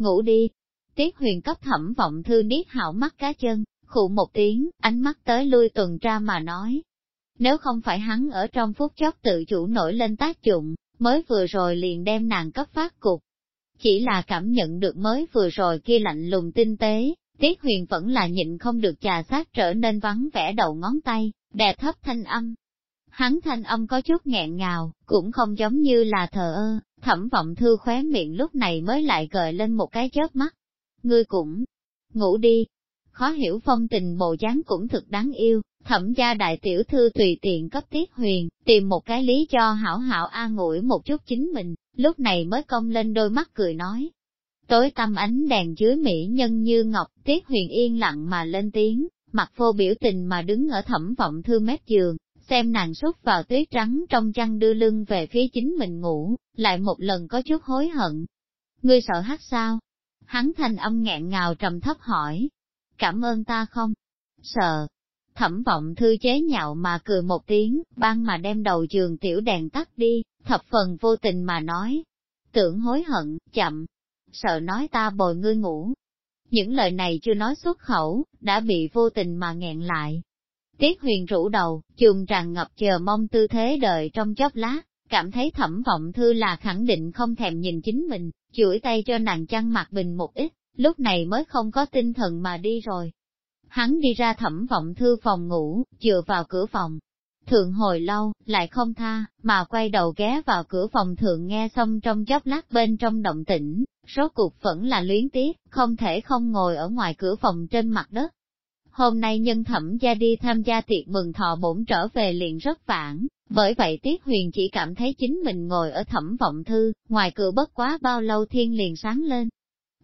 ngủ đi. Tiết huyền cấp thẩm vọng thư điếc hảo mắt cá chân, khụ một tiếng, ánh mắt tới lui tuần tra mà nói. Nếu không phải hắn ở trong phút chốc tự chủ nổi lên tác dụng, mới vừa rồi liền đem nàng cấp phát cục. Chỉ là cảm nhận được mới vừa rồi kia lạnh lùng tinh tế, Tiết huyền vẫn là nhịn không được trà sát trở nên vắng vẻ đầu ngón tay, đè thấp thanh âm. Hắn thanh âm có chút nghẹn ngào, cũng không giống như là thờ ơ, thẩm vọng thư khóe miệng lúc này mới lại gợi lên một cái chớp mắt. Ngươi cũng ngủ đi. Khó hiểu phong tình bộ dáng cũng thực đáng yêu, thẩm gia đại tiểu thư tùy tiện cấp tiết huyền, tìm một cái lý cho hảo hảo an ngủi một chút chính mình, lúc này mới cong lên đôi mắt cười nói, Tối tâm ánh đèn dưới mỹ nhân như ngọc, tiết huyền yên lặng mà lên tiếng, mặt vô biểu tình mà đứng ở thẩm vọng thư mép giường, xem nàng xúc vào tuyết trắng trong chăn đưa lưng về phía chính mình ngủ, lại một lần có chút hối hận. Ngươi sợ hát sao? Hắn thanh âm nghẹn ngào trầm thấp hỏi. Cảm ơn ta không? Sợ. Thẩm vọng thư chế nhạo mà cười một tiếng, ban mà đem đầu giường tiểu đèn tắt đi, thập phần vô tình mà nói. Tưởng hối hận, chậm, sợ nói ta bồi ngươi ngủ. Những lời này chưa nói xuất khẩu, đã bị vô tình mà nghẹn lại. Tiết huyền rũ đầu, trường tràn ngập chờ mong tư thế đợi trong chốc lát, cảm thấy thẩm vọng thư là khẳng định không thèm nhìn chính mình, chuỗi tay cho nàng chăn mặt bình một ít, lúc này mới không có tinh thần mà đi rồi. Hắn đi ra thẩm vọng thư phòng ngủ, dựa vào cửa phòng, Thượng hồi lâu, lại không tha, mà quay đầu ghé vào cửa phòng thượng nghe xong trong chốc lát bên trong động tĩnh, rốt cuộc vẫn là luyến tiếc, không thể không ngồi ở ngoài cửa phòng trên mặt đất. Hôm nay nhân thẩm gia đi tham gia tiệc mừng thọ bổn trở về liền rất vãn, bởi vậy Tiết Huyền chỉ cảm thấy chính mình ngồi ở thẩm vọng thư, ngoài cửa bất quá bao lâu thiên liền sáng lên.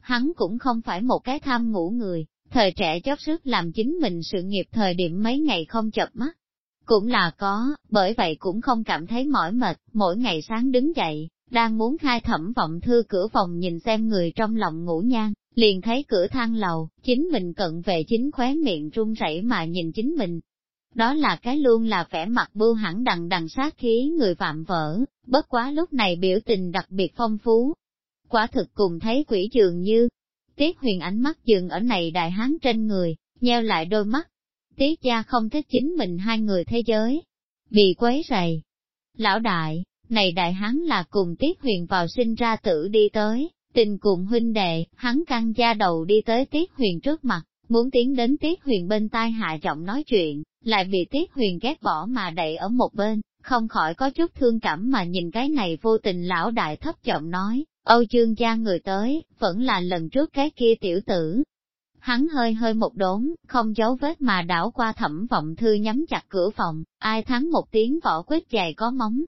Hắn cũng không phải một cái tham ngủ người, thời trẻ chót sức làm chính mình sự nghiệp thời điểm mấy ngày không chập mắt, cũng là có, bởi vậy cũng không cảm thấy mỏi mệt, mỗi ngày sáng đứng dậy, đang muốn khai thẩm vọng thư cửa phòng nhìn xem người trong lòng ngủ nhan, liền thấy cửa thang lầu, chính mình cận về chính khóe miệng run rẩy mà nhìn chính mình. Đó là cái luôn là vẻ mặt bưu hẳn đằng đằng sát khí người phạm vỡ, bất quá lúc này biểu tình đặc biệt phong phú. Quả thực cùng thấy quỷ dường như, tiết huyền ánh mắt dừng ở này đại hán trên người, nheo lại đôi mắt, Tiết gia không thích chính mình hai người thế giới, bị quấy rầy. Lão đại, này đại hán là cùng Tiết Huyền vào sinh ra tử đi tới, tình cùng huynh đệ, hắn căng da đầu đi tới Tiết Huyền trước mặt, muốn tiến đến Tiết Huyền bên tai hạ giọng nói chuyện, lại bị Tiết Huyền ghét bỏ mà đẩy ở một bên, không khỏi có chút thương cảm mà nhìn cái này vô tình lão đại thấp giọng nói, Âu chương gia người tới, vẫn là lần trước cái kia tiểu tử, hắn hơi hơi một đốn, không giấu vết mà đảo qua thẩm vọng thư nhắm chặt cửa phòng, ai thắng một tiếng vỏ quyết dày có móng.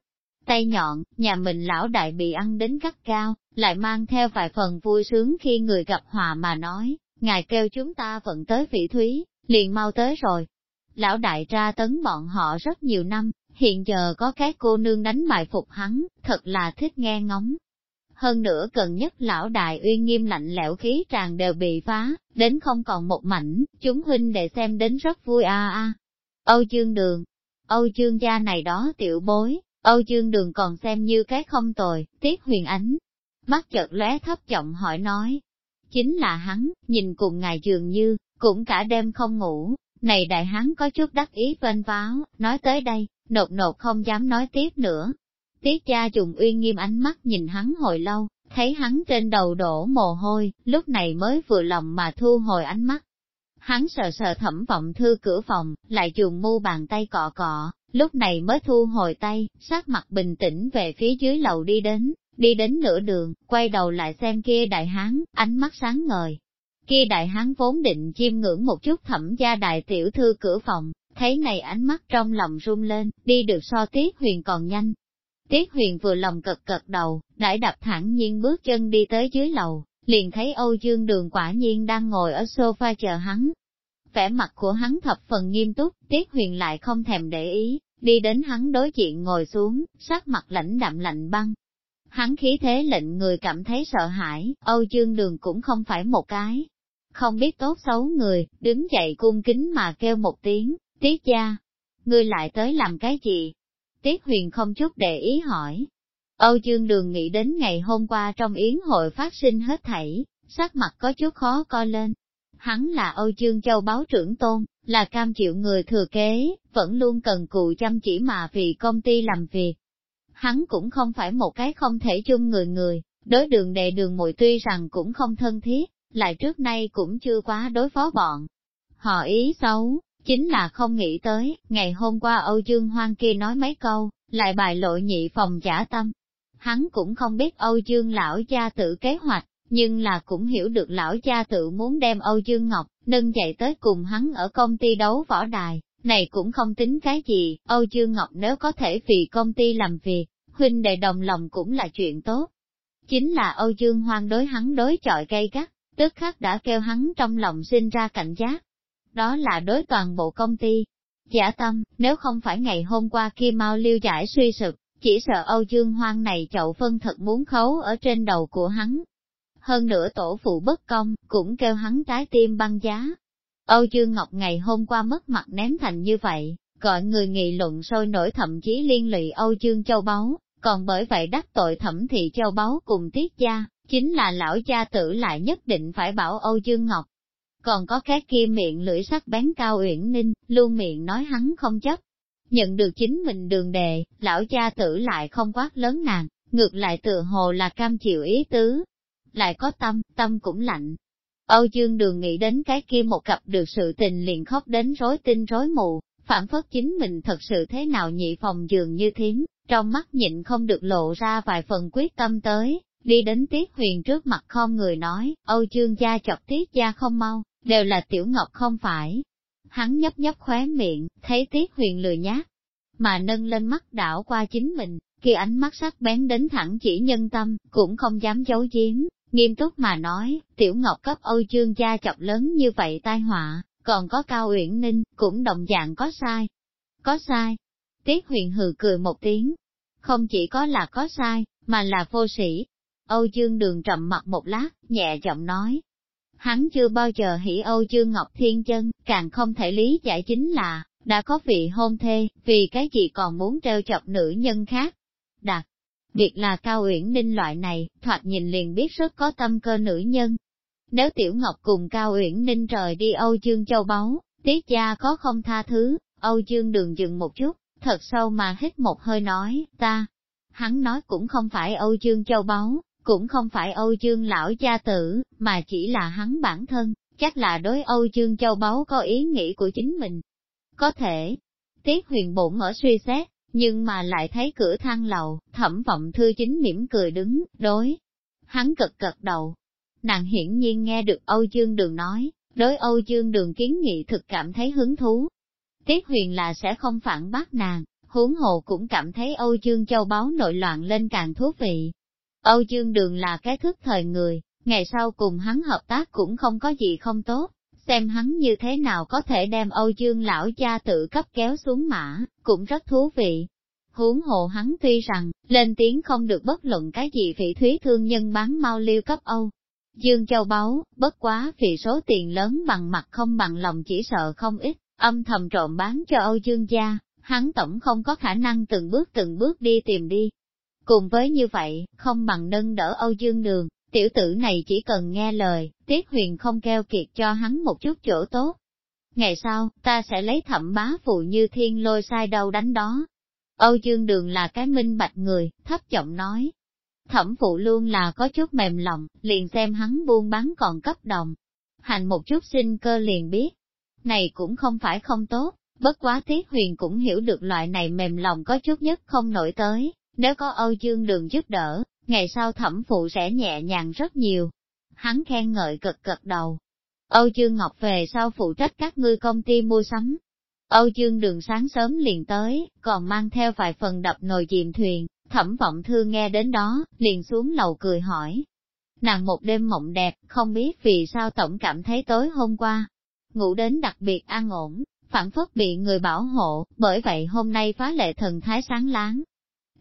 Tay nhọn, nhà mình lão đại bị ăn đến gắt cao, lại mang theo vài phần vui sướng khi người gặp hòa mà nói, ngài kêu chúng ta vẫn tới vị thúy, liền mau tới rồi. Lão đại ra tấn bọn họ rất nhiều năm, hiện giờ có cái cô nương đánh bại phục hắn, thật là thích nghe ngóng, hơn nữa cần nhất lão đại uy nghiêm lạnh lẽo khí tràn đều bị phá, đến không còn một mảnh, chúng huynh đệ xem đến rất vui a a. Âu chương đường, Âu chương gia này đó tiểu bối, Âu Dương đường còn xem như cái không tồi, tiết huyền ánh. Mắt chợt lóe thấp giọng hỏi nói, chính là hắn, nhìn cùng ngài dường như, cũng cả đêm không ngủ, này đại hắn có chút đắc ý vênh váo, nói tới đây, nột nột không dám nói tiếp nữa, Tiết cha dùng uy nghiêm ánh mắt nhìn hắn hồi lâu, thấy hắn trên đầu đổ mồ hôi, lúc này mới vừa lòng mà thu hồi ánh mắt. Hắn sờ sờ thẩm vọng thư cửa phòng, lại dùng mu bàn tay cọ cọ, lúc này mới thu hồi tay, sát mặt bình tĩnh về phía dưới lầu đi đến, đi đến nửa đường, quay đầu lại xem kia đại hán, ánh mắt sáng ngời. Kia đại hán vốn định chiêm ngưỡng một chút thẩm gia đại tiểu thư cửa phòng, thấy này ánh mắt trong lòng run lên, đi được so tiết huyền còn nhanh, Tiết huyền vừa lòng cật cật đầu, đãi đạp thẳng nhiên bước chân đi tới dưới lầu, liền thấy Âu Dương Đường quả nhiên đang ngồi ở sofa chờ hắn. Vẻ mặt của hắn thập phần nghiêm túc, Tiết huyền lại không thèm để ý, đi đến hắn đối diện ngồi xuống, sắc mặt lãnh đạm lạnh băng. Hắn khí thế lệnh người cảm thấy sợ hãi, Âu Dương Đường cũng không phải một cái. Không biết tốt xấu người, đứng dậy cung kính mà kêu một tiếng, tiết gia. Ngươi lại tới làm cái gì? Tiết huyền không chút để ý hỏi. Âu Dương Đường nghĩ đến ngày hôm qua trong yến hội phát sinh hết thảy, sắc mặt có chút khó coi lên. Hắn là Âu Dương Châu báo trưởng tôn, là cam chịu người thừa kế, vẫn luôn cần cù chăm chỉ mà vì công ty làm việc. Hắn cũng không phải một cái không thể chung người người, đối đường đệ đường muội tuy rằng cũng không thân thiết, lại trước nay cũng chưa quá đối phó bọn. Họ ý xấu, chính là không nghĩ tới, ngày hôm qua Âu Dương Hoang kia nói mấy câu, lại bài lộ nhị phòng giả tâm. Hắn cũng không biết Âu Dương lão gia tự kế hoạch, nhưng là cũng hiểu được lão gia tự muốn đem Âu Dương Ngọc nâng dậy tới cùng hắn ở công ty đấu võ đài, này cũng không tính cái gì, Âu Dương Ngọc nếu có thể vì công ty làm việc, huynh đệ đồng lòng cũng là chuyện tốt. Chính là Âu Dương Hoang đối hắn đối chọi gay gắt, tức khắc đã kêu hắn trong lòng sinh ra cảnh giác. Đó là đối toàn bộ công ty. Giả tâm, nếu không phải ngày hôm qua kia mau liêu giải suy sụp, chỉ sợ Âu Dương Hoang này chậu phân thật muốn khấu ở trên đầu của hắn. Hơn nữa tổ phụ bất công, cũng kêu hắn trái tim băng giá. Âu Dương Ngọc ngày hôm qua mất mặt ném thành như vậy, gọi người nghị luận sôi nổi thậm chí liên lụy Âu Dương Châu Báu, còn bởi vậy đắc tội thẩm thị Châu Báu cùng Tiết Gia, chính là lão gia tử lại nhất định phải bảo Âu Dương Ngọc. Còn có cái kia miệng lưỡi sắc bén cao uyển ninh, luôn miệng nói hắn không chấp. Nhận được chính mình đường đề, lão cha tử lại không quát lớn nàng, ngược lại tựa hồ là cam chịu ý tứ. Lại có tâm, tâm cũng lạnh. Âu Dương đường nghĩ đến cái kia một cặp được sự tình liền khóc đến rối tinh rối mù, phản phất chính mình thật sự thế nào nhị phòng giường như thím, trong mắt nhịn không được lộ ra vài phần quyết tâm tới, đi đến Tiết Huyền trước mặt không người nói, Âu Dương gia chọc Tiết gia không mau, đều là Tiểu Ngọc không phải. Hắn nhấp nhấp khóe miệng, thấy Tiết Huyền lười nhát, mà nâng lên mắt đảo qua chính mình, kia ánh mắt sắc bén đến thẳng chỉ nhân tâm, cũng không dám giấu giếm, nghiêm túc mà nói, Tiểu Ngọc cấp Âu Dương gia chọc lớn như vậy tai họa, còn có Cao Uyển Ninh, cũng đồng dạng có sai. Có sai. Tiết huyền hừ cười một tiếng. Không chỉ có là có sai, mà là vô sĩ, Âu Dương Đường trầm mặt một lát, nhẹ giọng nói. Hắn chưa bao giờ hỉ Âu Dương Ngọc Thiên Chân, càng không thể lý giải chính là, đã có vị hôn thê, vì cái gì còn muốn treo chọc nữ nhân khác. Đặc biệt là Cao Uyển Ninh loại này, thoạt nhìn liền biết rất có tâm cơ nữ nhân. Nếu Tiểu Ngọc cùng Cao Uyển Ninh rời đi Âu Dương Châu Báu, tiết gia có không tha thứ, Âu Dương đường dừng một chút, thật sâu mà hít một hơi nói, ta. Hắn nói cũng không phải Âu Dương Châu Báu, cũng không phải Âu Dương lão gia tử, mà chỉ là hắn bản thân, chắc là đối Âu Dương châu báu có ý nghĩ của chính mình. Có thể, Tiết huyền bổn ở suy xét, nhưng mà lại thấy cửa thang lầu, thẩm vọng thư chính mỉm cười đứng, đối. Hắn cực cật đầu. Nàng hiển nhiên nghe được Âu Dương Đường nói, đối Âu Dương Đường kiến nghị thực cảm thấy hứng thú. Tiết huyền là sẽ không phản bác nàng, huống hồ cũng cảm thấy Âu Dương châu báu nội loạn lên càng thú vị, Âu Dương Đường là cái thức thời người, ngày sau cùng hắn hợp tác cũng không có gì không tốt, xem hắn như thế nào có thể đem Âu Dương lão cha tự cấp kéo xuống mã, cũng rất thú vị. Huống hồ hắn tuy rằng, lên tiếng không được bất luận cái gì vị thúy thương nhân bán mau liêu cấp Âu. Dương Châu Báu, bất quá vì số tiền lớn bằng mặt không bằng lòng chỉ sợ không ít, âm thầm trộm bán cho Âu Dương gia, hắn tổng không có khả năng từng bước từng bước đi tìm đi, Cùng với như vậy, không bằng nâng đỡ Âu Dương Đường, tiểu tử này chỉ cần nghe lời, Tiết Huyền không keo kiệt cho hắn một chút chỗ tốt. Ngày sau, ta sẽ lấy thẩm bá phụ như thiên lôi sai đâu đánh đó. Âu Dương Đường là cái minh bạch người, thấp giọng nói. Thẩm phụ luôn là có chút mềm lòng, liền xem hắn buôn bán còn cấp đồng. Hành một chút sinh cơ liền biết. Này cũng không phải không tốt, bất quá Tiết Huyền cũng hiểu được loại này mềm lòng có chút nhất không nổi tới, nếu có Âu Dương Đường giúp đỡ, ngày sau thẩm phụ sẽ nhẹ nhàng rất nhiều. Hắn khen ngợi cực cực đầu. Âu Dương Ngọc về sau phụ trách các ngươi công ty mua sắm. Âu Dương Đường sáng sớm liền tới, còn mang theo vài phần đập nồi chìm thuyền, thẩm vọng thư nghe đến đó, liền xuống lầu cười hỏi. Nàng một đêm mộng đẹp, không biết vì sao tổng cảm thấy tối hôm qua, ngủ đến đặc biệt an ổn, phản phất bị người bảo hộ, bởi vậy hôm nay phá lệ thần thái sáng láng,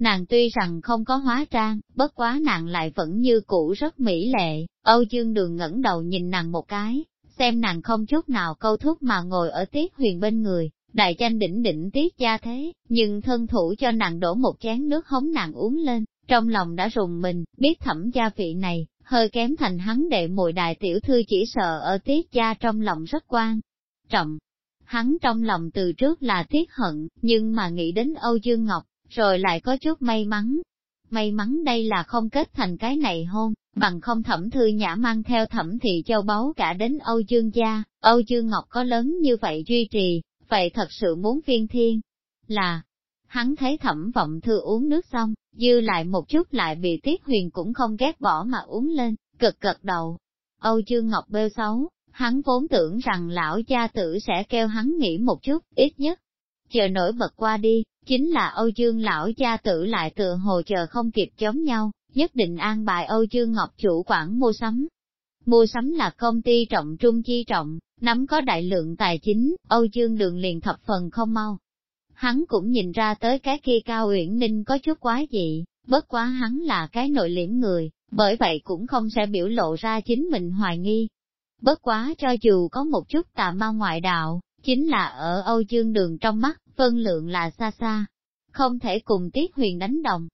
Nàng tuy rằng không có hóa trang, bất quá nàng lại vẫn như cũ rất mỹ lệ, Âu Dương Đường ngẩng đầu nhìn nàng một cái, xem nàng không chút nào câu thúc mà ngồi ở tiết huyền bên người, đại danh đỉnh đỉnh tiết gia thế, nhưng thân thủ cho nàng đổ một chén nước hống nàng uống lên, trong lòng đã rùng mình, biết thẩm gia vị này, hơi kém thành hắn đệ muội đại tiểu thư chỉ sợ ở tiết gia trong lòng rất quan trọng. Hắn trong lòng từ trước là tiếc hận, nhưng mà nghĩ đến Âu Dương Ngọc, rồi lại có chút may mắn. May mắn đây là không kết thành cái này hôn, bằng không thẩm thư nhã mang theo thẩm thị châu báu cả đến Âu Dương gia, Âu Dương Ngọc có lớn như vậy duy trì, vậy thật sự muốn phiên thiên. Là, hắn thấy thẩm vọng thư uống nước xong, dư lại một chút lại bị tiết huyền cũng không ghét bỏ mà uống lên, cực cực đầu. Âu Dương Ngọc bêu xấu, hắn vốn tưởng rằng lão cha tử sẽ kêu hắn nghỉ một chút, ít nhất. Chờ nổi bật qua đi, chính là Âu Dương lão cha tử lại tựa hồ chờ không kịp chống nhau, nhất định an bài Âu Dương Ngọc chủ quản mua sắm. Mua sắm là công ty trọng trung chi trọng, nắm có đại lượng tài chính, Âu Dương đường liền thập phần không mau. Hắn cũng nhìn ra tới cái kia Cao Uyển Ninh có chút quá dị, bất quá hắn là cái nội liễm người, bởi vậy cũng không sẽ biểu lộ ra chính mình hoài nghi. Bất quá cho dù có một chút tà ma ngoại đạo, chính là ở Âu Dương đường trong mắt, phân lượng là xa xa, không thể cùng Tiết Huyền đánh đồng.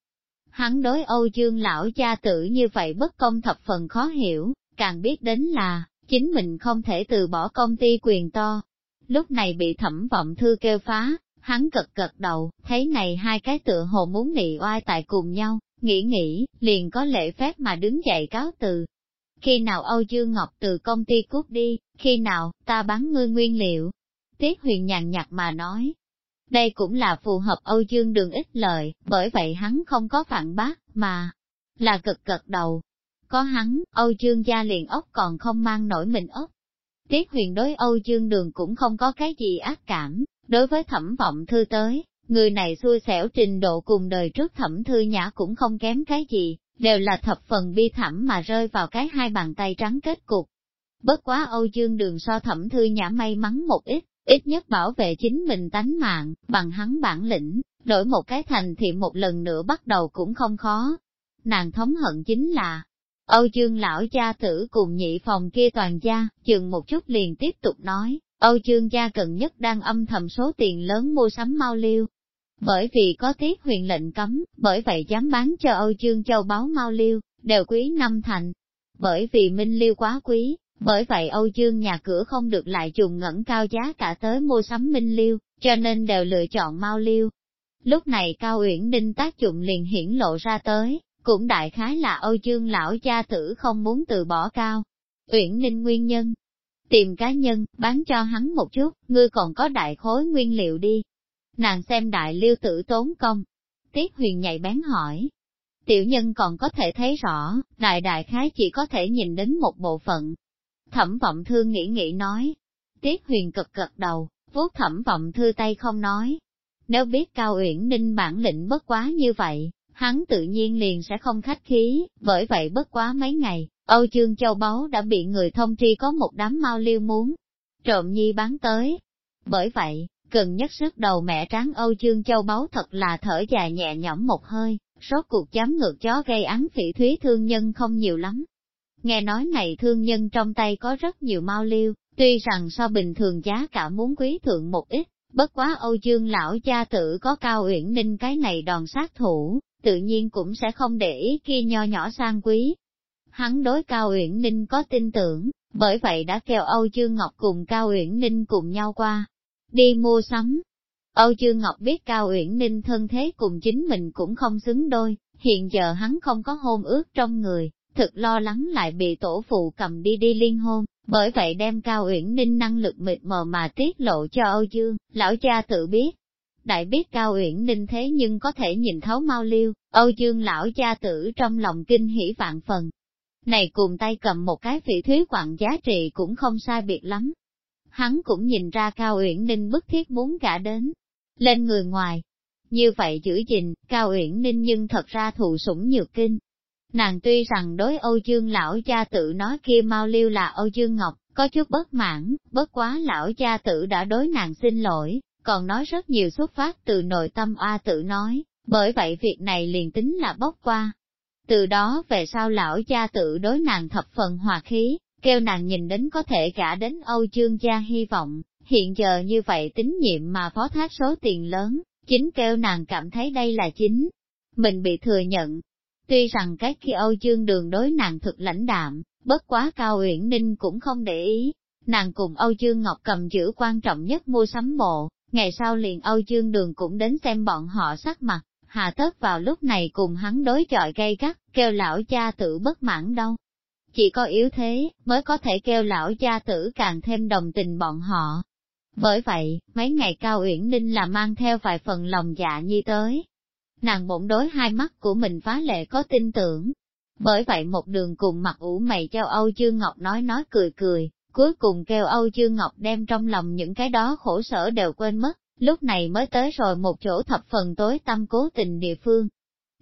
Hắn đối Âu Dương lão cha tử như vậy bất công thập phần khó hiểu, càng biết đến là, chính mình không thể từ bỏ công ty quyền to. Lúc này bị thẩm vọng thư kêu phá, hắn cật cật đầu, thấy này hai cái tựa hồ muốn nị oai tại cùng nhau, nghĩ nghĩ, liền có lễ phép mà đứng dậy cáo từ. Khi nào Âu Dương Ngọc từ công ty cút đi, khi nào, ta bán ngươi nguyên liệu. Tiết huyền nhàn nhạt mà nói, đây cũng là phù hợp Âu Dương đường ít lời, bởi vậy hắn không có phản bác, mà là cực cực đầu. Có hắn, Âu Dương gia liền ốc còn không mang nổi mình ốc. Tiết huyền đối Âu Dương đường cũng không có cái gì ác cảm, đối với thẩm vọng thư tới, người này xui xẻo trình độ cùng đời trước thẩm thư nhã cũng không kém cái gì, đều là thập phần bi thẳm mà rơi vào cái hai bàn tay trắng kết cục. Bất quá Âu Dương đường so thẩm thư nhã may mắn một ít, ít nhất bảo vệ chính mình tánh mạng, bằng hắn bản lĩnh, đổi một cái thành thì một lần nữa bắt đầu cũng không khó. Nàng thống hận chính là, Âu Dương lão cha tử cùng nhị phòng kia toàn gia, chừng một chút liền tiếp tục nói, Âu Dương gia cần nhất đang âm thầm số tiền lớn mua sắm mau liêu. Bởi vì có tiết huyền lệnh cấm, bởi vậy dám bán cho Âu Dương châu báo mau liêu, đều quý năm thành. Bởi vì minh liêu quá quý, bởi vậy Âu Dương nhà cửa không được lại dùng ngẩn cao giá cả tới mua sắm minh liêu, cho nên đều lựa chọn mau liêu. Lúc này Cao Uyển Ninh tác dụng liền hiển lộ ra tới, cũng đại khái là Âu Dương lão cha tử không muốn từ bỏ Cao. Uyển Ninh nguyên nhân, tìm cá nhân, bán cho hắn một chút, ngươi còn có đại khối nguyên liệu đi. Nàng xem đại liêu tử tốn công. Tiết huyền nhạy bén hỏi. Tiểu nhân còn có thể thấy rõ, đại đại khái chỉ có thể nhìn đến một bộ phận, Thẩm vọng thư nghĩ nghĩ nói. Tiết huyền cực cực đầu, vuốt thẩm vọng thư tay không nói. Nếu biết Cao Uyển Ninh bản lĩnh bất quá như vậy, hắn tự nhiên liền sẽ không khách khí, bởi vậy bất quá mấy ngày, Âu Chương Châu Báu đã bị người thông tri có một đám mau liêu muốn trộm nhi bán tới. Bởi vậy, cần nhất sức đầu mẹ tráng Âu Chương Châu Báu thật là thở dài nhẹ nhõm một hơi, Số cuộc dám ngược chó gây án phỉ thúy thương nhân không nhiều lắm, Nghe nói này thương nhân trong tay có rất nhiều mau liêu, tuy rằng so bình thường giá cả muốn quý thượng một ít, bất quá Âu Dương lão cha tử có cao uyển ninh cái này đòn sát thủ, tự nhiên cũng sẽ không để ý kia nho nhỏ sang quý. Hắn đối Cao Uyển Ninh có tin tưởng, bởi vậy đã kêu Âu Dương Ngọc cùng Cao Uyển Ninh cùng nhau qua, đi mua sắm. Âu Dương Ngọc biết Cao Uyển Ninh thân thế cùng chính mình cũng không xứng đôi, hiện giờ hắn không có hôn ước trong người, thực lo lắng lại bị tổ phụ cầm đi đi liên hôn, bởi vậy đem Cao Uyển Ninh năng lực mịt mờ mà tiết lộ cho Âu Dương, lão cha tự biết. Đại biết Cao Uyển Ninh thế nhưng có thể nhìn thấu mau liêu, Âu Dương lão cha tử trong lòng kinh hỉ vạn phần. Này cùng tay cầm một cái vị thúy quặng giá trị cũng không sai biệt lắm. Hắn cũng nhìn ra Cao Uyển Ninh bức thiết muốn cả đến, lên người ngoài. Như vậy giữ gìn, Cao Uyển Ninh nhưng thật ra thụ sủng nhược kinh, Nàng tuy rằng đối Âu Dương lão cha tự nói kia mau liêu là Âu Dương Ngọc, có chút bất mãn, bất quá lão cha tự đã đối nàng xin lỗi, còn nói rất nhiều xuất phát từ nội tâm oa tự nói, bởi vậy việc này liền tính là bốc qua. Từ đó về sau lão cha tự đối nàng thập phần hòa khí, kêu nàng nhìn đến có thể gả đến Âu Dương gia hy vọng, hiện giờ như vậy tín nhiệm mà phó thác số tiền lớn, chính kêu nàng cảm thấy đây là chính. Mình bị thừa nhận, Tuy rằng cái khi Âu Dương Đường đối nàng thực lãnh đạm, bất quá Cao Uyển Ninh cũng không để ý. Nàng cùng Âu Dương Ngọc cầm giữ quan trọng nhất mua sắm bộ, ngày sau liền Âu Dương Đường cũng đến xem bọn họ sắc mặt, hà tất vào lúc này cùng hắn đối chọi gây gắt, kêu lão cha tử bất mãn đâu. Chỉ có yếu thế, mới có thể kêu lão cha tử càng thêm đồng tình bọn họ. Bởi vậy, mấy ngày Cao Uyển Ninh là mang theo vài phần lòng dạ nhi tới, Nàng bỗng đối hai mắt của mình phá lệ có tin tưởng. Bởi vậy một đường cùng mặt ủ mày cho Âu Dương Ngọc nói nói cười cười, cuối cùng kêu Âu Dương Ngọc đem trong lòng những cái đó khổ sở đều quên mất, lúc này mới tới rồi một chỗ thập phần tối tâm cố tình địa phương.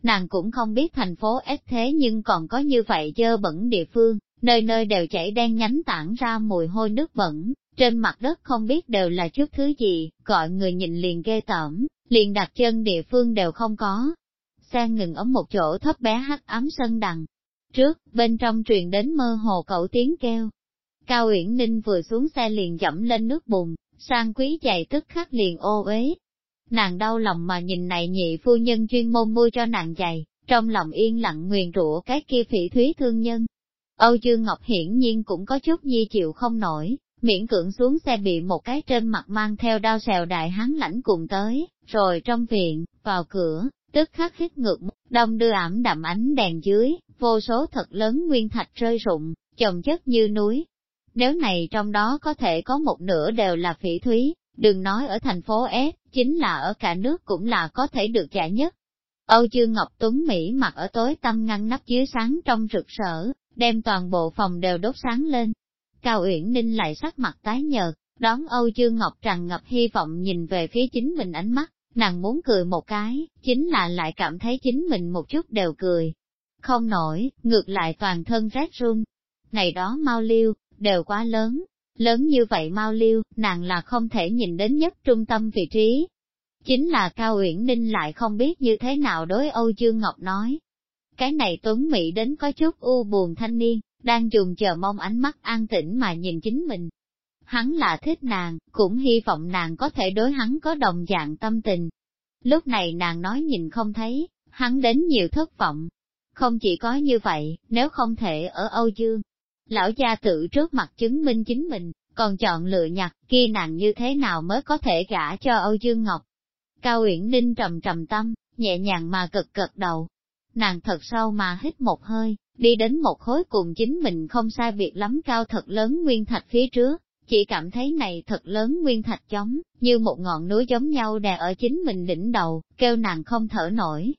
Nàng cũng không biết thành phố S thế nhưng còn có như vậy dơ bẩn địa phương, nơi nơi đều chảy đen nhánh tản ra mùi hôi nước bẩn, trên mặt đất không biết đều là chút thứ gì, gọi người nhìn liền ghê tởm, liền đặt chân địa phương đều không có. Xe ngừng ở một chỗ thấp bé hắt ấm sân đằng. Trước, bên trong truyền đến mơ hồ cậu tiếng kêu. Cao Uyển Ninh vừa xuống xe liền dẫm lên nước bùn, sang quý giày tức khắc liền ô uế. Nàng đau lòng mà nhìn này nhị phu nhân chuyên môn mua cho nàng giày, trong lòng yên lặng nguyền rủa cái kia phỉ thúy thương nhân. Âu Dương Ngọc hiển nhiên cũng có chút di chịu không nổi, miễn cưỡng xuống xe bị một cái trên mặt mang theo đao xèo đại hán lãnh cùng tới, rồi trong viện, vào cửa, tức khắc hít ngược, đông đưa ảm đậm ánh đèn dưới, vô số thật lớn nguyên thạch rơi rụng, chồng chất như núi. Nếu này trong đó có thể có một nửa đều là phỉ thúy, đừng nói ở thành phố S, chính là ở cả nước cũng là có thể được giải nhất. Âu Dương Ngọc Tuấn Mỹ mặc ở tối tâm ngăn nắp dưới sáng trong rực rỡ, đem toàn bộ phòng đều đốt sáng lên, Cao Uyển Ninh lại sắc mặt tái nhợt, đón Âu Dương Ngọc tràn ngập hy vọng nhìn về phía chính mình ánh mắt, nàng muốn cười một cái, chính là lại cảm thấy chính mình một chút đều cười. Không nổi, ngược lại toàn thân rét run. Này đó mau liêu, đều quá lớn, lớn như vậy mau liêu, nàng là không thể nhìn đến nhất trung tâm vị trí. Chính là Cao Uyển Ninh lại không biết như thế nào đối Âu Dương Ngọc nói. Cái này tuấn mỹ đến có chút u buồn thanh niên, đang dùng chờ mong ánh mắt an tĩnh mà nhìn chính mình. Hắn là thích nàng, cũng hy vọng nàng có thể đối hắn có đồng dạng tâm tình. Lúc này nàng nói nhìn không thấy, hắn đến nhiều thất vọng. Không chỉ có như vậy, nếu không thể ở Âu Dương, lão gia tự trước mặt chứng minh chính mình, còn chọn lựa nhặt kia nàng như thế nào mới có thể gả cho Âu Dương Ngọc. Cao Uyển Ninh trầm trầm tâm, nhẹ nhàng mà cực cực đầu. Nàng thật sâu mà hít một hơi, đi đến một khối cùng chính mình không sai biệt lắm cao thật lớn nguyên thạch phía trước, chỉ cảm thấy này thật lớn nguyên thạch chống, như một ngọn núi giống nhau đè ở chính mình đỉnh đầu, kêu nàng không thở nổi.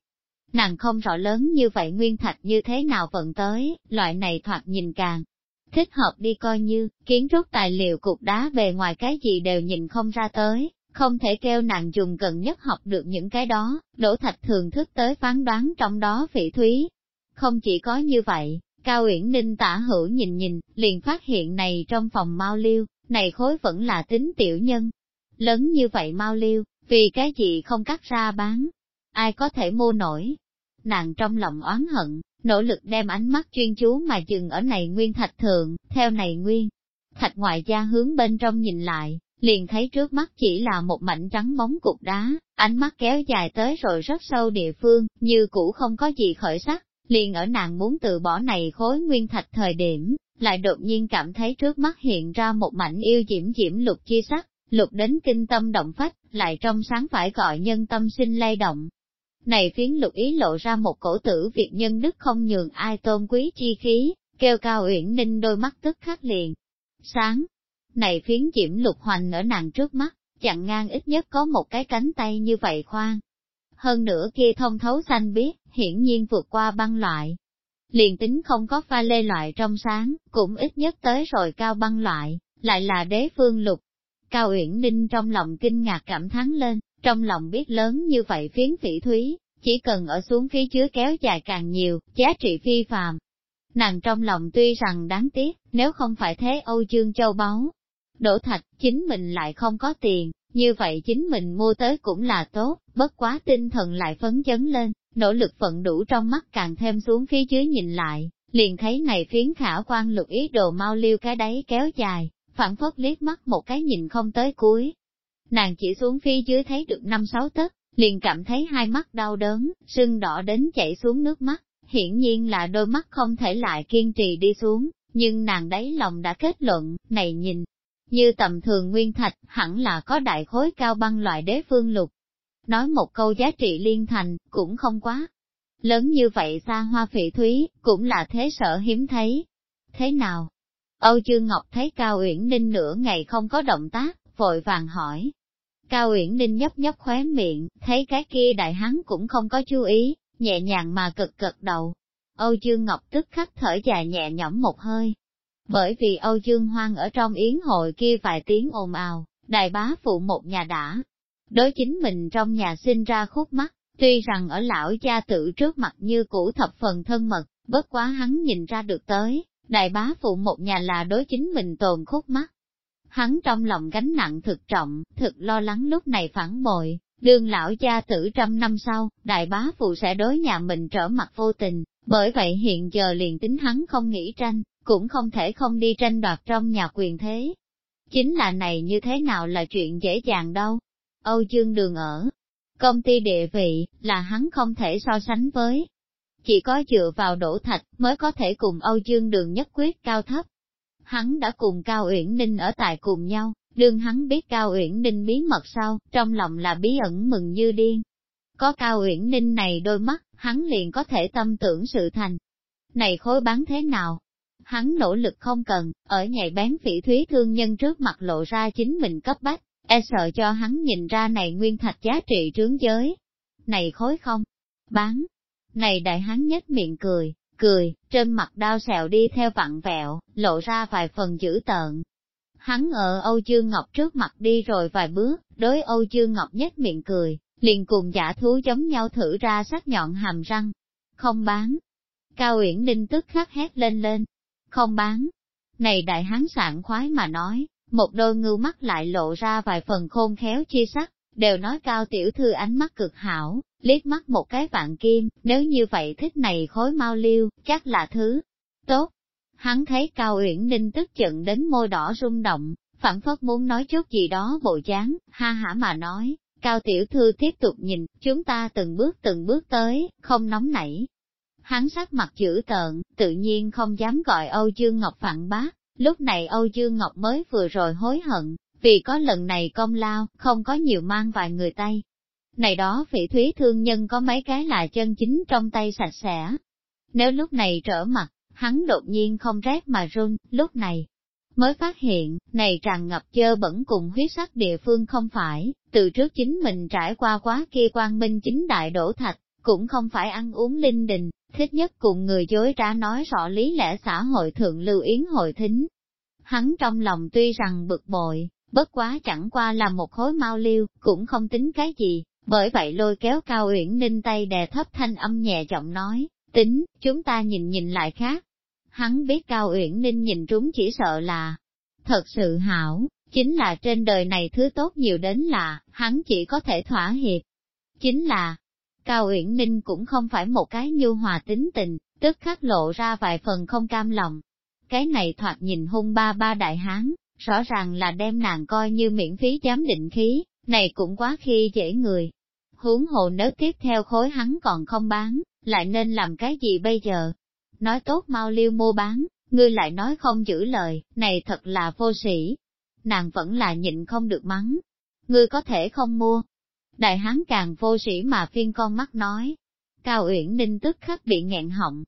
Nàng không rõ lớn như vậy nguyên thạch như thế nào vận tới, loại này thoạt nhìn càng thích hợp đi coi như, kiến trúc tài liệu cục đá về ngoài cái gì đều nhìn không ra tới, không thể kêu nàng dùng gần nhất học được những cái đó, đổ thạch thường thức tới phán đoán trong đó vị thúy, không chỉ có như vậy, Cao Uyển Ninh tả hữu nhìn nhìn, liền phát hiện này trong phòng mau liêu, này khối vẫn là tính tiểu nhân. Lớn như vậy mau liêu, vì cái gì không cắt ra bán, ai có thể mua nổi. Nàng trong lòng oán hận, nỗ lực đem ánh mắt chuyên chú mà dừng ở này nguyên thạch thượng, theo này nguyên. Thạch ngoại gia hướng bên trong nhìn lại, liền thấy trước mắt chỉ là một mảnh trắng bóng cục đá, ánh mắt kéo dài tới rồi rất sâu địa phương, như cũ không có gì khởi sắc, Liền ở nàng muốn từ bỏ này khối nguyên thạch thời điểm, lại đột nhiên cảm thấy trước mắt hiện ra một mảnh yêu diễm diễm lục chi sắc, lục đến kinh tâm động phách, lại trong sáng phải gọi nhân tâm sinh lay động. Này phiến lục ý lộ ra một cổ tử việc nhân đức không nhường ai tôn quý chi khí, kêu cao uyển ninh đôi mắt tức khắc liền. Sáng, này phiến diễm lục hoành ở nàng trước mắt, chặn ngang ít nhất có một cái cánh tay như vậy khoan, hơn nữa kia thông thấu xanh biết, hiển nhiên vượt qua băng loại. Liền tính không có pha lê loại trong sáng, cũng ít nhất tới rồi cao băng loại, lại là đế phương lục. Cao Uyển Ninh trong lòng kinh ngạc cảm thán lên, trong lòng biết lớn như vậy phiến phỉ thúy, chỉ cần ở xuống phía chứa kéo dài càng nhiều, giá trị phi phàm. Nàng trong lòng tuy rằng đáng tiếc, nếu không phải thế Âu Dương Châu Báu, đổ thạch, chính mình lại không có tiền, như vậy chính mình mua tới cũng là tốt, bất quá tinh thần lại phấn chấn lên, nỗ lực phận đủ trong mắt càng thêm xuống phía dưới nhìn lại, liền thấy này phiến khả quan lục ý đồ mau liêu cái đáy kéo dài, phản phất liếc mắt một cái nhìn không tới cuối. Nàng chỉ xuống phía dưới thấy được năm sáu tấc, liền cảm thấy hai mắt đau đớn, sưng đỏ đến chảy xuống nước mắt, hiển nhiên là đôi mắt không thể lại kiên trì đi xuống, nhưng nàng đáy lòng đã kết luận, này nhìn, như tầm thường nguyên thạch, hẳn là có đại khối cao băng loại đế phương lục. Nói một câu giá trị liên thành, cũng không quá. Lớn như vậy xa hoa phỉ thúy, cũng là thế sở hiếm thấy. Thế nào? Âu Dương Ngọc thấy Cao Uyển Ninh nửa ngày không có động tác, vội vàng hỏi. Cao Uyển Ninh nhấp nhấp khóe miệng, thấy cái kia đại hắn cũng không có chú ý, nhẹ nhàng mà cực cực đầu. Âu Dương Ngọc tức khắc thở dài nhẹ nhõm một hơi. Bởi vì Âu Dương Hoang ở trong yến hội kia vài tiếng ồn ào, đại bá phụ một nhà đã. Đối chính mình trong nhà sinh ra khúc mắt, tuy rằng ở lão gia tự trước mặt như cũ thập phần thân mật, bất quá hắn nhìn ra được tới, đại bá phụ một nhà là đối chính mình tồn khúc mắt. Hắn trong lòng gánh nặng thực trọng, thực lo lắng lúc này phản bội, đương lão gia tử trăm năm sau, đại bá phụ sẽ đối nhà mình trở mặt vô tình, bởi vậy hiện giờ liền tính hắn không nghĩ tranh, cũng không thể không đi tranh đoạt trong nhà quyền thế. Chính là này như thế nào là chuyện dễ dàng đâu. Âu Dương Đường ở, công ty địa vị, là hắn không thể so sánh với. Chỉ có dựa vào đổ thạch mới có thể cùng Âu Dương Đường nhất quyết cao thấp. Hắn đã cùng Cao Uyển Ninh ở tại cùng nhau, đương hắn biết Cao Uyển Ninh bí mật sau, trong lòng là bí ẩn mừng như điên. Có Cao Uyển Ninh này đôi mắt, hắn liền có thể tâm tưởng sự thành. Này khối bán thế nào? Hắn nỗ lực không cần, ở nhạy bén phỉ thúy thương nhân trước mặt lộ ra chính mình cấp bách, e sợ cho hắn nhìn ra này nguyên thạch giá trị trướng giới. Này khối không? Bán. Này đại hắn nhất miệng cười, cười, trên mặt đau xèo đi theo vặn vẹo, lộ ra vài phần dữ tợn. Hắn ở Âu Dương Ngọc trước mặt đi rồi vài bước, đối Âu Dương Ngọc nhất miệng cười, liền cùng giả thú giống nhau thử ra sắc nhọn hàm răng. Không bán. Cao Uyển Ninh tức khắc hét lên lên. Không bán. Này đại hán sảng khoái mà nói, một đôi ngưu mắt lại lộ ra vài phần khôn khéo chi sắc, đều nói cao tiểu thư ánh mắt cực hảo, liếc mắt một cái vạn kim, nếu như vậy thích này khối mau liêu, chắc là thứ tốt. Hắn thấy Cao Uyển Ninh tức giận đến môi đỏ rung động, phản phất muốn nói chút gì đó bộ dáng, ha hả mà nói, Cao tiểu thư tiếp tục nhìn, chúng ta từng bước từng bước tới, không nóng nảy. Hắn sắc mặt dữ tợn, tự nhiên không dám gọi Âu Dương Ngọc phản bác, lúc này Âu Dương Ngọc mới vừa rồi hối hận, vì có lần này công lao, không có nhiều mang vài người tay. Này đó phỉ thúy thương nhân có mấy cái là chân chính trong tay sạch sẽ. Nếu lúc này trở mặt, hắn đột nhiên không rét mà run, lúc này, mới phát hiện, này tràn ngập chơ bẩn cùng huyết sắc địa phương không phải, từ trước chính mình trải qua quá kia quan minh chính đại đổ thạch, cũng không phải ăn uống linh đình, thích nhất cùng người dối trá nói rõ lý lẽ xã hội thượng lưu yến hội thính. Hắn trong lòng tuy rằng bực bội, bất quá chẳng qua là một khối mau liêu, cũng không tính cái gì, bởi vậy lôi kéo Cao Uyển Ninh tay đè thấp thanh âm nhẹ giọng nói, tính, chúng ta nhìn nhìn lại khác. Hắn biết Cao Uyển Ninh nhìn trúng chỉ sợ là, thật sự hảo, chính là trên đời này thứ tốt nhiều đến là, hắn chỉ có thể thỏa hiệp. Chính là, Cao Uyển Ninh cũng không phải một cái nhu hòa tính tình, tức khắc lộ ra vài phần không cam lòng. Cái này thoạt nhìn hung ba ba đại hán, rõ ràng là đem nàng coi như miễn phí giám định khí, này cũng quá khi dễ người. Huống hồ nếu tiếp theo khối hắn còn không bán, lại nên làm cái gì bây giờ? Nói tốt mau liêu mua bán, ngươi lại nói không giữ lời, này thật là vô sĩ. Nàng vẫn là nhịn không được mắng. Ngươi có thể không mua. Đại hán càng vô sĩ mà phiên con mắt nói. Cao Uyển Ninh tức khắc bị nghẹn họng.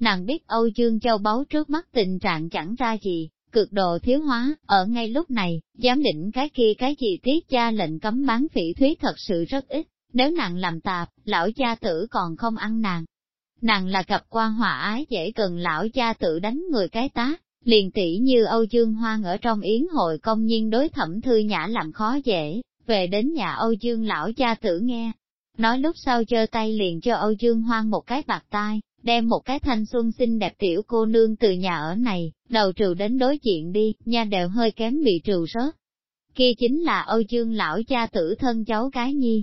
Nàng biết Âu Dương Châu báu trước mắt tình trạng chẳng ra gì, cực độ thiếu hóa, ở ngay lúc này, giám định cái kia cái gì tiết cha lệnh cấm bán phỉ thúy thật sự rất ít, nếu nàng làm tạp, lão cha tử còn không ăn nàng. Nàng là cặp quan hòa ái dễ cần lão cha tử đánh người cái tá, liền tỷ như Âu Dương Hoang ở trong yến hội công nhiên đối thẩm thư nhã làm khó dễ, về đến nhà Âu Dương lão cha tử nghe. Nói lúc sau chơ tay liền cho Âu Dương Hoang một cái bạc tai, đem một cái thanh xuân xinh đẹp tiểu cô nương từ nhà ở này, đầu trừ đến đối diện đi, nha đều hơi kém bị trừ rớt. Kia chính là Âu Dương lão cha tử thân cháu Cái nhi.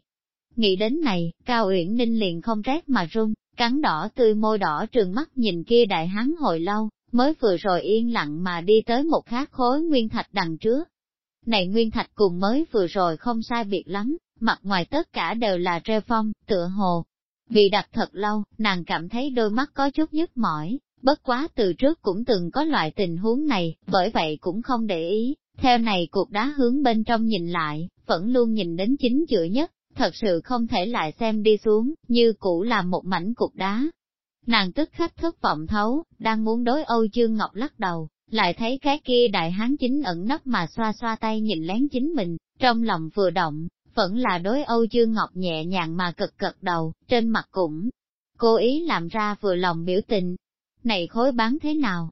Nghĩ đến này, Cao Uyển Ninh liền không rét mà run, cắn đỏ tươi môi đỏ trường mắt nhìn kia đại hán hồi lâu, mới vừa rồi yên lặng mà đi tới một khát khối nguyên thạch đằng trước. Này nguyên thạch cùng mới vừa rồi không sai biệt lắm, mặt ngoài tất cả đều là rêu phong, tựa hồ, Vì đặt thật lâu, nàng cảm thấy đôi mắt có chút nhức mỏi, bất quá từ trước cũng từng có loại tình huống này, bởi vậy cũng không để ý. Theo này cuộc đá hướng bên trong nhìn lại, vẫn luôn nhìn đến chính giữa nhất, thật sự không thể lại xem đi xuống, như cũ là một mảnh cục đá. Nàng tức khắc thất vọng thấu, đang muốn đối Âu Dương Ngọc lắc đầu, lại thấy cái kia đại hán chính ẩn nấp mà xoa xoa tay nhìn lén chính mình, trong lòng vừa động, vẫn là đối Âu Dương Ngọc nhẹ nhàng mà cực cực đầu, trên mặt cũng cố ý làm ra vừa lòng biểu tình. Này khối bán thế nào?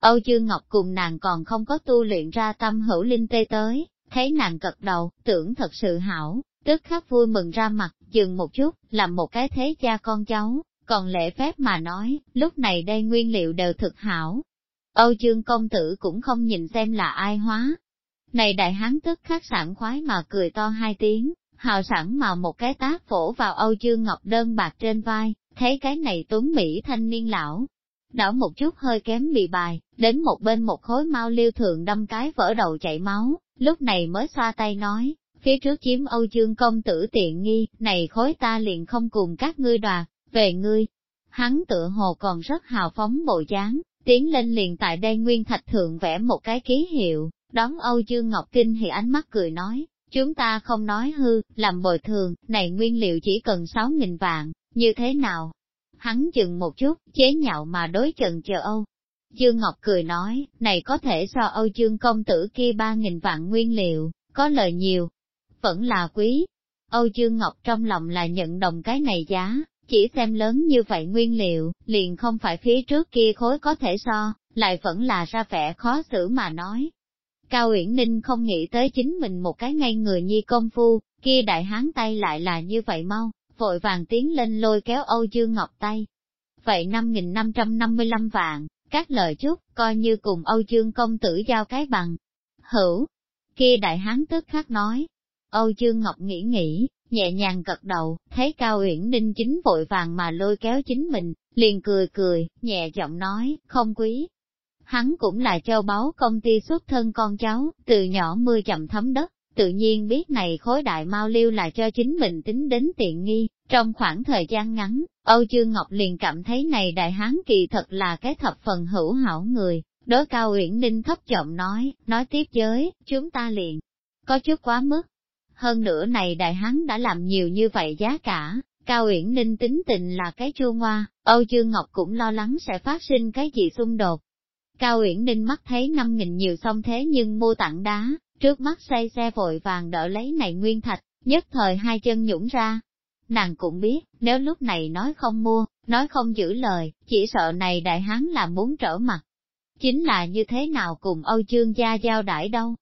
Âu Dương Ngọc cùng nàng còn không có tu luyện ra tâm hữu linh tê tới, thấy nàng cật đầu, tưởng thật sự hảo, tức khắc vui mừng ra mặt, dừng một chút, làm một cái thế cha con cháu, còn lễ phép mà nói, lúc này đây nguyên liệu đều thực hảo. Âu Dương công tử cũng không nhìn xem là ai hóa. Này đại hán tức khắc sảng khoái mà cười to hai tiếng, hào sẵn mà một cái tác phổ vào Âu Dương Ngọc đơn bạc trên vai, thấy cái này tuấn Mỹ thanh niên lão. Đảo một chút hơi kém bị bài, đến một bên một khối mau liêu thượng đâm cái vỡ đầu chảy máu, lúc này mới xoa tay nói, phía trước chiếm Âu Dương công tử tiện nghi, này khối ta liền không cùng các ngươi đoạt, về ngươi. Hắn tựa hồ còn rất hào phóng bộ dáng, tiến lên liền tại đây nguyên thạch thượng vẽ một cái ký hiệu, đón Âu Dương Ngọc Kinh thì ánh mắt cười nói, chúng ta không nói hư, làm bồi thường, này nguyên liệu chỉ cần 6.000 vạn, như thế nào? Hắn chừng một chút, chế nhạo mà đối chừng chờ Âu. Dương Ngọc cười nói, này có thể so Âu Dương công tử kia 3.000 vạn nguyên liệu, có lời nhiều, vẫn là quý. Âu Dương Ngọc trong lòng là nhận đồng cái này giá, chỉ xem lớn như vậy nguyên liệu, liền không phải phía trước kia khối có thể so, lại vẫn là ra vẻ khó xử mà nói. Cao Uyển Ninh không nghĩ tới chính mình một cái ngay người nhi công phu, kia đại hán tay lại là như vậy mau, vội vàng tiến lên lôi kéo Âu Dương Ngọc tay. Vậy 5.555 vạn, các lời chút, coi như cùng Âu Dương công tử giao cái bằng. Hữu, kia đại hán tức khắc nói. Âu Dương Ngọc nghĩ nghĩ, nhẹ nhàng gật đầu, thấy Cao Uyển Ninh chính vội vàng mà lôi kéo chính mình, liền cười cười, nhẹ giọng nói, không quý. Hắn cũng là châu báu công ty xuất thân con cháu, từ nhỏ mưa chậm thấm đất, tự nhiên biết này khối đại mau liêu là cho chính mình tính đến tiện nghi. Trong khoảng thời gian ngắn, Âu Dương Ngọc liền cảm thấy này đại hán kỳ thật là cái thập phần hữu hảo người, đối Cao Uyển Ninh thấp giọng nói, nói tiếp giới, chúng ta liền, có chút quá mức, hơn nữa này đại hán đã làm nhiều như vậy giá cả, Cao Uyển Ninh tính tình là cái chua ngoa, Âu Dương Ngọc cũng lo lắng sẽ phát sinh cái gì xung đột. Cao Uyển Ninh mắt thấy năm nghìn nhiều xong thế nhưng mua tặng đá, trước mắt xây xe vội vàng đỡ lấy này nguyên thạch, nhất thời hai chân nhũng ra. Nàng cũng biết, nếu lúc này nói không mua, nói không giữ lời, chỉ sợ này đại hán là muốn trở mặt. Chính là như thế nào cùng Âu Dương gia giao đãi đâu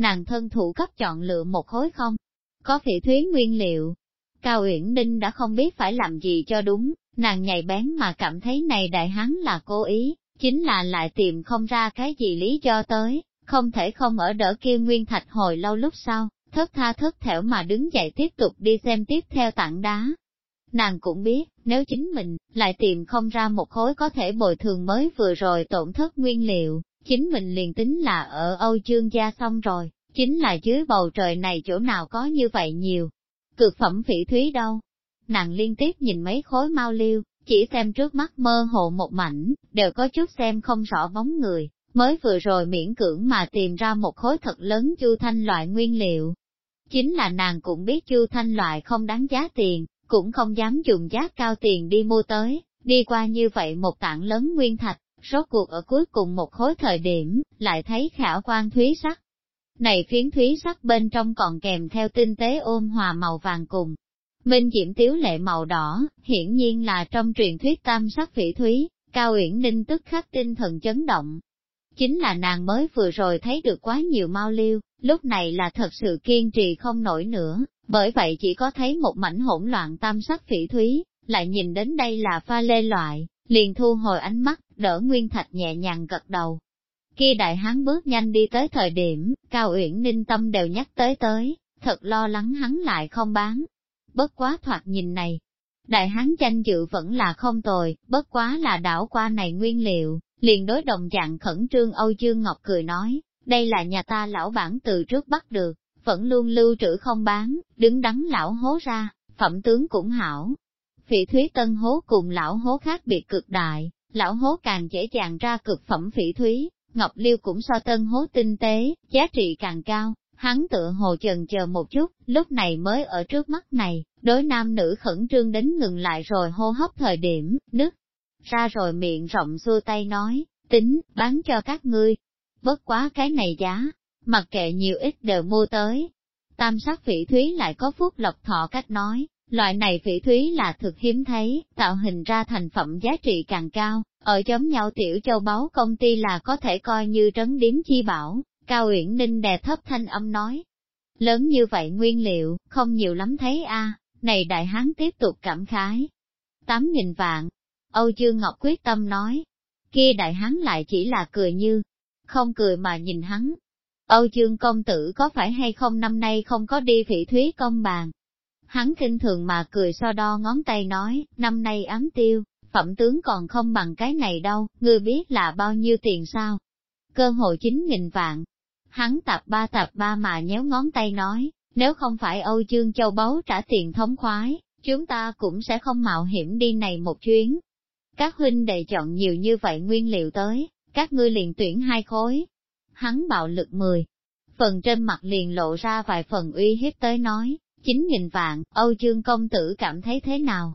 nàng thân thủ cấp chọn lựa một khối không? Có phỉ thúy nguyên liệu. Cao Uyển đinh đã không biết phải làm gì cho đúng, nàng nhạy bén mà cảm thấy này đại hán là cố ý, chính là lại tìm không ra cái gì lý do tới, không thể không ở đỡ kia nguyên thạch hồi lâu lúc sau, thất tha thất thẻo mà đứng dậy tiếp tục đi xem tiếp theo tảng đá. Nàng cũng biết, nếu chính mình, lại tìm không ra một khối có thể bồi thường mới vừa rồi tổn thất nguyên liệu, chính mình liền tính là ở Âu Dương gia xong rồi, chính là dưới bầu trời này chỗ nào có như vậy nhiều. Cực phẩm phỉ thúy đâu? Nàng liên tiếp nhìn mấy khối mau liêu, chỉ xem trước mắt mơ hồ một mảnh, đều có chút xem không rõ bóng người, mới vừa rồi miễn cưỡng mà tìm ra một khối thật lớn chu thanh loại nguyên liệu. Chính là nàng cũng biết chu thanh loại không đáng giá tiền, cũng không dám dùng giá cao tiền đi mua tới, đi qua như vậy một tảng lớn nguyên thạch, Rốt cuộc ở cuối cùng một khối thời điểm, lại thấy khả quan thúy sắc. Này phiến thúy sắc bên trong còn kèm theo tinh tế ôm hòa màu vàng cùng. Minh diễm tiếu lệ màu đỏ, hiển nhiên là trong truyền thuyết tam sắc phỉ thúy, Cao Uyển Ninh tức khắc tinh thần chấn động. Chính là nàng mới vừa rồi thấy được quá nhiều mau liêu, lúc này là thật sự kiên trì không nổi nữa, bởi vậy chỉ có thấy một mảnh hỗn loạn tam sắc phỉ thúy, lại nhìn đến đây là pha lê loại, liền thu hồi ánh mắt, đỡ Nguyên Thạch nhẹ nhàng gật đầu. Khi đại hán bước nhanh đi tới thời điểm, Cao Uyển Ninh tâm đều nhắc tới tới, thật lo lắng hắn lại không bán. Bất quá thoạt nhìn này, đại hán danh dự vẫn là không tồi, bất quá là đảo qua này nguyên liệu, liền đối đồng dạng khẩn trương Âu Dương Ngọc cười nói, đây là nhà ta lão bản từ trước bắt được, vẫn luôn lưu trữ không bán, đứng đắn lão hố ra, phẩm tướng cũng hảo. Phỉ thúy tân hố cùng lão hố khác biệt cực đại, lão hố càng dễ dàng ra cực phẩm phỉ thúy, ngọc liêu cũng so tân hố tinh tế, giá trị càng cao. Hắn tựa hồ chần chờ một chút, lúc này mới ở trước mắt này, đối nam nữ khẩn trương đến ngừng lại rồi hô hấp thời điểm, nứt ra rồi miệng rộng xua tay nói, tính, bán cho các ngươi. bất quá cái này giá, mặc kệ nhiều ít đều mua tới. Tam sắc phỉ thúy lại có phúc lộc thọ cách nói, loại này phỉ thúy là thực hiếm thấy, tạo hình ra thành phẩm giá trị càng cao, ở giống nhau tiểu châu báu công ty là có thể coi như trấn điếm chi bảo, Cao Uyển Ninh đè thấp thanh âm nói. Lớn như vậy nguyên liệu, không nhiều lắm thấy a này đại hán tiếp tục cảm khái. Tám nghìn vạn, Âu Dương Ngọc quyết tâm nói, kia đại hán lại chỉ là cười như, không cười mà nhìn hắn. Âu Dương công tử có phải hay không năm nay không có đi phỉ thúy công bàn? Hắn kinh thường mà cười so đo ngón tay nói, năm nay ám tiêu, phẩm tướng còn không bằng cái này đâu, ngươi biết là bao nhiêu tiền sao? Cơ hội chín nghìn vạn. Hắn tập ba tập ba mà nhéo ngón tay nói, nếu không phải Âu Dương Châu Báu trả tiền thống khoái, chúng ta cũng sẽ không mạo hiểm đi này một chuyến. Các huynh đệ chọn nhiều như vậy nguyên liệu tới, các ngươi liền tuyển hai khối. Hắn bạo lực mười, phần trên mặt liền lộ ra vài phần uy hiếp tới nói, chín nghìn vạn, Âu Dương công tử cảm thấy thế nào?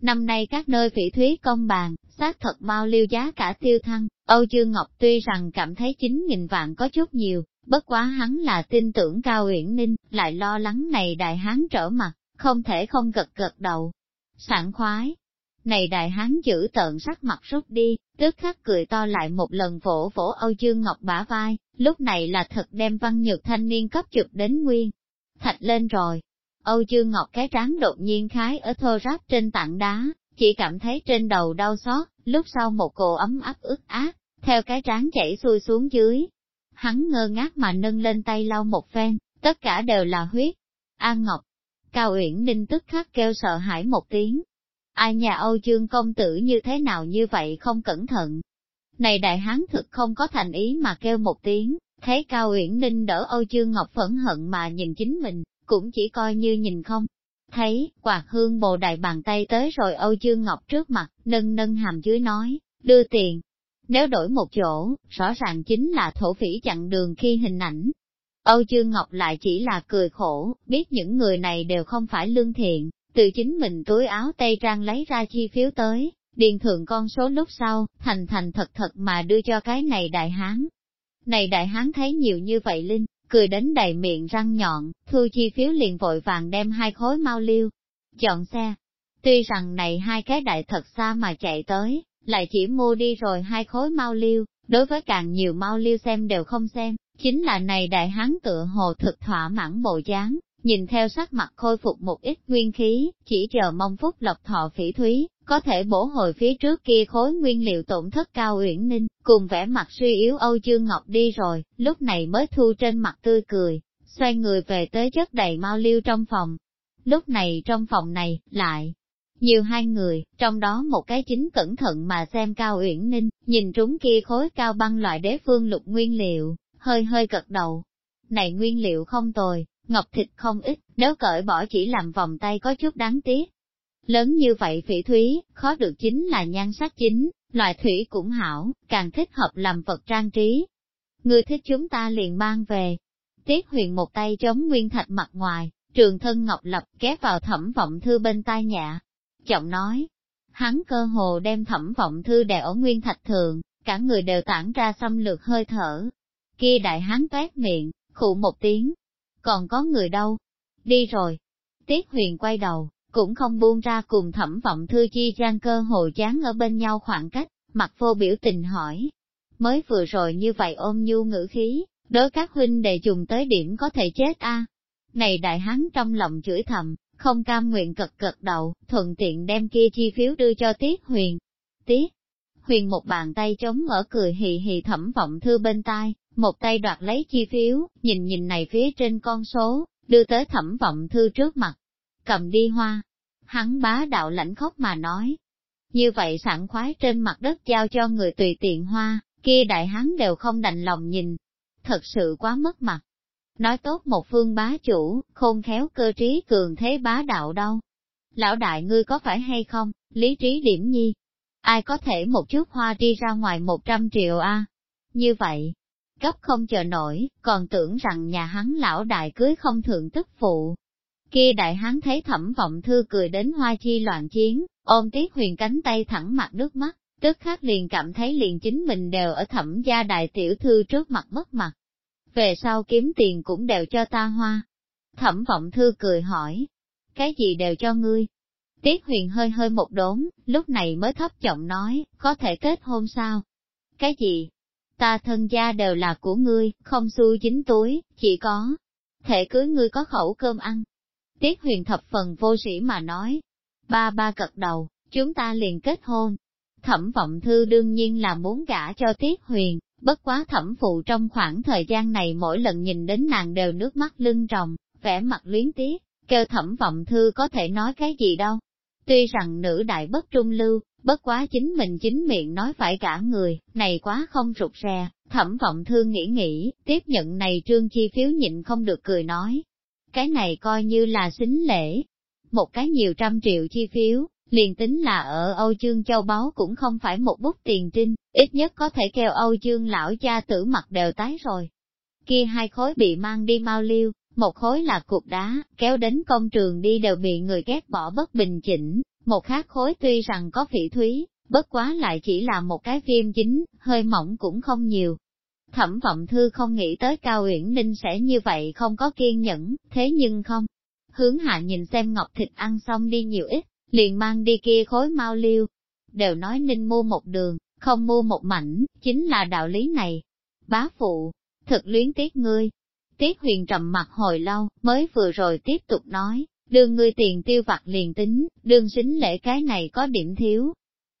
Năm nay các nơi phỉ thúy công bàn, xác thật bao liêu giá cả tiêu thăng, Âu Dương Ngọc tuy rằng cảm thấy chín nghìn vạn có chút nhiều, bất quá hắn là tin tưởng Cao Uyển Ninh, lại lo lắng này đại hán trở mặt, không thể không gật gật đầu. Sảng khoái, này đại hán giữ tợn sắc mặt rút đi, tức khắc cười to lại một lần vỗ vỗ Âu Dương Ngọc bả vai, lúc này là thật đem văn nhược thanh niên cấp chụp đến nguyên. Thạch lên rồi. Âu Dương Ngọc cái trán đột nhiên khái ở thô ráp trên tảng đá, chỉ cảm thấy trên đầu đau xót, lúc sau một cổ ấm áp ướt át, theo cái trán chảy xuôi xuống dưới. Hắn ngơ ngác mà nâng lên tay lau một phen, tất cả đều là huyết. An Ngọc, Cao Uyển Ninh tức khắc kêu sợ hãi một tiếng, Ai nhà Âu Dương công tử như thế nào như vậy không cẩn thận. Này đại hán thực không có thành ý mà kêu một tiếng, thấy Cao Uyển Ninh đỡ Âu Dương Ngọc phẫn hận mà nhìn chính mình, cũng chỉ coi như nhìn không. Thấy, quạt hương bồ đại bàn tay tới rồi Âu Dương Ngọc trước mặt, nâng nâng hàm dưới nói, đưa tiền. Nếu đổi một chỗ, rõ ràng chính là thổ phỉ chặn đường khi hình ảnh. Âu Dương Ngọc lại chỉ là cười khổ, biết những người này đều không phải lương thiện, từ chính mình túi áo tây trang lấy ra chi phiếu tới, điền thượng con số lúc sau, thành thành thật thật mà đưa cho cái này đại hán. Này đại hán thấy nhiều như vậy Linh, cười đến đầy miệng răng nhọn, thu chi phiếu liền vội vàng đem hai khối mau liêu, chọn xe. Tuy rằng này hai cái đại thật xa mà chạy tới, lại chỉ mua đi rồi hai khối mau liêu, đối với càng nhiều mau liêu xem đều không xem, chính là này đại hán tựa hồ thực thỏa mãn bộ dáng, nhìn theo sắc mặt khôi phục một ít nguyên khí, chỉ chờ mong phúc lộc thọ phỉ thúy, có thể bổ hồi phía trước kia khối nguyên liệu tổn thất cao uyển ninh, cùng vẻ mặt suy yếu Âu Dương Ngọc đi rồi, lúc này mới thu trên mặt tươi cười, xoay người về tới chất đầy mau liêu trong phòng. Lúc này trong phòng này, lại, nhiều hai người, trong đó một cái chính cẩn thận mà xem Cao Uyển Ninh, nhìn trúng kia khối cao băng loại đế phương lục nguyên liệu, hơi hơi cật đầu. Này nguyên liệu không tồi, ngọc thịt không ít, nếu cởi bỏ chỉ làm vòng tay có chút đáng tiếc. Lớn như vậy phỉ thúy, khó được chính là nhan sắc chính, loại thủy cũng hảo, càng thích hợp làm vật trang trí. Người thích chúng ta liền mang về. Tiết huyền một tay chống nguyên thạch mặt ngoài, trường thân ngọc lập ghé vào thẩm vọng thư bên tai nhạ. Giọng nói, hắn cơ hồ đem thẩm vọng thư đè ở nguyên thạch thường, cả người đều tản ra xâm lược hơi thở. Kia đại hán toét miệng, khụ một tiếng, còn có người đâu? Đi rồi. Tiết huyền quay đầu, cũng không buông ra cùng thẩm vọng thư chi trang cơ hồ chán ở bên nhau khoảng cách, mặt vô biểu tình hỏi. Mới vừa rồi như vậy ôm nhu ngữ khí, đối các huynh đệ dùng tới điểm có thể chết a. Này đại hán trong lòng chửi thầm, không cam nguyện cật cật đầu, thuận tiện đem kia chi phiếu đưa cho Tiết Huyền. Tiết Huyền một bàn tay chống ở cười hì hì thẩm vọng thư bên tai, một tay đoạt lấy chi phiếu, nhìn nhìn này phía trên con số, đưa tới thẩm vọng thư trước mặt. Cầm đi hoa. Hắn bá đạo lãnh khóc mà nói. Như vậy sẵn khoái trên mặt đất giao cho người tùy tiện hoa, kia đại hắn đều không đành lòng nhìn. Thật sự quá mất mặt. Nói tốt một phương bá chủ, khôn khéo cơ trí cường thế bá đạo đâu. Lão đại ngươi có phải hay không, lý trí điểm nhi? Ai có thể một chút hoa đi ra ngoài 100 triệu a? Như vậy, cấp không chờ nổi, còn tưởng rằng nhà hắn lão đại cưới không thượng tức phụ. Kia đại hán thấy thẩm vọng thư cười đến hoa chi loạn chiến, ôm tiết huyền cánh tay thẳng mặt nước mắt, tức khắc liền cảm thấy liền chính mình đều ở thẩm gia đại tiểu thư trước mặt mất mặt. Về sau kiếm tiền cũng đều cho ta hoa. Thẩm vọng thư cười hỏi, cái gì đều cho ngươi. Tiết huyền hơi hơi một đốn, lúc này mới thấp giọng nói, có thể kết hôn sao? Cái gì? Ta thân gia đều là của ngươi, không xu dính túi, chỉ có thể cưới ngươi có khẩu cơm ăn. Tiết huyền thập phần vô sĩ mà nói. Ba ba cật đầu, chúng ta liền kết hôn. Thẩm vọng thư đương nhiên là muốn gả cho Tiết huyền, bất quá thẩm phụ trong khoảng thời gian này mỗi lần nhìn đến nàng đều nước mắt lưng tròng, vẻ mặt luyến tiếc, kêu thẩm vọng thư có thể nói cái gì đâu. Tuy rằng nữ đại bất trung lưu, bất quá chính mình chính miệng nói phải cả người, này quá không rụt rè, thẩm vọng thư nghĩ nghĩ, tiếp nhận này trương chi phiếu nhịn không được cười nói. Cái này coi như là xính lễ, một cái nhiều trăm triệu chi phiếu, liền tính là ở Âu Dương Châu Báu cũng không phải một bút tiền trinh, ít nhất có thể kêu Âu Dương lão cha tử mặt đều tái rồi. Kia hai khối bị mang đi mau liêu, một khối là cục đá, kéo đến công trường đi đều bị người ghét bỏ bất bình chỉnh, một khác khối tuy rằng có phỉ thúy, bất quá lại chỉ là một cái viêm chính, hơi mỏng cũng không nhiều. Thẩm vọng thư không nghĩ tới Cao Uyển Ninh sẽ như vậy không có kiên nhẫn, thế nhưng không. Hướng hạ nhìn xem ngọc thịt ăn xong đi nhiều ít, liền mang đi kia khối mau liêu. Đều nói Ninh mua một đường, không mua một mảnh, chính là đạo lý này. Bá phụ, thực luyến tiếc ngươi, Tiết huyền trầm mặt hồi lâu, mới vừa rồi tiếp tục nói, đương ngươi tiền tiêu vặt liền tính, đương xính lễ cái này có điểm thiếu.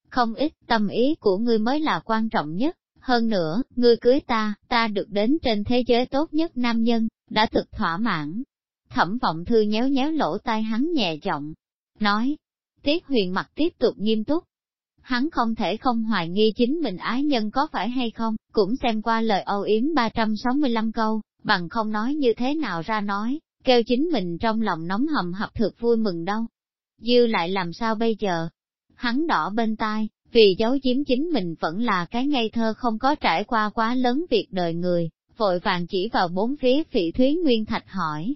Không ít tâm ý của ngươi mới là quan trọng nhất, hơn nữa, ngươi cưới ta, ta được đến trên thế giới tốt nhất nam nhân, đã thực thỏa mãn. Thẩm vọng thư nhéo nhéo lỗ tai hắn nhẹ giọng, nói, Tiết huyền mặt tiếp tục nghiêm túc. Hắn không thể không hoài nghi chính mình ái nhân có phải hay không, cũng xem qua lời âu yếm 365 câu, bằng không nói như thế nào ra nói, kêu chính mình trong lòng nóng hầm hập thực vui mừng đâu. Dư lại làm sao bây giờ? Hắn đỏ bên tai, vì giấu giếm chính mình vẫn là cái ngây thơ không có trải qua quá lớn việc đời người, vội vàng chỉ vào bốn phía phỉ thúy nguyên thạch hỏi.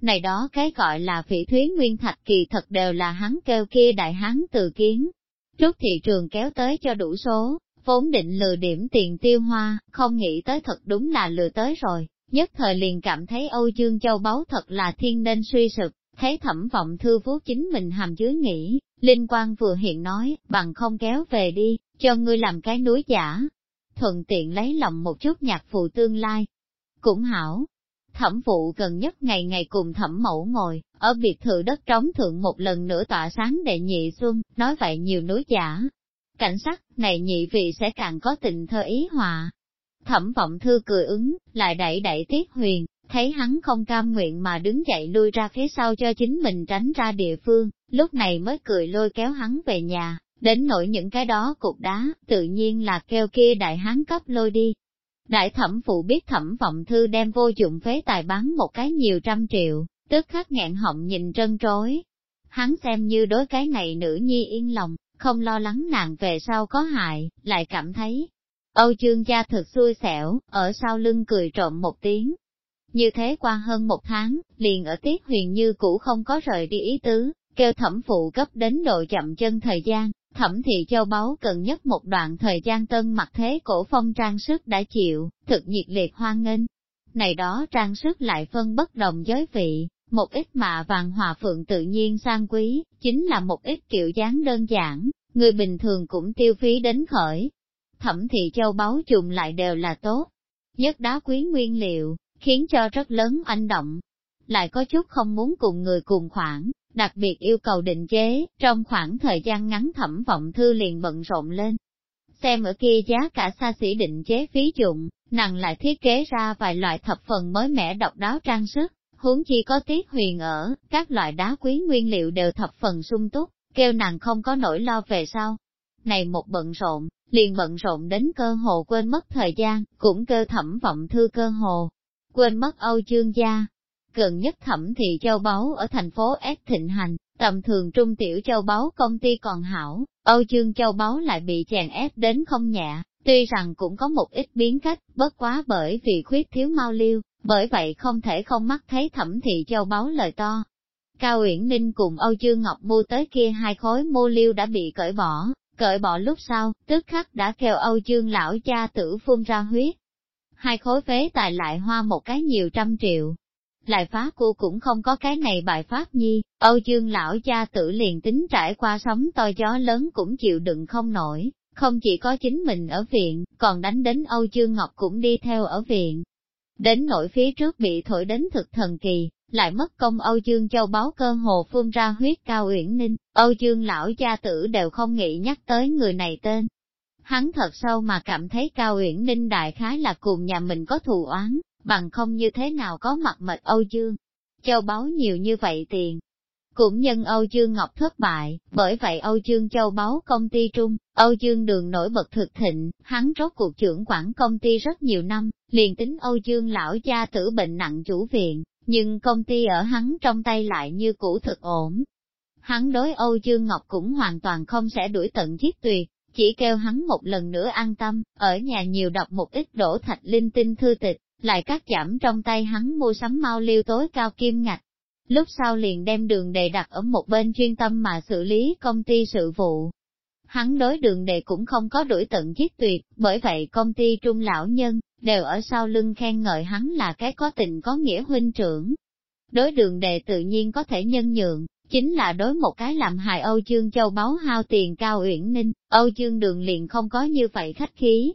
Này đó cái gọi là phỉ thúy nguyên thạch kỳ thật đều là hắn kêu kia đại hắn từ kiến. Trước thị trường kéo tới cho đủ số, vốn định lừa điểm tiền tiêu hoa, không nghĩ tới thật đúng là lừa tới rồi nhất thời liền cảm thấy Âu Dương Châu Báu thật là thiên nên suy sụp, thấy thẩm vọng thư phú chính mình hàm dưới nghĩ, Linh Quang vừa hiện nói, bằng không kéo về đi, cho ngươi làm cái núi giả, thuận tiện lấy lòng một chút nhạc phụ tương lai. Cũng hảo, thẩm phụ gần nhất ngày ngày cùng thẩm mẫu ngồi, ở biệt thự đất trống thượng một lần nữa tỏa sáng đệ nhị xuân, nói vậy nhiều núi giả. Cảnh sắc, này nhị vị sẽ càng có tình thơ ý hòa, Thẩm vọng thư cười ứng, lại đẩy đẩy tiết huyền, thấy hắn không cam nguyện mà đứng dậy lui ra phía sau cho chính mình tránh ra địa phương, lúc này mới cười lôi kéo hắn về nhà, đến nỗi những cái đó cục đá, tự nhiên là kêu kia đại hán cấp lôi đi. Đại thẩm phụ biết thẩm vọng thư đem vô dụng phế tài bán một cái nhiều trăm triệu, tức khắc nghẹn họng nhìn trân trối. Hắn xem như đối cái này nữ nhi yên lòng, không lo lắng nàng về sau có hại, lại cảm thấy, Âu chương gia thực xui xẻo, ở sau lưng cười trộm một tiếng. Như thế qua hơn một tháng, liền ở tiết huyền như cũ không có rời đi ý tứ, kêu thẩm phụ cấp đến độ chậm chân thời gian, thẩm thị châu báu cần nhất một đoạn thời gian tân mặt thế cổ phong trang sức đã chịu, thực nhiệt liệt hoan nghênh. Này đó trang sức lại phân bất đồng giới vị, một ít mạ vàng hòa phượng tự nhiên sang quý, chính là một ít kiểu dáng đơn giản, người bình thường cũng tiêu phí đến khởi, thẩm thị châu báu trùng lại đều là tốt. Nhất đá quý nguyên liệu, khiến cho rất lớn anh động. Lại có chút không muốn cùng người cùng khoản, đặc biệt yêu cầu định chế, trong khoảng thời gian ngắn thẩm vọng thư liền bận rộn lên. Xem ở kia giá cả xa xỉ định chế phí dụng, nàng lại thiết kế ra vài loại thập phần mới mẻ độc đáo trang sức, huống chi có tiết huyền ở, các loại đá quý nguyên liệu đều thập phần sung túc, kêu nàng không có nỗi lo về sau. Này một bận rộn, liền bận rộn đến cơ hồ quên mất thời gian, cũng cơ thẩm vọng thư cơ hồ, quên mất Âu chương gia. Gần nhất thẩm thị châu báu ở thành phố S thịnh hành, tầm thường trung tiểu châu báu công ty còn hảo, Âu Dương châu báu lại bị chèn ép đến không nhẹ, tuy rằng cũng có một ít biến cách, bất quá bởi vì khuyết thiếu mau liêu, bởi vậy không thể không mắt thấy thẩm thị châu báu lời to. Cao Uyển Ninh cùng Âu Dương Ngọc mua tới kia hai khối mô liêu đã bị cởi bỏ, cởi bỏ lúc sau, tức khắc đã kêu Âu Dương lão cha tử phun ra huyết. Hai khối phế tài lại hoa một cái nhiều trăm triệu. Lại phá cô cũng không có cái này bài pháp nhi, Âu Dương lão cha tử liền tính trải qua sóng to gió lớn cũng chịu đựng không nổi, không chỉ có chính mình ở viện, còn đánh đến Âu Dương Ngọc cũng đi theo ở viện. Đến nỗi phía trước bị thổi đến thực thần kỳ, lại mất công Âu Dương Châu báo cơ hồ phun ra huyết cao uyển ninh, Âu Dương lão gia tử đều không nghĩ nhắc tới người này tên. Hắn thật sâu mà cảm thấy cao uyển ninh đại khái là cùng nhà mình có thù oán, bằng không như thế nào có mặt mệt Âu Dương. Châu báo nhiều như vậy tiền, cũng nhân Âu Dương Ngọc thất bại, bởi vậy Âu Dương Châu Báu công ty trung, Âu Dương Đường nổi bật thực thịnh, hắn rốt cuộc trưởng quản công ty rất nhiều năm, liền tính Âu Dương lão gia tử bệnh nặng chủ viện, nhưng công ty ở hắn trong tay lại như cũ thực ổn. Hắn đối Âu Dương Ngọc cũng hoàn toàn không sẽ đuổi tận giết tuyệt, chỉ kêu hắn một lần nữa an tâm, ở nhà nhiều đọc một ít đổ thạch linh tinh thư tịch, lại cắt giảm trong tay hắn mua sắm mau liêu tối cao kim ngạch. Lúc sau liền đem đường đề đặt ở một bên chuyên tâm mà xử lý công ty sự vụ. Hắn đối đường đề cũng không có đuổi tận giết tuyệt, bởi vậy công ty trung lão nhân, đều ở sau lưng khen ngợi hắn là cái có tình có nghĩa huynh trưởng. Đối đường đề tự nhiên có thể nhân nhượng, chính là đối một cái làm hại Âu Dương Châu báo hao tiền cao uyển ninh, Âu Dương đường liền không có như vậy khách khí.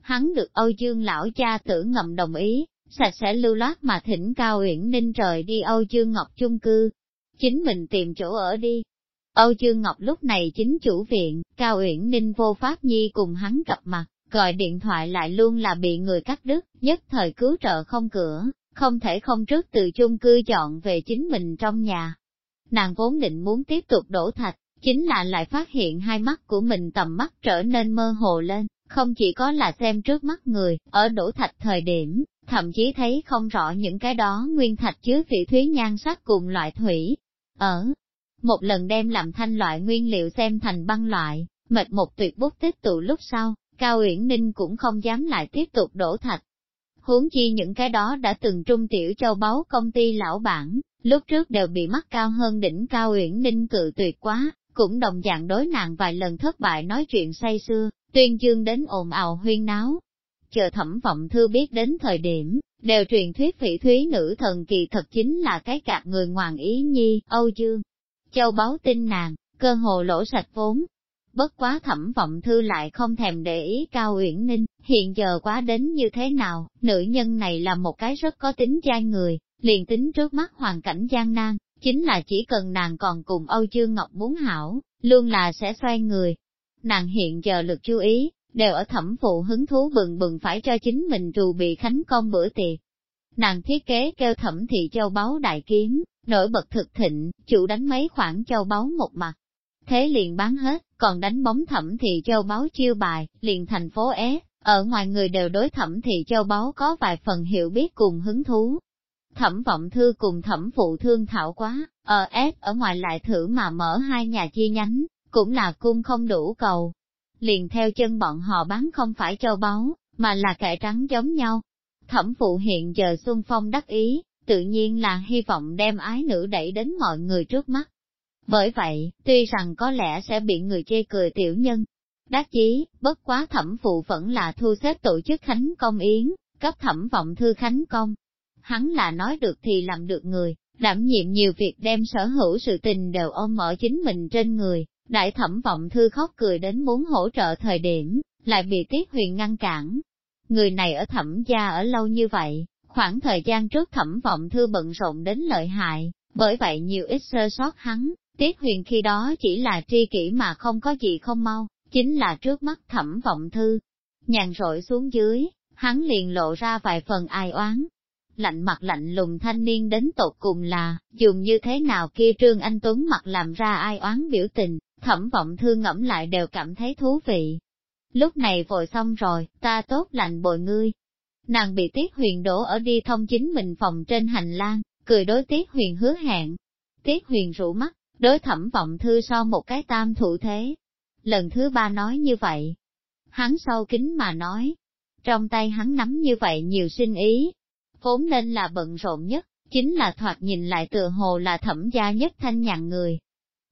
Hắn được Âu Dương lão cha tử ngầm đồng ý, sạch sẽ lưu loát mà thỉnh Cao Uyển Ninh rời đi Âu Dương Ngọc chung cư. Chính mình tìm chỗ ở đi. Âu Dương Ngọc lúc này chính chủ viện, Cao Uyển Ninh vô pháp nhi cùng hắn gặp mặt, gọi điện thoại lại luôn là bị người cắt đứt, nhất thời cứu trợ không cửa, không thể không trước từ chung cư chọn về chính mình trong nhà. Nàng vốn định muốn tiếp tục đổ thạch, chính là lại phát hiện hai mắt của mình tầm mắt trở nên mơ hồ lên, không chỉ có là xem trước mắt người, ở đổ thạch thời điểm, thậm chí thấy không rõ những cái đó nguyên thạch chứa vị thúy nhan sắc cùng loại thủy. Ở một lần đem làm thanh loại nguyên liệu xem thành băng loại, mệt một tuyệt bút tích tụ lúc sau, Cao Uyển Ninh cũng không dám lại tiếp tục đổ thạch. Huống chi những cái đó đã từng trung tiểu châu báu công ty lão bản, lúc trước đều bị mắc cao hơn đỉnh Cao Uyển Ninh cự tuyệt quá, cũng đồng dạng đối nàng vài lần thất bại nói chuyện say xưa, tuyên dương đến ồn ào huyên náo. Chờ thẩm vọng thư biết đến thời điểm, đều truyền thuyết phỉ thúy nữ thần kỳ thật chính là cái cạc người ngoạn ý nhi, Âu Dương. Châu báu tin nàng, cơ hồ lỗ sạch vốn, bất quá thẩm vọng thư lại không thèm để ý Cao Uyển Ninh, hiện giờ quá đến như thế nào, nữ nhân này là một cái rất có tính trai người, liền tính trước mắt hoàn cảnh gian nan, chính là chỉ cần nàng còn cùng Âu Dương Ngọc muốn hảo, luôn là sẽ xoay người. Nàng hiện giờ lực chú ý, đều ở thẩm phụ hứng thú bừng bừng phải cho chính mình trù bị khánh công bữa tiệc. Nàng thiết kế kêu thẩm thị châu báu đại kiếm, nổi bật thực thịnh, chủ đánh mấy khoản châu báu một mặt, thế liền bán hết, còn đánh bóng thẩm thị châu báu chiêu bài, liền thành phố é, ở ngoài người đều đối thẩm thị châu báu có vài phần hiểu biết cùng hứng thú. Thẩm vọng thư cùng thẩm phụ thương thảo quá, ờ, ở S ở ngoài lại thử mà mở hai nhà chi nhánh, cũng là cung không đủ cầu. Liền theo chân bọn họ bán không phải châu báu, mà là kẻ trắng giống nhau. Thẩm phụ hiện giờ xuân phong đắc ý, tự nhiên là hy vọng đem ái nữ đẩy đến mọi người trước mắt. Bởi vậy, tuy rằng có lẽ sẽ bị người chê cười tiểu nhân, đắc chí, bất quá thẩm phụ vẫn là thu xếp tổ chức khánh công yến, cấp thẩm vọng thư khánh công. Hắn là nói được thì làm được người, đảm nhiệm nhiều việc đem sở hữu sự tình đều ôm ở chính mình trên người, đại thẩm vọng thư khóc cười đến muốn hỗ trợ thời điểm, lại bị tiết huyền ngăn cản. Người này ở thẩm gia ở lâu như vậy, khoảng thời gian trước thẩm vọng thư bận rộn đến lợi hại, bởi vậy nhiều ít sơ sót hắn, Tiết huyền khi đó chỉ là tri kỷ mà không có gì không mau, chính là trước mắt thẩm vọng thư. Nhàn rội xuống dưới, hắn liền lộ ra vài phần ai oán. Lạnh mặt lạnh lùng thanh niên đến tột cùng là, dùng như thế nào kia Trương Anh Tuấn mặt làm ra ai oán biểu tình, thẩm vọng thư ngẫm lại đều cảm thấy thú vị. Lúc này vội xong rồi, ta tốt lạnh bồi ngươi. Nàng bị tiết huyền đổ ở đi thông chính mình phòng trên hành lang, cười đối Tiết Huyền hứa hẹn. Tiết Huyền rủ mắt, đối thẩm vọng thư so một cái tam thủ thế. Lần thứ ba nói như vậy. Hắn sâu kính mà nói. Trong tay hắn nắm như vậy nhiều sinh ý. Vốn nên là bận rộn nhất, chính là thoạt nhìn lại tựa hồ là thẩm gia nhất thanh nhàn người.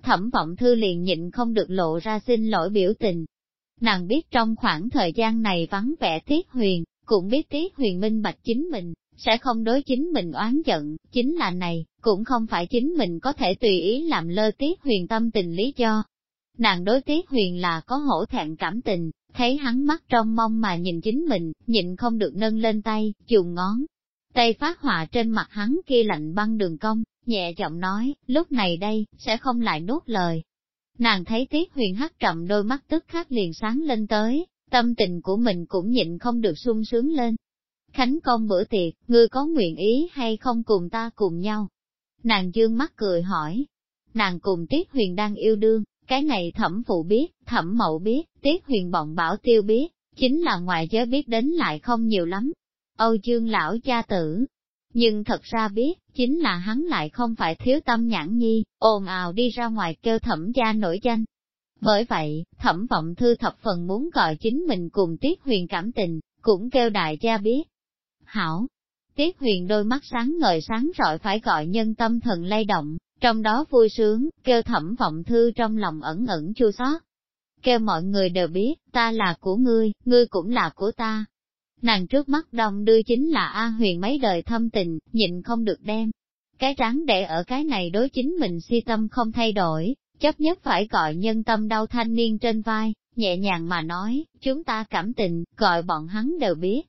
Thẩm vọng thư liền nhịn không được lộ ra xin lỗi biểu tình. Nàng biết trong khoảng thời gian này vắng vẻ Tiết Huyền, cũng biết Tiết Huyền minh bạch chính mình, sẽ không đối chính mình oán giận, chính là này, cũng không phải chính mình có thể tùy ý làm lơ Tiết Huyền tâm tình lý do. Nàng đối Tiết Huyền là có hổ thẹn cảm tình, thấy hắn mắt trong mong mà nhìn chính mình, nhịn không được nâng lên tay, dùng ngón. Tay phát họa trên mặt hắn kia lạnh băng đường cong, nhẹ giọng nói, lúc này đây, sẽ không lại nuốt lời. Nàng thấy Tiết Huyền hắt trầm đôi mắt tức khắc liền sáng lên tới, tâm tình của mình cũng nhịn không được sung sướng lên, Khánh công bữa tiệc, ngươi có nguyện ý hay không cùng ta cùng nhau? Nàng dương mắt cười hỏi. Nàng cùng Tiết Huyền đang yêu đương, cái này thẩm phụ biết, thẩm mậu biết, Tiết Huyền bọn bảo tiêu biết, chính là ngoài giới biết đến lại không nhiều lắm. Âu Dương lão cha tử. Nhưng thật ra biết, chính là hắn lại không phải thiếu tâm nhãn nhi, ồn ào đi ra ngoài kêu thẩm gia nổi danh. Bởi vậy, thẩm vọng thư thập phần muốn gọi chính mình cùng Tiết Huyền cảm tình, cũng kêu đại gia biết, hảo. Tiết huyền đôi mắt sáng ngời sáng rọi phải gọi nhân tâm thần lay động, trong đó vui sướng, kêu thẩm vọng thư trong lòng ẩn ẩn chua xót. Kêu mọi người đều biết, ta là của ngươi, ngươi cũng là của ta. Nàng trước mắt đông đưa chính là A huyền mấy đời thâm tình, nhịn không được đem. Cái trắng để ở cái này đối chính mình si tâm không thay đổi, chấp nhất phải gọi nhân tâm đau thanh niên trên vai, nhẹ nhàng mà nói, chúng ta cảm tình, gọi bọn hắn đều biết.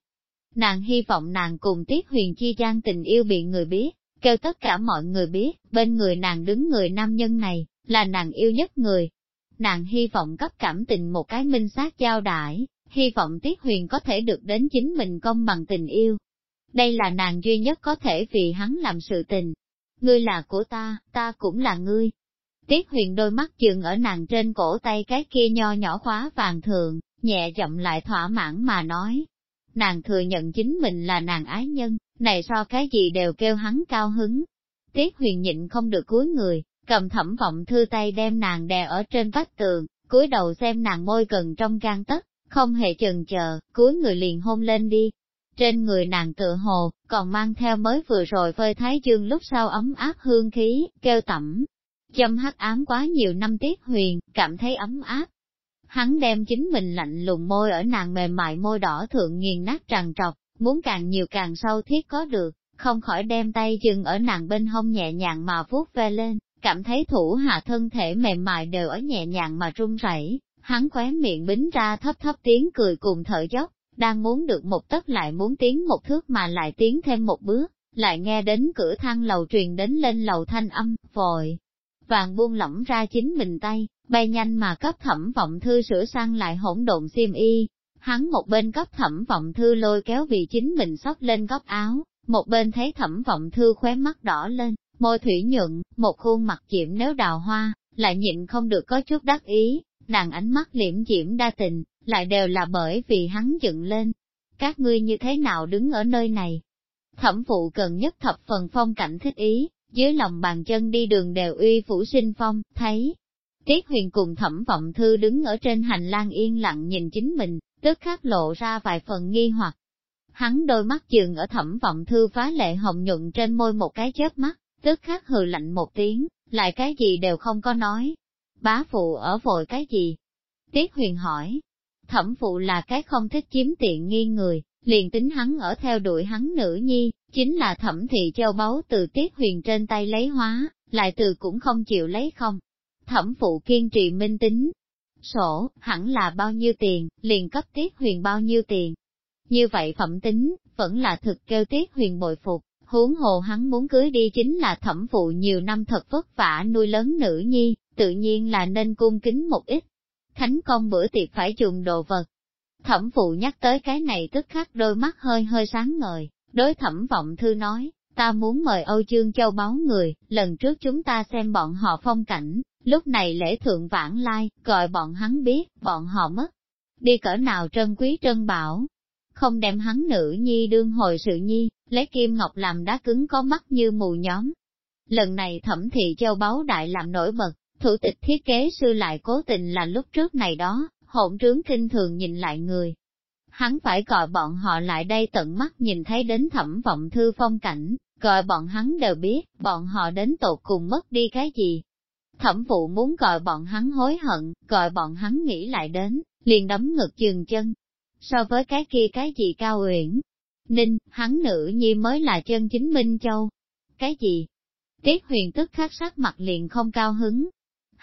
Nàng hy vọng nàng cùng Tiết Huyền Chi gian tình yêu bị người biết, kêu tất cả mọi người biết, bên người nàng đứng người nam nhân này, là nàng yêu nhất người. Nàng hy vọng cấp cảm tình một cái minh xác giao đãi, hy vọng Tiết Huyền có thể được đến chính mình công bằng tình yêu. Đây là nàng duy nhất có thể vì hắn làm sự tình. Ngươi là của ta, ta cũng là ngươi. Tiết Huyền đôi mắt dừng ở nàng trên cổ tay cái kia nho nhỏ khóa vàng thường, nhẹ giọng lại thỏa mãn mà nói, nàng thừa nhận chính mình là nàng ái nhân, này so cái gì đều kêu hắn cao hứng. Tiết huyền nhịn không được cúi người, cầm thẩm vọng thư tay đem nàng đè ở trên vách tường, cúi đầu xem nàng môi gần trong gan tất, không hề chần chờ, cúi người liền hôn lên đi. Trên người nàng tựa hồ, còn mang theo mới vừa rồi phơi thái dương lúc sau ấm áp hương khí, kêu tẩm. Châm hắc ám quá nhiều năm tiết huyền, cảm thấy ấm áp, Hắn đem chính mình lạnh lùng môi ở nàng mềm mại môi đỏ thượng nghiền nát tràn trọc, muốn càng nhiều càng sâu thiết có được, không khỏi đem tay dừng ở nàng bên hông nhẹ nhàng mà vuốt ve lên, cảm thấy thủ hạ thân thể mềm mại đều ở nhẹ nhàng mà run rẩy. Hắn khóe miệng bính ra thấp thấp tiếng cười cùng thở dốc, đang muốn được một tấc lại muốn tiến một thước mà lại tiến thêm một bước, lại nghe đến cửa thang lầu truyền đến lên lầu thanh âm, vội. Vàng buông lỏng ra chính mình tay, bay nhanh mà cấp thẩm vọng thư sửa sang lại hỗn độn xiêm y. Hắn một bên cấp thẩm vọng thư lôi kéo vì chính mình sóc lên góc áo, một bên thấy thẩm vọng thư khóe mắt đỏ lên, môi thủy nhuận, một khuôn mặt diễm nếu đào hoa, lại nhịn không được có chút đắc ý, nàng ánh mắt liễm diễm đa tình, lại đều là bởi vì hắn dựng lên. Các ngươi như thế nào đứng ở nơi này? Thẩm phụ cần nhất thập phần phong cảnh thích ý, dưới lòng bàn chân đi đường đều uy phủ sinh phong, thấy, Tiết huyền cùng thẩm vọng thư đứng ở trên hành lang yên lặng nhìn chính mình, tức khắc lộ ra vài phần nghi hoặc. Hắn đôi mắt dừng ở thẩm vọng thư phá lệ hồng nhuận trên môi một cái chớp mắt, tức khắc hừ lạnh một tiếng, lại cái gì đều không có nói. Bá phụ ở vội cái gì? Tiết huyền hỏi. Thẩm phụ là cái không thích chiếm tiện nghi người, liền tính hắn ở theo đuổi hắn nữ nhi, chính là thẩm thị châu báu từ tiết huyền trên tay lấy hóa, lại từ cũng không chịu lấy không, Thẩm phụ kiên trì minh tính. Sổ, hẳn là bao nhiêu tiền, liền cấp tiết huyền bao nhiêu tiền. Như vậy phẩm tính, vẫn là thực kêu tiết huyền bồi phục, huống hồ hắn muốn cưới đi chính là thẩm phụ nhiều năm thật vất vả nuôi lớn nữ nhi, tự nhiên là nên cung kính một ít. Khánh công bữa tiệc phải dùng đồ vật. Thẩm phụ nhắc tới cái này tức khắc đôi mắt hơi hơi sáng ngời, đối thẩm vọng thư nói, ta muốn mời Âu Dương Châu báo người, lần trước chúng ta xem bọn họ phong cảnh, Lúc này lễ thượng vãng lai, gọi bọn hắn biết, bọn họ mất. Đi cỡ nào trân quý trân bảo. không đem hắn nữ nhi đương hồi sự nhi, lấy kim ngọc làm đá cứng có mắt như mù nhóm. Lần này thẩm thị châu báu đại làm nổi bật, thủ tịch thiết kế sư lại cố tình là lúc trước này đó, hỗn trướng kinh thường nhìn lại người. Hắn phải gọi bọn họ lại đây tận mắt nhìn thấy đến thẩm vọng thư phong cảnh, gọi bọn hắn đều biết, bọn họ đến tột cùng mất đi cái gì. Thẩm phụ muốn gọi bọn hắn hối hận, gọi bọn hắn nghĩ lại đến, liền đấm ngực dừng chân. So với cái kia cái gì cao uyển, ninh, hắn nữ nhi mới là chân chính Minh Châu. Cái gì? Tiết huyền tức khắc sắc mặt liền không cao hứng.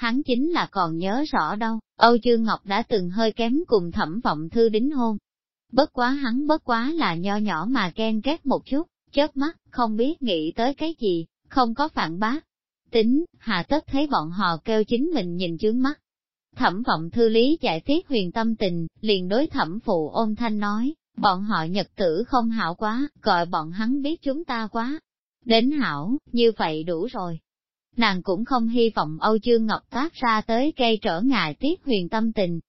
Hắn chính là còn nhớ rõ đâu, Âu Dương Ngọc đã từng hơi kém cùng thẩm vọng thư đính hôn. Bất quá hắn bất quá là nho nhỏ mà ghen ghét một chút, chớp mắt, không biết nghĩ tới cái gì, không có phản bác. Tính, hà tất thấy bọn họ kêu chính mình nhìn chướng mắt. Thẩm vọng thư lý giải tiết huyền tâm tình, liền đối thẩm phụ ôn thanh nói, bọn họ nhật tử không hảo quá, gọi bọn hắn biết chúng ta quá. Đến hảo, như vậy đủ rồi. Nàng cũng không hy vọng Âu Dương Ngọc tác ra tới gây trở ngại tiết huyền tâm tình.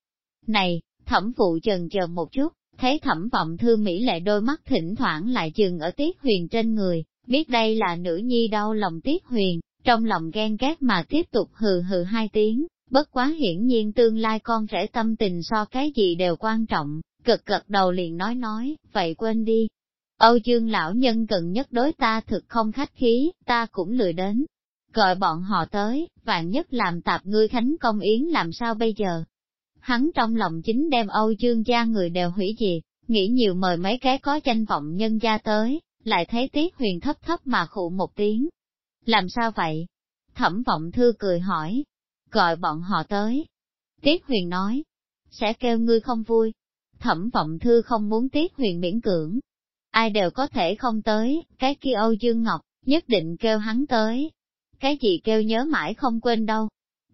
Này, thẩm phụ chần chờ một chút, thấy thẩm vọng thư mỹ lệ đôi mắt thỉnh thoảng lại dừng ở tiết huyền trên người, biết đây là nữ nhi đau lòng tiết huyền, trong lòng ghen ghét mà tiếp tục hừ hừ hai tiếng, bất quá hiển nhiên tương lai con rể tâm tình so cái gì đều quan trọng, cực cực đầu liền nói nói, vậy quên đi. Âu Dương lão nhân gần nhất đối ta thực không khách khí, ta cũng lười đến. Gọi bọn họ tới, vạn nhất làm tạp ngươi khánh công yến làm sao bây giờ? Hắn trong lòng chính đem Âu Dương gia người đều hủy diệt, nghĩ nhiều mời mấy cái có danh vọng nhân gia tới, lại thấy Tiết Huyền thấp thấp mà khụ một tiếng. Làm sao vậy? Thẩm vọng thư cười hỏi. Gọi bọn họ tới. Tiết Huyền nói. Sẽ kêu ngươi không vui. Thẩm vọng thư không muốn Tiết Huyền miễn cưỡng. Ai đều có thể không tới, cái kia Âu Dương Ngọc, nhất định kêu hắn tới. Cái gì kêu nhớ mãi không quên đâu.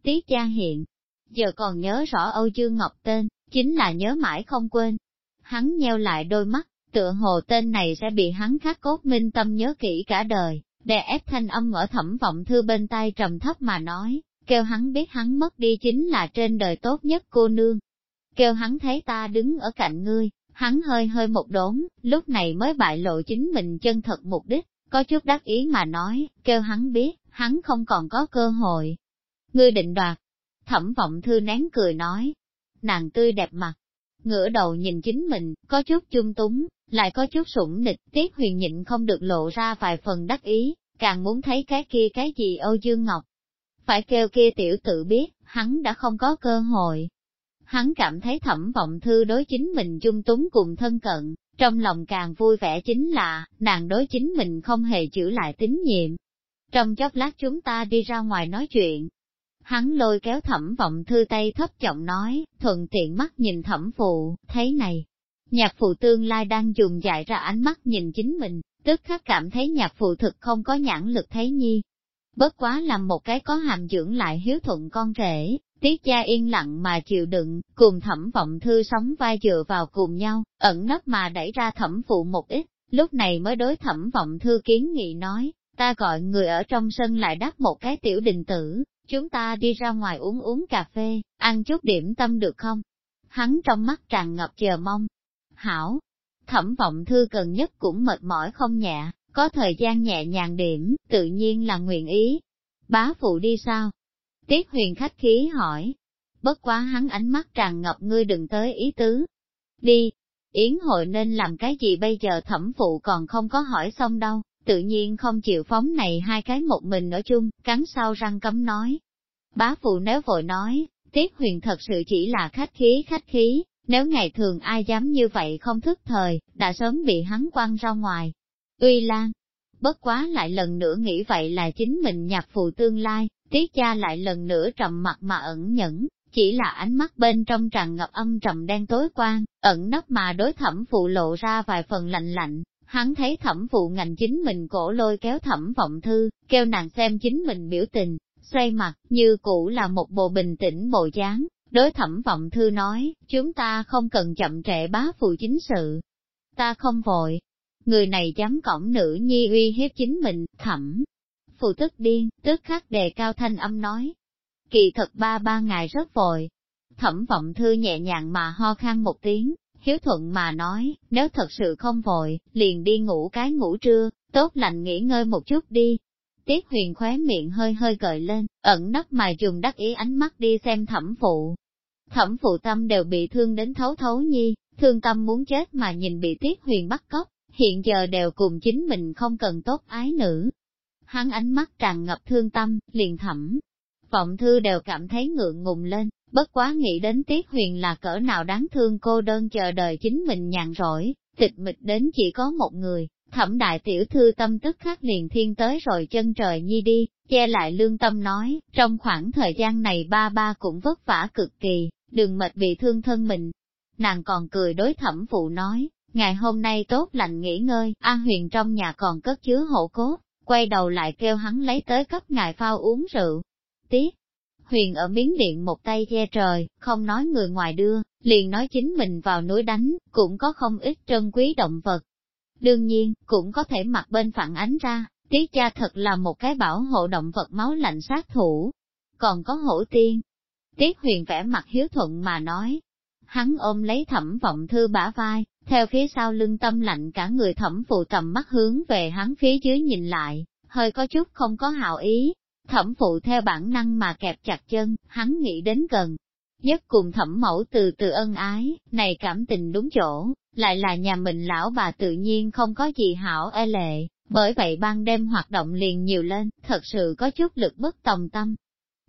Tiết Gia hiện, giờ còn nhớ rõ Âu Dương Ngọc tên, chính là nhớ mãi không quên. Hắn nheo lại đôi mắt, tựa hồ tên này sẽ bị hắn khắc cốt minh tâm nhớ kỹ cả đời, đè ép thanh âm ở thẩm vọng thư bên tai trầm thấp mà nói, kêu hắn biết hắn mất đi chính là trên đời tốt nhất cô nương. Kêu hắn thấy ta đứng ở cạnh ngươi, hắn hơi hơi một đốn, lúc này mới bại lộ chính mình chân thật mục đích, có chút đắc ý mà nói, kêu hắn biết, hắn không còn có cơ hội. Ngươi định đoạt, Thẩm vọng thư nén cười nói, nàng tươi đẹp mặt, ngửa đầu nhìn chính mình, có chút chung túng, lại có chút sủng nịch, tiết huyền nhịn không được lộ ra vài phần đắc ý, càng muốn thấy cái kia cái gì Âu Dương Ngọc. Phải kêu kia tiểu tự biết, hắn đã không có cơ hội. Hắn cảm thấy thẩm vọng thư đối chính mình chung túng cùng thân cận, trong lòng càng vui vẻ chính là, nàng đối chính mình không hề giữ lại tín nhiệm. Trong chốc lát chúng ta đi ra ngoài nói chuyện, Hắn lôi kéo thẩm vọng thư tay thấp giọng nói, thuận tiện mắt nhìn thẩm phụ, thấy này. Nhạc phụ tương lai đang dùng dại ra ánh mắt nhìn chính mình, tức khắc cảm thấy nhạc phụ thực không có nhãn lực thấy nhi. Bất quá làm một cái có hàm dưỡng lại hiếu thuận con rể, tiết gia yên lặng mà chịu đựng, cùng thẩm vọng thư sống vai dựa vào cùng nhau, ẩn nấp mà đẩy ra thẩm phụ một ít, lúc này mới đối thẩm vọng thư kiến nghị nói, ta gọi người ở trong sân lại đắp một cái tiểu đình tử, Chúng ta đi ra ngoài uống uống cà phê, ăn chút điểm tâm được không? Hắn trong mắt tràn ngập chờ mong. Hảo, thẩm vọng thư cần nhất cũng mệt mỏi không nhẹ, có thời gian nhẹ nhàng điểm, tự nhiên là nguyện ý. Bá phụ đi sao? Tiết huyền khách khí hỏi. Bất quá hắn ánh mắt tràn ngập ngươi đừng tới ý tứ. Đi, yến hội nên làm cái gì bây giờ thẩm phụ còn không có hỏi xong đâu tự nhiên không chịu phóng này hai cái một mình ở chung, cắn sau răng cấm nói. Bá phụ nếu vội nói, Tiết huyền thật sự chỉ là khách khí khách khí, nếu ngày thường ai dám như vậy không thức thời, đã sớm bị hắn quăng ra ngoài. Uy Lan, bất quá lại lần nữa nghĩ vậy là chính mình nhạc phụ tương lai, tiết cha lại lần nữa trầm mặt mà ẩn nhẫn, chỉ là ánh mắt bên trong tràn ngập âm trầm đen tối quan, ẩn nấp mà đối thẩm phụ lộ ra vài phần lạnh lạnh, Hắn thấy thẩm phụ ngành chính mình cổ lôi kéo thẩm vọng thư, kêu nàng xem chính mình biểu tình, xoay mặt, như cũ là một bộ bình tĩnh bộ dáng. Đối thẩm vọng thư nói, chúng ta không cần chậm trễ bá phụ chính sự. Ta không vội. Người này dám cổng nữ nhi uy hiếp chính mình, thẩm. Phụ tức điên, tức khắc đề cao thanh âm nói. Kỳ thật ba ba ngày rất vội. Thẩm vọng thư nhẹ nhàng mà ho khan một tiếng, hiếu thuận mà nói, nếu thật sự không vội, liền đi ngủ cái ngủ trưa, tốt lành nghỉ ngơi một chút đi. Tiết huyền khóe miệng hơi hơi gợi lên, ẩn nấp mài trùng đắc ý ánh mắt đi xem thẩm phụ. Thẩm phụ tâm đều bị thương đến thấu thấu nhi, thương tâm muốn chết mà nhìn bị tiết huyền bắt cóc, hiện giờ đều cùng chính mình không cần tốt ái nữ. Hắn ánh mắt tràn ngập thương tâm, liền thẩm. Vọng thư đều cảm thấy ngượng ngùng lên, bất quá nghĩ đến Tiết Huyền là cỡ nào đáng thương cô đơn chờ đợi chính mình nhàn rỗi, tịch mịch đến chỉ có một người, thẩm đại tiểu thư tâm tức khắc liền thiên tới rồi chân trời nhi đi, che lại lương tâm nói, trong khoảng thời gian này ba ba cũng vất vả cực kỳ, đừng mệt bị thương thân mình. Nàng còn cười đối thẩm phụ nói, ngày hôm nay tốt lành nghỉ ngơi, A Huyền trong nhà còn cất chứa hộ cốt, quay đầu lại kêu hắn lấy tới cấp ngài phao uống rượu. Tiết, Huyền ở miếng điện một tay che trời, không nói người ngoài đưa, liền nói chính mình vào núi đánh, cũng có không ít trân quý động vật. Đương nhiên, cũng có thể mặc bên phản ánh ra, tiết cha thật là một cái bảo hộ động vật máu lạnh sát thủ. Còn có hổ tiên. Tiết huyền vẽ mặt hiếu thuận mà nói. Hắn ôm lấy thẩm vọng thư bả vai, theo phía sau lưng tâm lạnh cả người thẩm phụ tầm mắt hướng về hắn phía dưới nhìn lại, hơi có chút không có hào ý, Thẩm phụ theo bản năng mà kẹp chặt chân, hắn nghĩ đến gần. Nhất cùng thẩm mẫu từ từ ân ái, này cảm tình đúng chỗ, lại là nhà mình lão bà tự nhiên không có gì hảo e lệ, bởi vậy ban đêm hoạt động liền nhiều lên, thật sự có chút lực bất tòng tâm.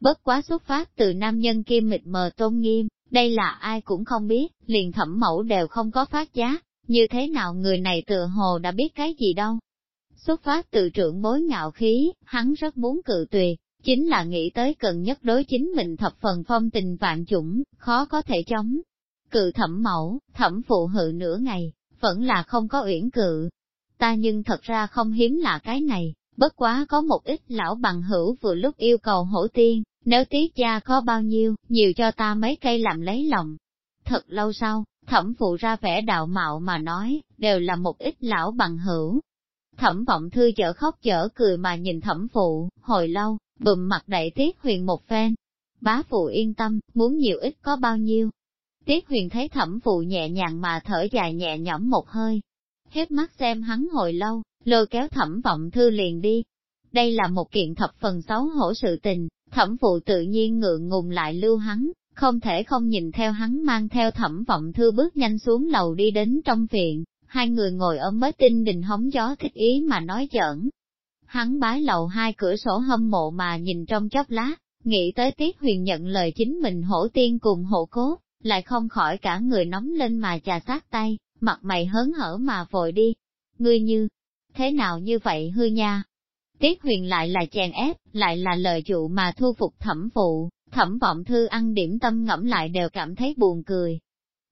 Bất quá xuất phát từ nam nhân kim mịt mờ tôn nghiêm, đây là ai cũng không biết, liền thẩm mẫu đều không có phát giác, như thế nào người này tựa hồ đã biết cái gì đâu. Xuất phát từ trưởng bối ngạo khí, hắn rất muốn cự tuyệt, chính là nghĩ tới cần nhất đối chính mình thập phần phong tình vạn chủng, khó có thể chống. Cự thẩm mẫu, thẩm phụ hự nửa ngày, vẫn là không có uyển cự. Ta nhưng thật ra không hiếm là cái này, bất quá có một ít lão bằng hữu vừa lúc yêu cầu hổ tiên, nếu tiết gia có bao nhiêu, nhiều cho ta mấy cây làm lấy lòng. Thật lâu sau, thẩm phụ ra vẻ đạo mạo mà nói, đều là một ít lão bằng hữu, Thẩm vọng thư chở khóc chở cười mà nhìn thẩm phụ, hồi lâu, bùm mặt đẩy Tiết Huyền một phen. Bá phụ yên tâm, muốn nhiều ít có bao nhiêu. Tiết Huyền thấy thẩm phụ nhẹ nhàng mà thở dài nhẹ nhõm một hơi. Hết mắt xem hắn hồi lâu, lôi kéo thẩm vọng thư liền đi. Đây là một kiện thập phần xấu hổ sự tình, thẩm phụ tự nhiên ngượng ngùng lại lưu hắn, không thể không nhìn theo hắn mang theo thẩm vọng thư bước nhanh xuống lầu đi đến trong viện, hai người ngồi ở mới tinh đình hóng gió thích ý mà nói giỡn. Hắn bái lầu hai cửa sổ hâm mộ mà nhìn trong chốc lát, nghĩ tới tiết huyền nhận lời chính mình hổ tiên cùng hộ cốt, lại không khỏi cả người nóng lên mà chà sát tay, mặt mày hớn hở mà vội đi. Ngươi như, thế nào như vậy hư nha? Tiết huyền lại là chèn ép, lại là lời dụ mà thu phục thẩm phụ, thẩm vọng thư ăn điểm tâm ngẫm lại đều cảm thấy buồn cười.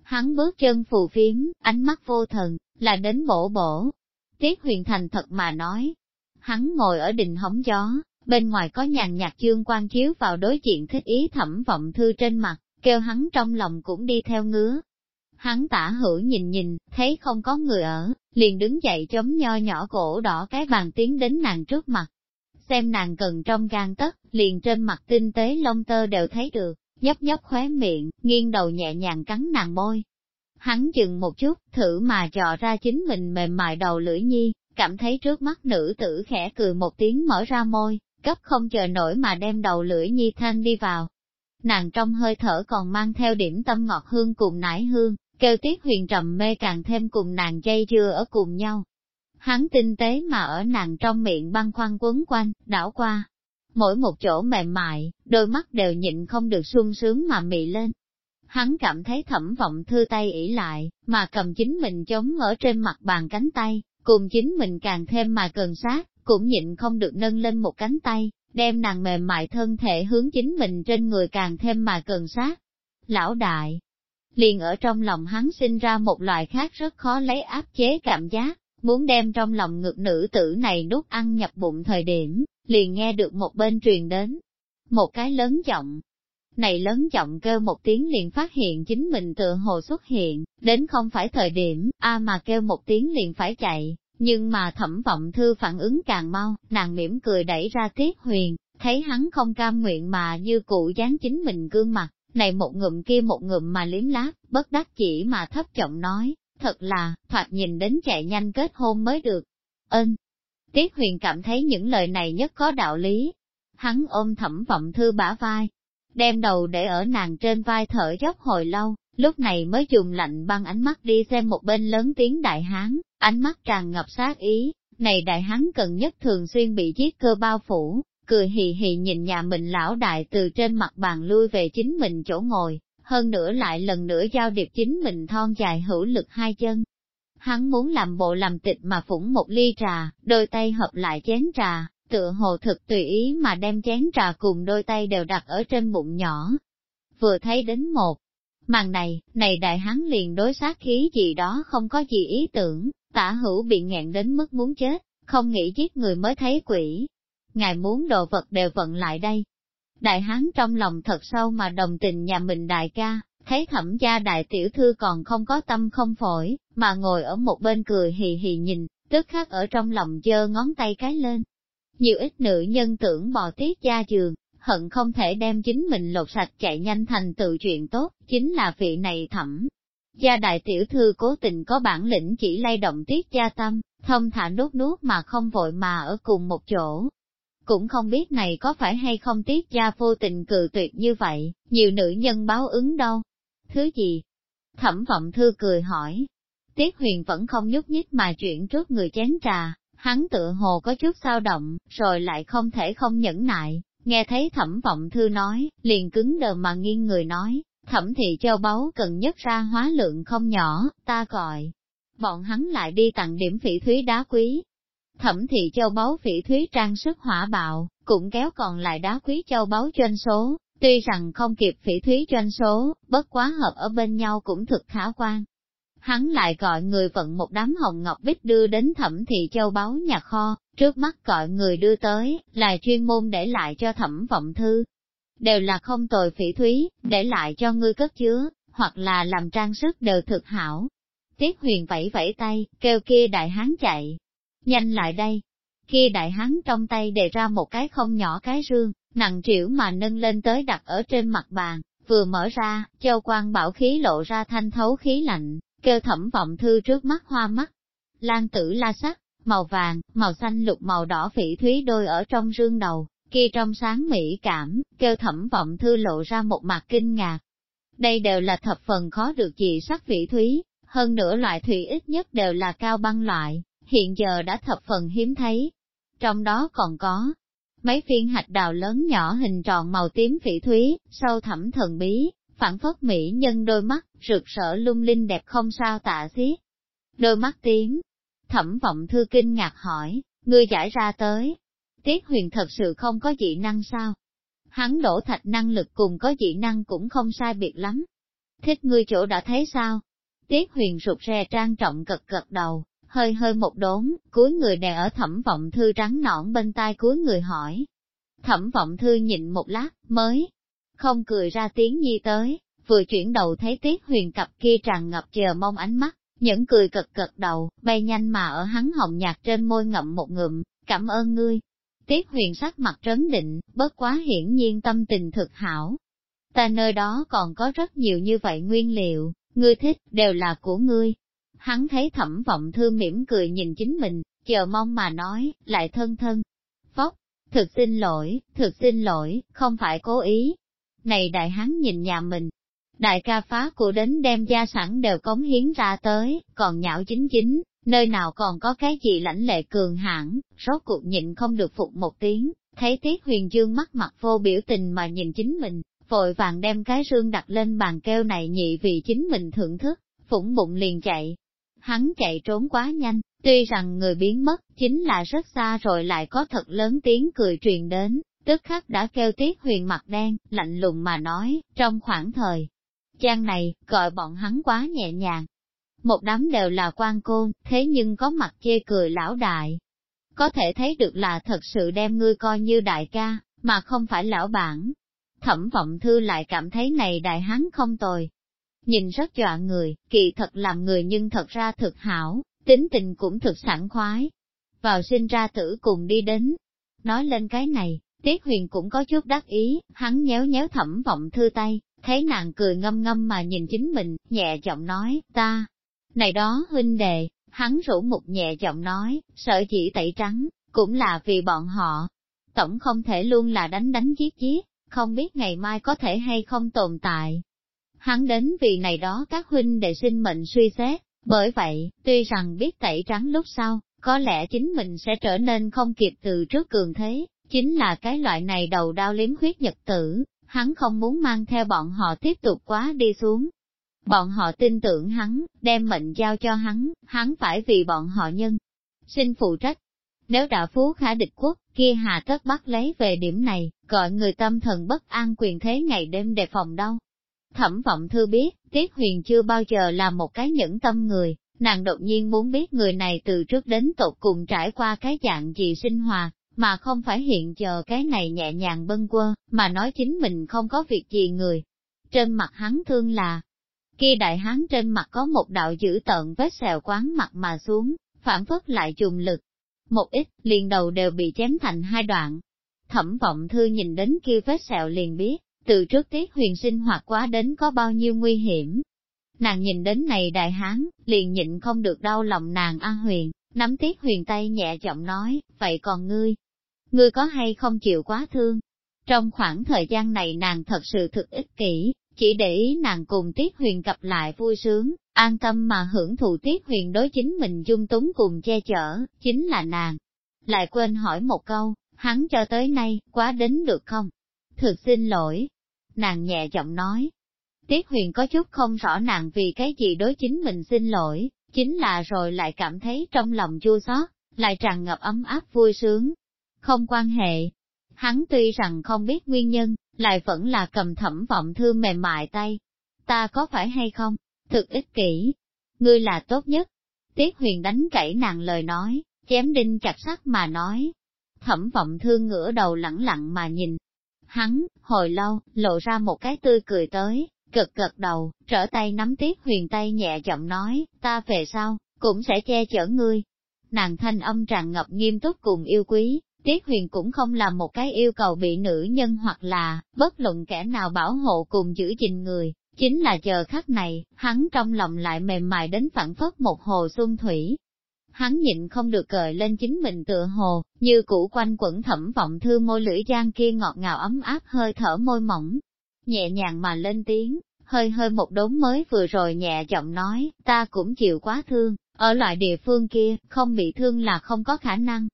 Hắn bước chân phù phiếm, ánh mắt vô thần, là đến bổ bổ. Tiết huyền thành thật mà nói, hắn ngồi ở đình hóng gió, bên ngoài có nhàn nhạt chương quan chiếu vào đối diện thích ý thẩm vọng thư trên mặt, kêu hắn trong lòng cũng đi theo ngứa. Hắn tả hữu nhìn nhìn, thấy không có người ở, liền đứng dậy chống nho nhỏ cổ đỏ cái bàn tiến đến nàng trước mặt. Xem nàng cần trong gan tất, liền trên mặt tinh tế lông tơ đều thấy được, nhấp nhấp khóe miệng, nghiêng đầu nhẹ nhàng cắn nàng môi, Hắn dừng một chút, thử mà dò ra chính mình mềm mại đầu lưỡi nhi, cảm thấy trước mắt nữ tử khẽ cười một tiếng mở ra môi, cấp không chờ nổi mà đem đầu lưỡi nhi thanh đi vào. Nàng trong hơi thở còn mang theo điểm tâm ngọt hương cùng nải hương, kêu tiết huyền trầm mê càng thêm cùng nàng dây dưa ở cùng nhau. Hắn tinh tế mà ở nàng trong miệng băng khoăn quấn quanh, đảo qua. Mỗi một chỗ mềm mại, đôi mắt đều nhịn không được sung sướng mà mị lên, Hắn cảm thấy thẩm vọng thư tay ỉ lại, mà cầm chính mình chống ở trên mặt bàn cánh tay, cùng chính mình càng thêm mà cần sát, cũng nhịn không được nâng lên một cánh tay, đem nàng mềm mại thân thể hướng chính mình trên người càng thêm mà cần sát. Lão đại, liền ở trong lòng hắn sinh ra một loại khác rất khó lấy áp chế cảm giác, muốn đem trong lòng ngực nữ tử này đút ăn nhập bụng thời điểm, liền nghe được một bên truyền đến. Một cái lớn giọng, này lớn giọng kêu một tiếng liền phát hiện chính mình tựa hồ xuất hiện, đến không phải thời điểm, a mà kêu một tiếng liền phải chạy, nhưng mà thẩm vọng thư phản ứng càng mau, nàng mỉm cười đẩy ra tiết huyền, thấy hắn không cam nguyện mà như cụ dán chính mình gương mặt, này một ngụm kia một ngụm mà liếm láp, bất đắc chỉ mà thấp giọng nói, thật là, thoạt nhìn đến chạy nhanh kết hôn mới được. Ơn! Tiết huyền cảm thấy những lời này nhất có đạo lý. Hắn ôm thẩm vọng thư bả vai, đem đầu để ở nàng trên vai thở dốc hồi lâu, lúc này mới dùng lạnh băng ánh mắt đi xem một bên lớn tiếng đại hán, ánh mắt tràn ngập sát ý, này đại hán cần nhất thường xuyên bị giết cơ bao phủ, cười hì hì nhìn nhà mình lão đại từ trên mặt bàn lui về chính mình chỗ ngồi, hơn nữa lại lần nữa giao điệp chính mình thon dài hữu lực hai chân. Hắn muốn làm bộ làm tịch mà phủng một ly trà, đôi tay hợp lại chén trà, tựa hồ thực tùy ý mà đem chén trà cùng đôi tay đều đặt ở trên bụng nhỏ. Vừa thấy đến một màn này, này đại hắn liền đối sát khí gì đó không có gì ý tưởng, tả hữu bị nghẹn đến mức muốn chết, không nghĩ giết người mới thấy quỷ. Ngài muốn đồ vật đều vận lại đây. Đại hán trong lòng thật sâu mà đồng tình nhà mình đại ca, thấy thẩm gia đại tiểu thư còn không có tâm không phổi, mà ngồi ở một bên cười hì hì nhìn, tức khắc ở trong lòng giơ ngón tay cái lên, nhiều ít nữ nhân tưởng bò tiết gia giường, hận không thể đem chính mình lột sạch chạy nhanh thành tự chuyện tốt, chính là vị này thẩm. Gia đại tiểu thư cố tình có bản lĩnh chỉ lay động tiết gia tâm, thông thả nuốt nuốt mà không vội mà ở cùng một chỗ. Cũng không biết này có phải hay không tiết gia vô tình cự tuyệt như vậy, nhiều nữ nhân báo ứng đâu. Thứ gì? Thẩm vọng thư cười hỏi. Tiết huyền vẫn không nhúc nhích mà chuyển trước người chén trà, Hắn tựa hồ có chút sao động, rồi lại không thể không nhẫn nại, nghe thấy thẩm vọng thư nói, liền cứng đờ mà nghiêng người nói, thẩm thị châu báu cần nhất ra hóa lượng không nhỏ, ta gọi. Bọn hắn lại đi tặng điểm phỉ thúy đá quý. Thẩm thị châu báu phỉ thúy trang sức hỏa bạo, cũng kéo còn lại đá quý châu báu doanh số, tuy rằng không kịp phỉ thúy doanh số, bất quá hợp ở bên nhau cũng thực khả quan, hắn lại gọi người vận một đám hồng ngọc bích đưa đến thẩm thị châu báu nhà kho, trước mắt gọi người đưa tới, là chuyên môn để lại cho thẩm vọng thư. Đều là không tồi phỉ thúy, để lại cho ngươi cất chứa, hoặc là làm trang sức đều thực hảo. Tiết huyền vẫy vẫy tay, kêu kia đại hán chạy. Nhanh lại đây. Khi đại hán trong tay đề ra một cái không nhỏ cái rương, nặng trĩu mà nâng lên tới đặt ở trên mặt bàn, vừa mở ra, châu quan bảo khí lộ ra thanh thấu khí lạnh, kêu thẩm vọng thư trước mắt hoa mắt. Lan tử la sắc, màu vàng, màu xanh lục màu đỏ phỉ thúy đôi ở trong rương đầu, kia trong sáng mỹ cảm, kêu thẩm vọng thư lộ ra một mặt kinh ngạc. Đây đều là thập phần khó được dị sắc phỉ thúy, hơn nữa loại thủy ít nhất đều là cao băng loại, hiện giờ đã thập phần hiếm thấy. Trong đó còn có mấy phiên hạch đào lớn nhỏ hình tròn màu tím phỉ thúy, sâu thẳm thần bí, phản phất mỹ nhân đôi mắt, rực rỡ lung linh đẹp không sao tạ xiết. Đôi mắt tím, thẩm vọng thư kinh ngạc hỏi, ngươi giải ra tới. Tiết huyền thật sự không có dị năng sao? Hắn đổ thạch năng lực cùng có dị năng cũng không sai biệt lắm. Thích ngươi chỗ đã thấy sao? Tiết huyền rụt rè trang trọng cật cật đầu, hơi hơi một đốn, cuối người đè ở thẩm vọng thư trắng nõn bên tai cuối người hỏi. Thẩm vọng thư nhịn một lát, mới, không cười ra tiếng nhi tới, vừa chuyển đầu thấy tiết huyền cặp kia tràn ngập chờ mong ánh mắt, những cười cật cật đầu, bay nhanh mà ở hắn hồng nhạt trên môi ngậm một ngụm, cảm ơn ngươi. Tiết huyền sắc mặt trấn định, bất quá hiển nhiên tâm tình thực hảo. Ta nơi đó còn có rất nhiều như vậy nguyên liệu, ngươi thích, đều là của ngươi. Hắn thấy thẩm vọng thư mỉm cười nhìn chính mình, chờ mong mà nói, lại thân thân. Phóc, thực xin lỗi, thực xin lỗi, không phải cố ý, này đại hắn nhìn nhà mình, đại ca phá của đến đem gia sản đều cống hiến ra tới, còn nhạo chính chính, nơi nào còn có cái gì lãnh lệ cường hãn, rốt cuộc nhịn không được phục một tiếng, thấy Tiết Huyền Dương mắt mặt vô biểu tình mà nhìn chính mình, vội vàng đem cái rương đặt lên bàn kêu này nhị vì chính mình thưởng thức, phủng bụng liền chạy. Hắn chạy trốn quá nhanh, tuy rằng người biến mất, chính là rất xa rồi lại có thật lớn tiếng cười truyền đến, tức khắc đã kêu tiết huyền mặt đen, lạnh lùng mà nói, trong khoảng thời gian này, gọi bọn hắn quá nhẹ nhàng. Một đám đều là quan côn, thế nhưng có mặt chê cười lão đại. Có thể thấy được là thật sự đem ngươi coi như đại ca, mà không phải lão bản. Thẩm vọng thư lại cảm thấy này đại hắn không tồi. Nhìn rất dọa người, kỳ thật làm người nhưng thật ra thực hảo, tính tình cũng thực sẵn khoái. Vào sinh ra tử cùng đi đến. Nói lên cái này, Tiết huyền cũng có chút đắc ý, hắn nhéo nhéo thẩm vọng thư tay, thấy nàng cười ngâm ngâm mà nhìn chính mình, nhẹ giọng nói, ta, này đó huynh đệ, hắn rủ một nhẹ giọng nói, sợ chỉ tẩy trắng, cũng là vì bọn họ. Tổng không thể luôn là đánh đánh giết giết, không biết ngày mai có thể hay không tồn tại. Hắn đến vì này đó các huynh đệ sinh mệnh suy xét, bởi vậy, tuy rằng biết tẩy trắng lúc sau, có lẽ chính mình sẽ trở nên không kịp từ trước cường thế, chính là cái loại này đầu đau liếm huyết nhật tử, hắn không muốn mang theo bọn họ tiếp tục quá đi xuống. Bọn họ tin tưởng hắn, đem mệnh giao cho hắn, hắn phải vì bọn họ nhân. Xin phụ trách. Nếu đã phú khả địch quốc, kia hà tất bắt lấy về điểm này, gọi người tâm thần bất an quyền thế ngày đêm đề phòng đâu. Thẩm vọng thư biết, Tiết Huyền chưa bao giờ là một cái nhẫn tâm người, nàng đột nhiên muốn biết người này từ trước đến tột cùng trải qua cái dạng gì sinh hoạt, mà không phải hiện giờ cái này nhẹ nhàng bâng quơ, mà nói chính mình không có việc gì người. Trên mặt hắn thương là, kia đại hán trên mặt có một đạo dữ tợn vết sẹo quán mặt mà xuống, phản phất lại trùng lực. Một ít, liền đầu đều bị chém thành hai đoạn. Thẩm vọng thư nhìn đến kia vết sẹo liền biết, từ trước tiết huyền sinh hoạt quá đến có bao nhiêu nguy hiểm. Nàng nhìn đến này đại hán, liền nhịn không được đau lòng nàng A huyền, nắm tiết huyền tay nhẹ giọng nói, vậy còn ngươi, ngươi có hay không chịu quá thương? Trong khoảng thời gian này nàng thật sự thực ích kỷ, chỉ để ý nàng cùng Tiết Huyền gặp lại vui sướng, an tâm mà hưởng thụ Tiết Huyền đối chính mình dung túng cùng che chở, chính là nàng. Lại quên hỏi một câu, hắn cho tới nay, quá đến được không? Thực xin lỗi. Nàng nhẹ giọng nói. Tiết Huyền có chút không rõ nàng vì cái gì đối chính mình xin lỗi, chính là rồi lại cảm thấy trong lòng chua xót, lại tràn ngập ấm áp vui sướng, không quan hệ. Hắn tuy rằng không biết nguyên nhân, lại vẫn là cầm thẩm vọng thư mềm mại tay. Ta có phải hay không? Thực ích kỷ. Ngươi là tốt nhất. Tiết huyền đánh cẩy nàng lời nói, chém đinh chặt sắt mà nói. Thẩm vọng thương ngửa đầu lẳng lặng mà nhìn. Hắn, hồi lâu, lộ ra một cái tươi cười tới, cực cực đầu, trở tay nắm tiết huyền tay nhẹ giọng nói, ta về sau, cũng sẽ che chở ngươi. Nàng thanh âm tràn ngập nghiêm túc cùng yêu quý, Tiết huyền cũng không là một cái yêu cầu bị nữ nhân hoặc là, bất luận kẻ nào bảo hộ cùng giữ gìn người, chính là chờ khắc này, hắn trong lòng lại mềm mại đến phản phất một hồ xuân thủy. Hắn nhịn không được cởi lên chính mình tựa hồ, như cũ quanh quẩn thẩm vọng thư môi lưỡi gian kia ngọt ngào ấm áp hơi thở môi mỏng, nhẹ nhàng mà lên tiếng, hơi hơi một đốn mới vừa rồi nhẹ giọng nói, ta cũng chịu quá thương, ở loại địa phương kia, không bị thương là không có khả năng,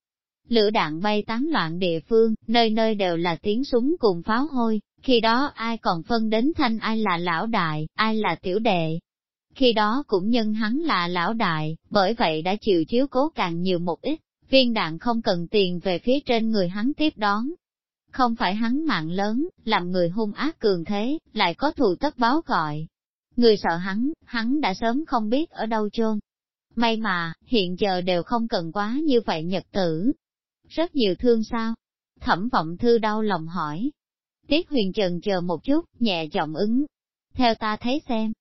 lửa đạn bay tán loạn địa phương, nơi nơi đều là tiếng súng cùng pháo hôi, khi đó ai còn phân đến thanh ai là lão đại, ai là tiểu đệ. Khi đó cũng nhân hắn là lão đại, bởi vậy đã chịu chiếu cố càng nhiều một ít, viên đạn không cần tiền về phía trên người hắn tiếp đón. Không phải hắn mạng lớn, làm người hung ác cường thế, lại có thù tất báo gọi. Người sợ hắn, hắn đã sớm không biết ở đâu chôn. May mà, hiện giờ đều không cần quá như vậy nhật tử, rất nhiều thương sao? Thẩm vọng thư đau lòng hỏi. Tiết huyền trần chờ một chút, nhẹ giọng ứng. Theo ta thấy xem.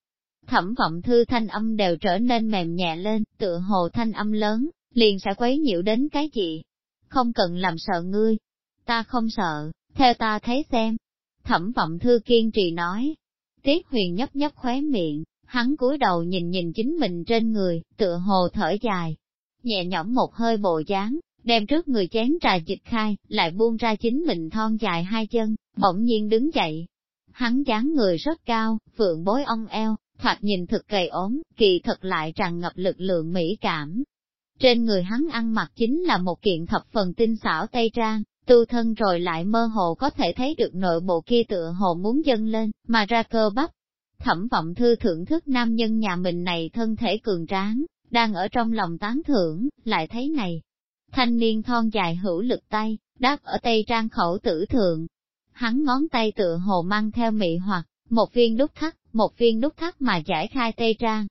Thẩm vọng thư thanh âm đều trở nên mềm nhẹ lên, tựa hồ thanh âm lớn, liền sẽ quấy nhiễu đến cái gì. Không cần làm sợ ngươi. Ta không sợ, theo ta thấy xem. Thẩm vọng thư kiên trì nói. Tiết huyền nhấp nhấp khóe miệng, hắn cúi đầu nhìn nhìn chính mình trên người, tựa hồ thở dài. Nhẹ nhõm một hơi bộ dáng, đem trước người chén trà dịch khai, lại buông ra chính mình thon dài hai chân, bỗng nhiên đứng dậy. Hắn dáng người rất cao, phượng bối ong eo, thoạt nhìn thực gầy ốm, kỳ thật lại tràn ngập lực lượng mỹ cảm. Trên người hắn ăn mặc chính là một kiện thập phần tinh xảo tây trang, tu thân rồi lại mơ hồ có thể thấy được nội bộ kia tựa hồ muốn dâng lên, mà ra cơ bắp. Thẩm vọng thư thưởng thức nam nhân nhà mình này thân thể cường tráng, đang ở trong lòng tán thưởng, lại thấy này, Thanh niên thon dài hữu lực tay, đáp ở tây trang khẩu tử thượng. Hắn ngón tay tựa hồ mang theo mị hoặc, một viên đúc thắt, một viên đúc thắt mà giải khai tay trang.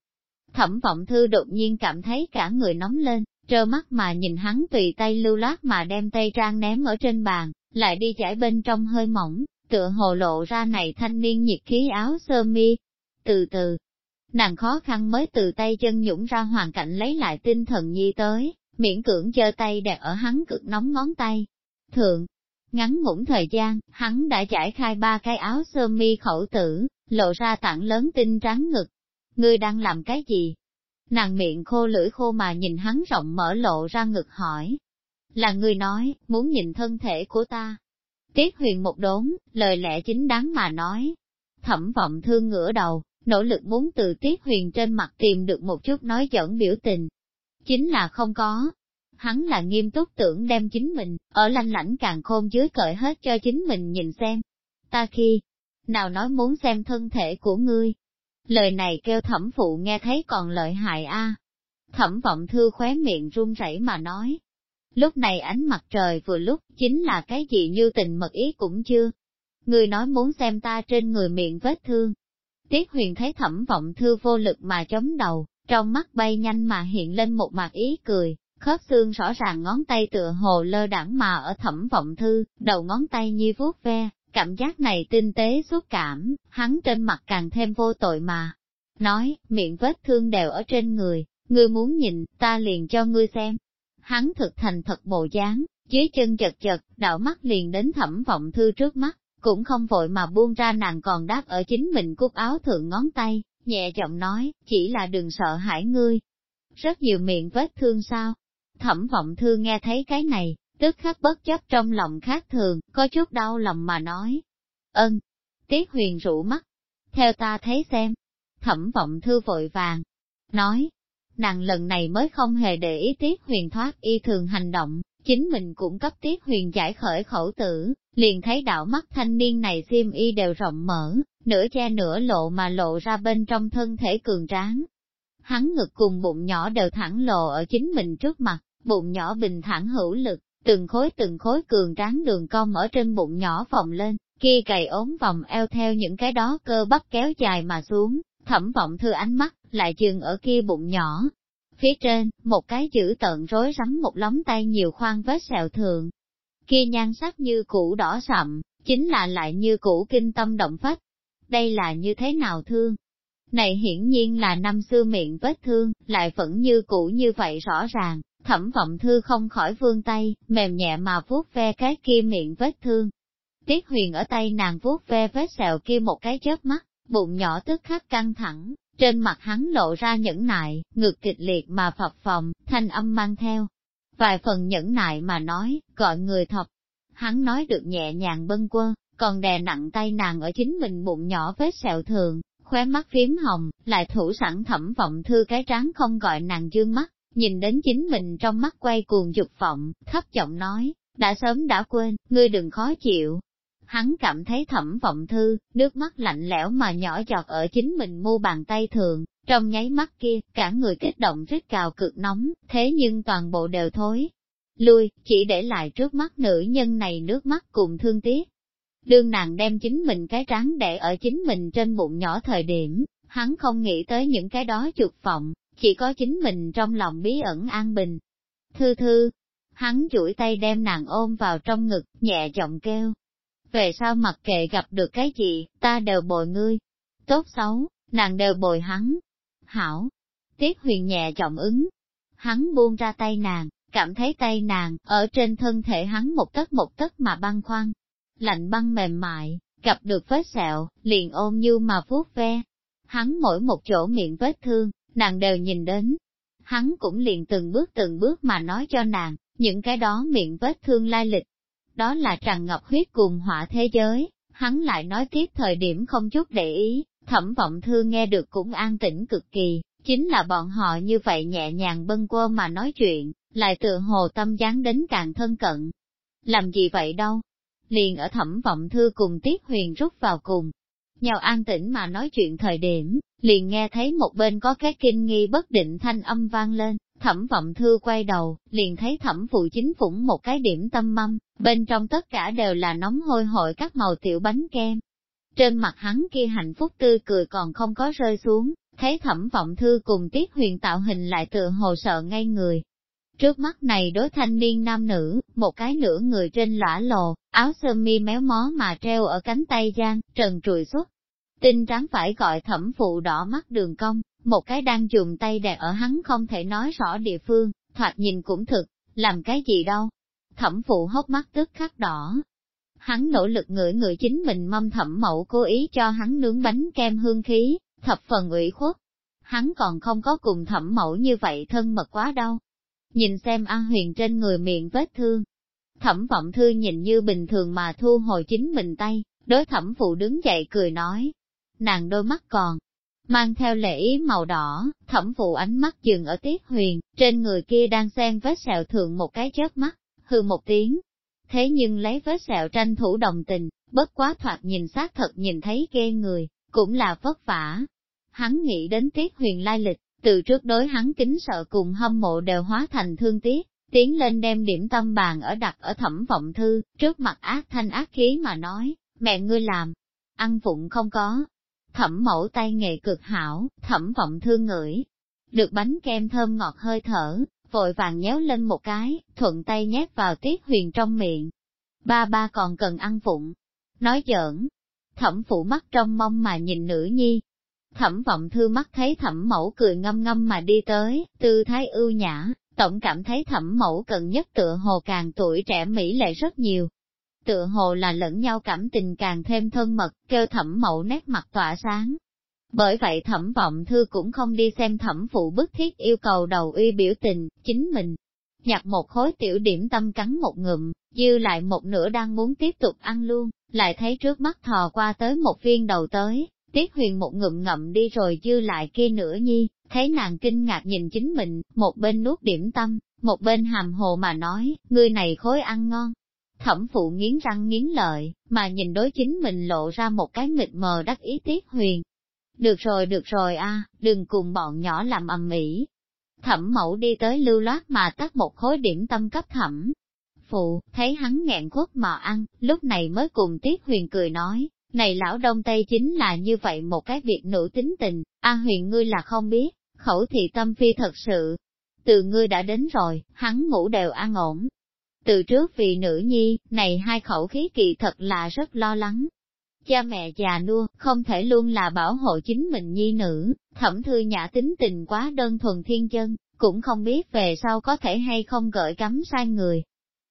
Thẩm vọng thư đột nhiên cảm thấy cả người nóng lên, trơ mắt mà nhìn hắn tùy tay lưu loát mà đem tay trang ném ở trên bàn, lại đi giải bên trong hơi mỏng, tựa hồ lộ ra này thanh niên nhiệt khí áo sơ mi. Từ từ, nàng khó khăn mới từ tay chân nhũng ra hoàn cảnh lấy lại tinh thần nhi tới, miễn cưỡng giơ tay đặt ở hắn cực nóng ngón tay. Thượng, ngắn ngủn thời gian, hắn đã giải khai ba cái áo sơ mi khẩu tử, lộ ra tảng lớn tinh trắng ngực. Ngươi đang làm cái gì? Nàng miệng khô lưỡi khô mà nhìn hắn rộng mở lộ ra ngực hỏi. Là ngươi nói, muốn nhìn thân thể của ta. Tiết huyền một đốn, lời lẽ chính đáng mà nói. Thẩm vọng thương ngửa đầu, nỗ lực muốn từ tiết huyền trên mặt tìm được một chút nói dẫn biểu tình. Chính là không có. Hắn là nghiêm túc tưởng đem chính mình, ở lanh lãnh càng khôn dưới cởi hết cho chính mình nhìn xem. Ta khi, nào nói muốn xem thân thể của ngươi. Lời này kêu thẩm phụ nghe thấy còn lợi hại a. Thẩm vọng thư khóe miệng run rẩy mà nói. Lúc này ánh mặt trời vừa lúc, chính là cái gì như tình mật ý cũng chưa. Người nói muốn xem ta trên người miệng vết thương. Tiết huyền thấy thẩm vọng thư vô lực mà chống đầu, trong mắt bay nhanh mà hiện lên một mặt ý cười, khớp xương rõ ràng ngón tay tựa hồ lơ đẳng mà ở thẩm vọng thư, đầu ngón tay như vuốt ve, Cảm giác này tinh tế xúc cảm, hắn trên mặt càng thêm vô tội mà. Nói, miệng vết thương đều ở trên người, ngươi muốn nhìn, ta liền cho ngươi xem. Hắn thực thành thật bộ dáng, dưới chân chật chật, đạo mắt liền đến thẩm vọng thư trước mắt, cũng không vội mà buông ra nàng còn đáp ở chính mình cúc áo thượng ngón tay, nhẹ giọng nói, chỉ là đừng sợ hãi ngươi. Rất nhiều miệng vết thương sao? Thẩm vọng thư nghe thấy cái này, tức khắc bất chấp trong lòng khác thường, có chút đau lòng mà nói. Ân, Tiết huyền rũ mắt, theo ta thấy xem, thẩm vọng thư vội vàng, nói, nàng lần này mới không hề để ý Tiết huyền thoát y thường hành động, chính mình cũng cấp Tiết huyền giải khởi khẩu tử, liền thấy đạo mắt thanh niên này xiêm y đều rộng mở, nửa che nửa lộ mà lộ ra bên trong thân thể cường tráng. Hắn ngực cùng bụng nhỏ đều thẳng lộ ở chính mình trước mặt, bụng nhỏ bình thản hữu lực, từng khối từng khối cường tráng đường cong ở trên bụng nhỏ phồng lên, kia cày ốm vòng eo theo những cái đó cơ bắp kéo dài mà xuống, thẩm vọng thư ánh mắt, lại dừng ở kia bụng nhỏ. Phía trên, một cái chữ tận rối rắm một lóng tay nhiều khoan vết sẹo thường. Kia nhan sắc như cũ đỏ sậm, chính là lại như cũ kinh tâm động phách. Đây là như thế nào thương? Này hiển nhiên là năm xưa miệng vết thương, lại vẫn như cũ như vậy rõ ràng, Thẩm vọng thư không khỏi vương tay, mềm nhẹ mà vuốt ve cái kia miệng vết thương. Tiết huyền ở tay nàng vuốt ve vết sẹo kia một cái chớp mắt, bụng nhỏ tức khắc căng thẳng, trên mặt hắn lộ ra nhẫn nại, ngực kịch liệt mà phập phòng, thanh âm mang theo. Vài phần nhẫn nại mà nói, gọi người thọc. Hắn nói được nhẹ nhàng bâng quơ, còn đè nặng tay nàng ở chính mình bụng nhỏ vết sẹo thường, khóe mắt phím hồng, lại thủ sẵn thẩm vọng thư cái trán không gọi nàng dương mắt, nhìn đến chính mình trong mắt quay cuồng dục vọng, thấp giọng nói, đã sớm đã quên, ngươi đừng khó chịu. Hắn cảm thấy thẩm vọng thư, nước mắt lạnh lẽo mà nhỏ giọt ở chính mình mu bàn tay thường, trong nháy mắt kia, cả người kích động rít cào cực nóng, thế nhưng toàn bộ đều thối. Lui, chỉ để lại trước mắt nữ nhân này nước mắt cùng thương tiếc. Đương nàng đem chính mình cái trán để ở chính mình trên bụng nhỏ thời điểm, hắn không nghĩ tới những cái đó chuột vọng, chỉ có chính mình trong lòng bí ẩn an bình. Thư thư, hắn chuỗi tay đem nàng ôm vào trong ngực, nhẹ giọng kêu. Về sau mặc kệ gặp được cái gì, ta đều bồi ngươi. Tốt xấu, nàng đều bồi hắn. Hảo, tiết huyền nhẹ giọng ứng. Hắn buông ra tay nàng, cảm thấy tay nàng, ở trên thân thể hắn một tấc một tấc mà băng khoăn. Lạnh băng mềm mại, gặp được vết sẹo, liền ôm như mà vuốt ve. Hắn mỗi một chỗ miệng vết thương, nàng đều nhìn đến. Hắn cũng liền từng bước từng bước mà nói cho nàng, những cái đó miệng vết thương lai lịch. Đó là tràn ngập huyết cùng họa thế giới, hắn lại nói tiếp thời điểm không chút để ý, thẩm vọng thư nghe được cũng an tĩnh cực kỳ, chính là bọn họ như vậy nhẹ nhàng bâng quơ mà nói chuyện, lại tựa hồ tâm dáng đến càng thân cận. Làm gì vậy đâu? Liền ở thẩm vọng thư cùng Tiết Huyền rút vào cùng, nhau an tĩnh mà nói chuyện thời điểm, liền nghe thấy một bên có cái kinh nghi bất định thanh âm vang lên, thẩm vọng thư quay đầu, liền thấy thẩm phụ chính phủng một cái điểm tâm mâm, bên trong tất cả đều là nóng hôi hội các màu tiểu bánh kem. Trên mặt hắn kia hạnh phúc tươi cười còn không có rơi xuống, thấy thẩm vọng thư cùng tiết huyền tạo hình lại tựa hồ sợ ngay người. Trước mắt này đối thanh niên nam nữ, một cái nửa người trên lõa lồ, áo sơ mi méo mó mà treo ở cánh tay gian, trần trùi xuất, Tinh trắng phải gọi thẩm phụ đỏ mắt đường cong, một cái đang dùng tay đè ở hắn không thể nói rõ địa phương, thoạt nhìn cũng thực, làm cái gì đâu. Thẩm phụ hốc mắt tức khắc đỏ. hắn nỗ lực ngửi ngửi chính mình mâm thẩm mẫu cố ý cho hắn nướng bánh kem hương khí, thập phần ủy khuất. Hắn còn không có cùng thẩm mẫu như vậy thân mật quá đâu. Nhìn xem An Huyền trên người miệng vết thương. Thẩm vọng thư nhìn như bình thường mà thu hồi chính mình tay, đối thẩm phụ đứng dậy cười nói. Nàng đôi mắt còn, mang theo lễ ý màu đỏ, thẩm phụ ánh mắt dừng ở tiết huyền, trên người kia đang xen vết sẹo thượng một cái chớp mắt, hư một tiếng. Thế nhưng lấy vết sẹo tranh thủ đồng tình, bất quá thoạt nhìn xác thật nhìn thấy ghê người, cũng là vất vả. Hắn nghĩ đến tiết huyền lai lịch, từ trước đối hắn kính sợ cùng hâm mộ đều hóa thành thương tiếc, tiến lên đem điểm tâm bàn ở đặt ở thẩm vọng thư, trước mặt ác thanh ác khí mà nói, mẹ ngươi làm, ăn vụng không có, Thẩm mẫu tay nghề cực hảo, thẩm vọng thư ngửi. Được bánh kem thơm ngọt hơi thở, vội vàng nhéo lên một cái, thuận tay nhét vào tiết huyền trong miệng. Ba ba còn cần ăn phụng. Nói giỡn. Thẩm phụ mắt trong mong mà nhìn nữ nhi. Thẩm vọng thư mắt thấy thẩm mẫu cười ngâm ngâm mà đi tới, tư thái ưu nhã, tổng cảm thấy thẩm mẫu cần nhất tựa hồ càng tuổi trẻ mỹ lệ rất nhiều, tựa hồ là lẫn nhau cảm tình càng thêm thân mật, kêu thẩm mẫu nét mặt tỏa sáng. Bởi vậy thẩm vọng thư cũng không đi xem thẩm phụ bức thiết yêu cầu đầu uy biểu tình, chính mình. Nhặt một khối tiểu điểm tâm cắn một ngụm, dư lại một nửa đang muốn tiếp tục ăn luôn, lại thấy trước mắt thò qua tới một viên đầu tới, tiết huyền một ngụm ngậm đi rồi dư lại kia nửa nhi, thấy nàng kinh ngạc nhìn chính mình, một bên nuốt điểm tâm, một bên hàm hồ mà nói, ngươi này khối ăn ngon, Thẩm phụ nghiến răng nghiến lợi, mà nhìn đối chính mình lộ ra một cái mịt mờ đắc ý tiết huyền. Được rồi được rồi a, đừng cùng bọn nhỏ làm ầm ĩ. Thẩm mẫu đi tới lưu loát mà tắt một khối điểm tâm cấp thẩm. Phụ, thấy hắn nghẹn khuất mà ăn, lúc này mới cùng tiết huyền cười nói, này lão đông tây chính là như vậy một cái việc nữ tính tình, a huyền ngươi là không biết, khẩu thị tâm phi thật sự. Từ ngươi đã đến rồi, hắn ngủ đều an ổn, từ trước vì nữ nhi, này hai khẩu khí kỳ thật là rất lo lắng. Cha mẹ già nua, không thể luôn là bảo hộ chính mình nhi nữ, thẩm thư nhã tính tình quá đơn thuần thiên chân, cũng không biết về sau có thể hay không gợi cắm sai người.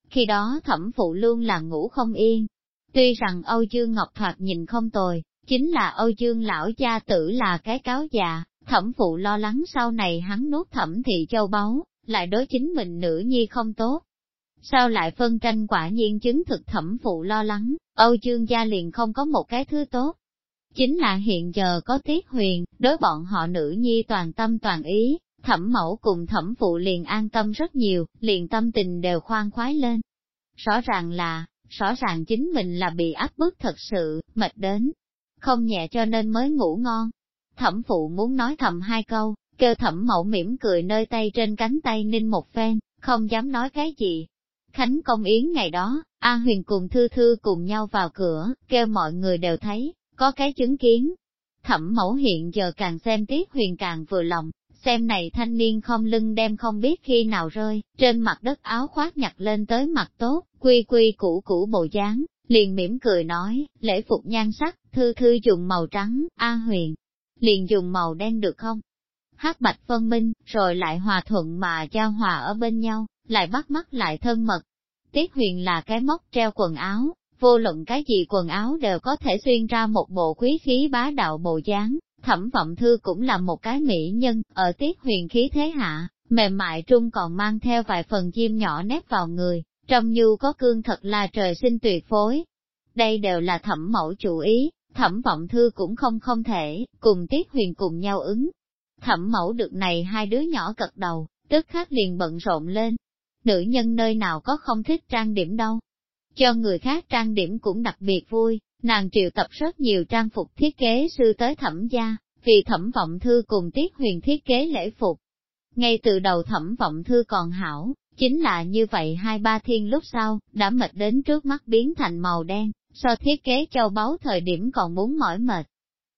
Khi đó thẩm phụ luôn là ngủ không yên. Tuy rằng Âu Dương Ngọc Thoạt nhìn không tồi, chính là Âu Dương lão cha tử là cái cáo già, thẩm phụ lo lắng sau này hắn nuốt thẩm thị châu báu, lại đối chính mình nữ nhi không tốt, Sao lại phân tranh quả nhiên chứng thực thẩm phụ lo lắng, Âu chương gia liền không có một cái thứ tốt. Chính là hiện giờ có tiết huyền, đối bọn họ nữ nhi toàn tâm toàn ý, thẩm mẫu cùng thẩm phụ liền an tâm rất nhiều, liền tâm tình đều khoan khoái lên. Rõ ràng là, rõ ràng chính mình là bị áp bức thật sự, mệt đến, không nhẹ cho nên mới ngủ ngon. Thẩm phụ muốn nói thầm hai câu, kêu thẩm mẫu mỉm cười nơi tay trên cánh tay ninh một phen, không dám nói cái gì, Khánh công yến ngày đó, A Huyền cùng Thư Thư cùng nhau vào cửa, kêu mọi người đều thấy, có cái chứng kiến. Thẩm mẫu hiện giờ càng xem Tiết Huyền càng vừa lòng, xem này thanh niên không lưng đem không biết khi nào rơi, trên mặt đất áo khoác nhặt lên tới mặt tốt, quy quy cũ cũ bộ dáng, liền mỉm cười nói, lễ phục nhan sắc, Thư Thư dùng màu trắng, A Huyền, liền dùng màu đen được không? Hát bạch phân minh, rồi lại hòa thuận mà giao hòa ở bên nhau, lại bắt mắt lại thân mật. Tiết huyền là cái móc treo quần áo, vô luận cái gì quần áo đều có thể xuyên ra một bộ quý khí bá đạo bộ dáng. Thẩm vọng thư cũng là một cái mỹ nhân, ở tiết huyền khí thế hạ, mềm mại trung còn mang theo vài phần chim nhỏ nép vào người, trông như có cương thật là trời sinh tuyệt phối. Đây đều là thẩm mẫu chủ ý, thẩm vọng thư cũng không không thể, cùng tiết huyền cùng nhau ứng. Thẩm mẫu được này hai đứa nhỏ cật đầu, tức khắc liền bận rộn lên, nữ nhân nơi nào có không thích trang điểm đâu. Cho người khác trang điểm cũng đặc biệt vui, nàng triệu tập rất nhiều trang phục thiết kế sư tới thẩm gia, vì thẩm vọng thư cùng tiết huyền thiết kế lễ phục. Ngay từ đầu thẩm vọng thư còn hảo, chính là như vậy hai ba thiên lúc sau, đã mệt đến trước mắt biến thành màu đen, so thiết kế châu báu thời điểm còn muốn mỏi mệt.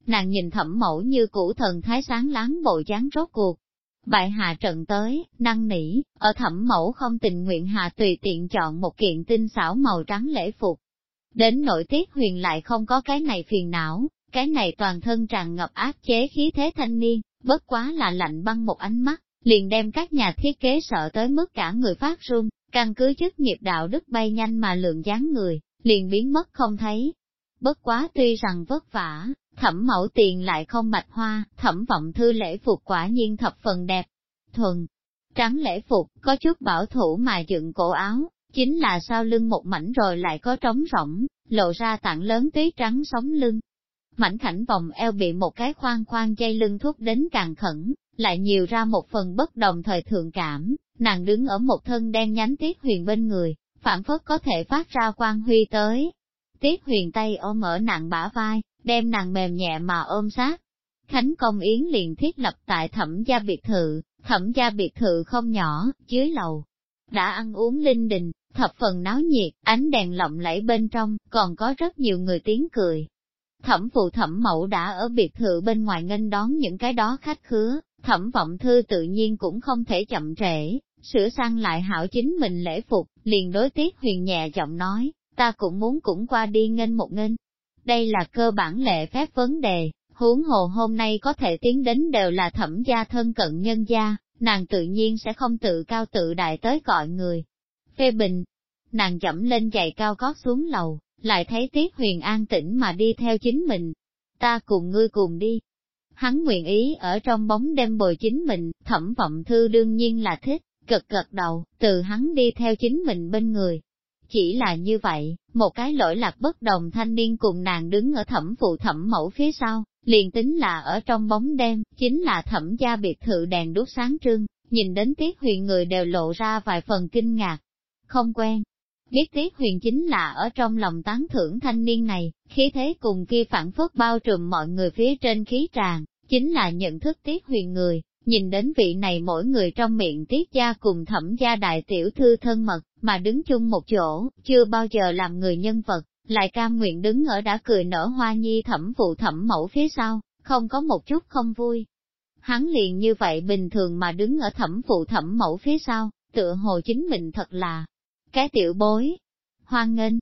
Nàng nhìn thẩm mẫu như cũ thần thái sáng láng bộ dáng rốt cuộc, Bại hạ trận tới, năng nỉ, ở thẩm mẫu không tình nguyện hạ tùy tiện chọn một kiện tinh xảo màu trắng lễ phục. Đến nội tiết huyền lại không có cái này phiền não, cái này toàn thân tràn ngập áp chế khí thế thanh niên, bất quá là lạnh băng một ánh mắt, liền đem các nhà thiết kế sợ tới mức cả người phát run, căn cứ chức nghiệp đạo đức bay nhanh mà lượng dáng người, liền biến mất không thấy. Bất quá tuy rằng vất vả, thẩm mẫu tiền lại không bạch hoa, thẩm vọng thư lễ phục quả nhiên thập phần đẹp. Thuần, trắng lễ phục, có chút bảo thủ mà dựng cổ áo, chính là sau lưng một mảnh rồi lại có trống rỗng, lộ ra tặng lớn tuyết trắng sống lưng. Mảnh khảnh vòng eo bị một cái khoan khoan dây lưng thúc đến càng khẩn, lại nhiều ra một phần bất đồng thời thượng cảm, nàng đứng ở một thân đen nhánh tiết huyền bên người, phản phất có thể phát ra quan huy tới. Tiết huyền tay ôm ở nàng bả vai, đem nàng mềm nhẹ mà ôm sát. Khánh công yến liền thiết lập tại thẩm gia biệt thự, thẩm gia biệt thự không nhỏ, dưới lầu. Đã ăn uống linh đình, thập phần náo nhiệt, ánh đèn lộng lẫy bên trong, còn có rất nhiều người tiếng cười. Thẩm phụ thẩm mẫu đã ở biệt thự bên ngoài nghênh đón những cái đó khách khứa, thẩm vọng thư tự nhiên cũng không thể chậm trễ, sửa sang lại hảo chính mình lễ phục, liền đối tiết huyền nhẹ giọng nói, ta cũng muốn cũng qua đi nghênh một nghênh. Đây là cơ bản lệ phép vấn đề, huống hồ hôm nay có thể tiến đến đều là thẩm gia thân cận nhân gia, nàng tự nhiên sẽ không tự cao tự đại tới gọi người. Phê bình, nàng chậm lên giày cao gót xuống lầu, lại thấy Tiết Huyền an tĩnh mà đi theo chính mình. Ta cùng ngươi cùng đi. Hắn nguyện ý ở trong bóng đêm bồi chính mình, thẩm vọng thư đương nhiên là thích, cực gật đầu, từ hắn đi theo chính mình bên người. Chỉ là như vậy, một cái lỗi lạc bất đồng thanh niên cùng nàng đứng ở thẩm phụ thẩm mẫu phía sau, liền tính là ở trong bóng đêm, chính là thẩm gia biệt thự đèn đốt sáng trưng, nhìn đến tiết huyền người đều lộ ra vài phần kinh ngạc. Không quen, Biết Tiết Huyền chính là ở trong lòng tán thưởng thanh niên này, khí thế cùng kia phản phất bao trùm mọi người phía trên khí tràn, chính là nhận thức Tiết Huyền người, nhìn đến vị này mỗi người trong miệng Tiết gia cùng thẩm gia đại tiểu thư thân mật, mà đứng chung một chỗ, chưa bao giờ làm người nhân vật, lại cam nguyện đứng ở đã cười nở hoa nhi thẩm phụ thẩm mẫu phía sau, không có một chút không vui. Hắn liền như vậy bình thường mà đứng ở thẩm phụ thẩm mẫu phía sau, tựa hồ chính mình thật là cái tiểu bối, hoan nghênh.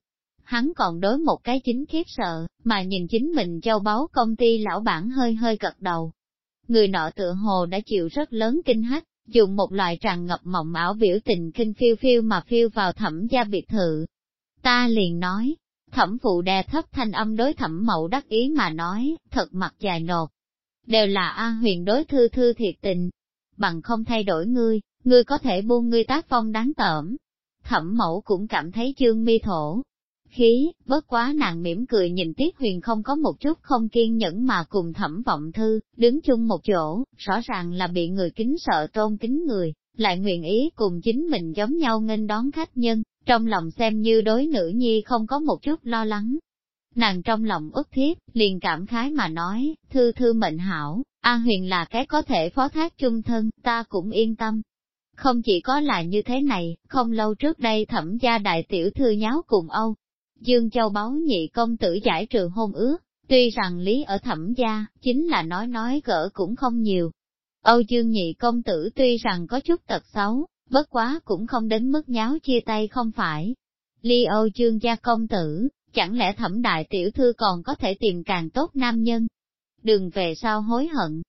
Hắn còn đối một cái chính khiếp sợ, mà nhìn chính mình châu báu công ty lão bản hơi hơi gật đầu. Người nọ tựa hồ đã chịu rất lớn kinh hách, dùng một loại tràn ngập mộng ảo biểu tình kinh phiêu phiêu mà phiêu vào thẩm gia biệt thự. Ta liền nói, thẩm phụ đè thấp thanh âm đối thẩm mậu đắc ý mà nói, thật mặt dài nột. Đều là A huyền đối thư thư thiệt tình, bằng không thay đổi ngươi, ngươi có thể buông ngươi tác phong đáng tởm, thẩm mẫu cũng cảm thấy chương mi thổ. Khí, bất quá nàng mỉm cười nhìn Tiết Huyền không có một chút không kiên nhẫn mà cùng thẩm vọng thư, đứng chung một chỗ, rõ ràng là bị người kính sợ tôn kính người, lại nguyện ý cùng chính mình giống nhau nghênh đón khách nhân, trong lòng xem như đối nữ nhi không có một chút lo lắng. Nàng trong lòng ức thiết, liền cảm khái mà nói, thư thư mệnh hảo, A Huyền là cái có thể phó thác chung thân, ta cũng yên tâm, không chỉ có là như thế này, không lâu trước đây thẩm gia đại tiểu thư nháo cùng Âu. Dương Châu báo nhị công tử giải trừ hôn ước, tuy rằng lý ở thẩm gia, chính là nói nói gỡ cũng không nhiều. Âu Dương nhị công tử tuy rằng có chút tật xấu, bất quá cũng không đến mức nháo chia tay không phải. Ly Âu Dương gia công tử, chẳng lẽ thẩm đại tiểu thư còn có thể tìm càng tốt nam nhân? Đừng về sau hối hận,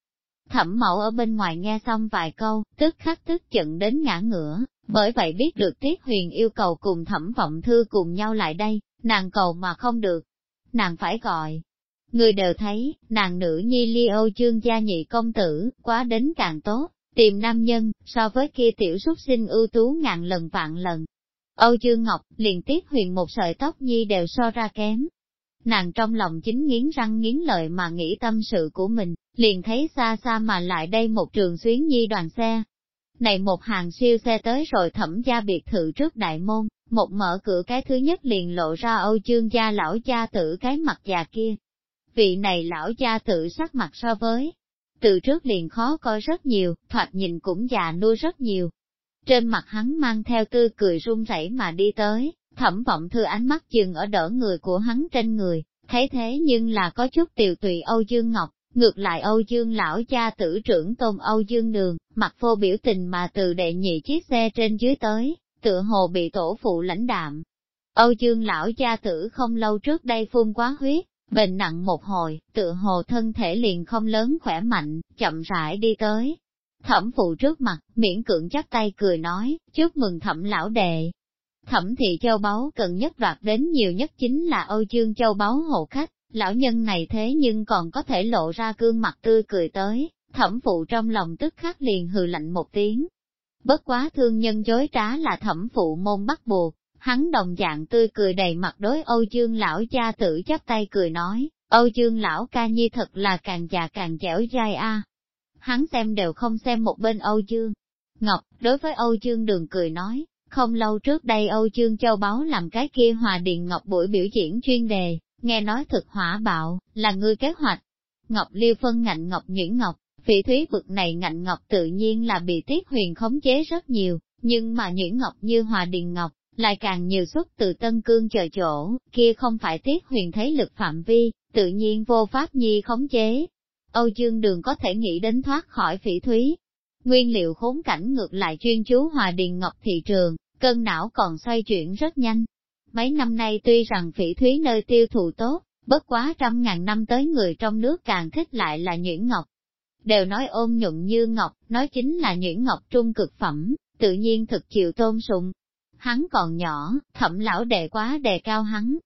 Thẩm mẫu ở bên ngoài nghe xong vài câu, tức khắc tức giận đến ngã ngửa, bởi vậy biết được Tiết Huyền yêu cầu cùng thẩm vọng thư cùng nhau lại đây, nàng cầu mà không được. Nàng phải gọi. Người đều thấy, nàng nữ nhi li Âu chương gia nhị công tử, quá đến càng tốt, tìm nam nhân, so với kia tiểu súc sinh ưu tú ngàn lần vạn lần. Âu chương ngọc, liền Tiết Huyền một sợi tóc nhi đều so ra kém, nàng trong lòng chính nghiến răng nghiến lợi mà nghĩ tâm sự của mình, liền thấy xa xa mà lại đây một trường xuyến nhi đoàn xe. Này một hàng siêu xe tới rồi thẩm gia biệt thự trước đại môn, một mở cửa cái thứ nhất liền lộ ra Âu chương gia lão gia tử cái mặt già kia. Vị này lão gia tử sắc mặt so với, từ trước liền khó coi rất nhiều, thoạt nhìn cũng già nuôi rất nhiều. Trên mặt hắn mang theo tươi cười run rẩy mà đi tới, thẩm vọng thư ánh mắt dừng ở đỡ người của hắn trên người, thấy thế nhưng là có chút tiều tùy Âu Dương Ngọc, ngược lại Âu Dương lão cha tử trưởng tôn Âu Dương Đường, mặt vô biểu tình mà từ đệ nhị chiếc xe trên dưới tới, tựa hồ bị tổ phụ lãnh đạm. Âu Dương lão cha tử không lâu trước đây phun quá huyết, bệnh nặng một hồi, tựa hồ thân thể liền không lớn khỏe mạnh, chậm rãi đi tới. Thẩm phụ trước mặt, miễn cưỡng chắc tay cười nói, chúc mừng thẩm lão đệ, Thẩm thị châu báu cần nhất đoạt đến nhiều nhất chính là Âu Dương châu báu hộ khách, lão nhân này thế nhưng còn có thể lộ ra gương mặt tươi cười tới, thẩm phụ trong lòng tức khắc liền hừ lạnh một tiếng. Bất quá thương nhân dối trá là thẩm phụ môn bắt buộc, hắn đồng dạng tươi cười đầy mặt đối Âu Dương lão cha tử chắp tay cười nói, Âu Dương lão ca nhi thật là càng già càng dẻo dai a. Hắn xem đều không xem một bên Âu Dương. Ngọc, đối với Âu Dương đường cười nói, không lâu trước đây Âu Dương Châu Báu làm cái kia hòa điện Ngọc buổi biểu diễn chuyên đề, nghe nói thực hỏa bạo, là ngươi kế hoạch. Ngọc Liêu phân ngạnh Ngọc Nhuyễn Ngọc, phỉ thúy vực này ngạnh Ngọc tự nhiên là bị Tiết Huyền khống chế rất nhiều, nhưng mà Nhuyễn Ngọc như hòa điền Ngọc, lại càng nhiều xuất từ Tân Cương chờ chỗ, kia không phải Tiết Huyền thế lực phạm vi, tự nhiên vô pháp nhi khống chế. Âu Dương Đường có thể nghĩ đến thoát khỏi phỉ thúy. Nguyên liệu khốn cảnh ngược lại chuyên chú hòa điền ngọc thị trường, cân não còn xoay chuyển rất nhanh. Mấy năm nay tuy rằng phỉ thúy nơi tiêu thụ tốt, bất quá trăm ngàn năm tới người trong nước càng thích lại là nhuyễn ngọc. Đều nói ôm nhuận như ngọc, nói chính là nhuyễn ngọc trung cực phẩm, tự nhiên thực chịu tôn sùng. Hắn còn nhỏ, thẩm lão đệ quá đề cao hắn,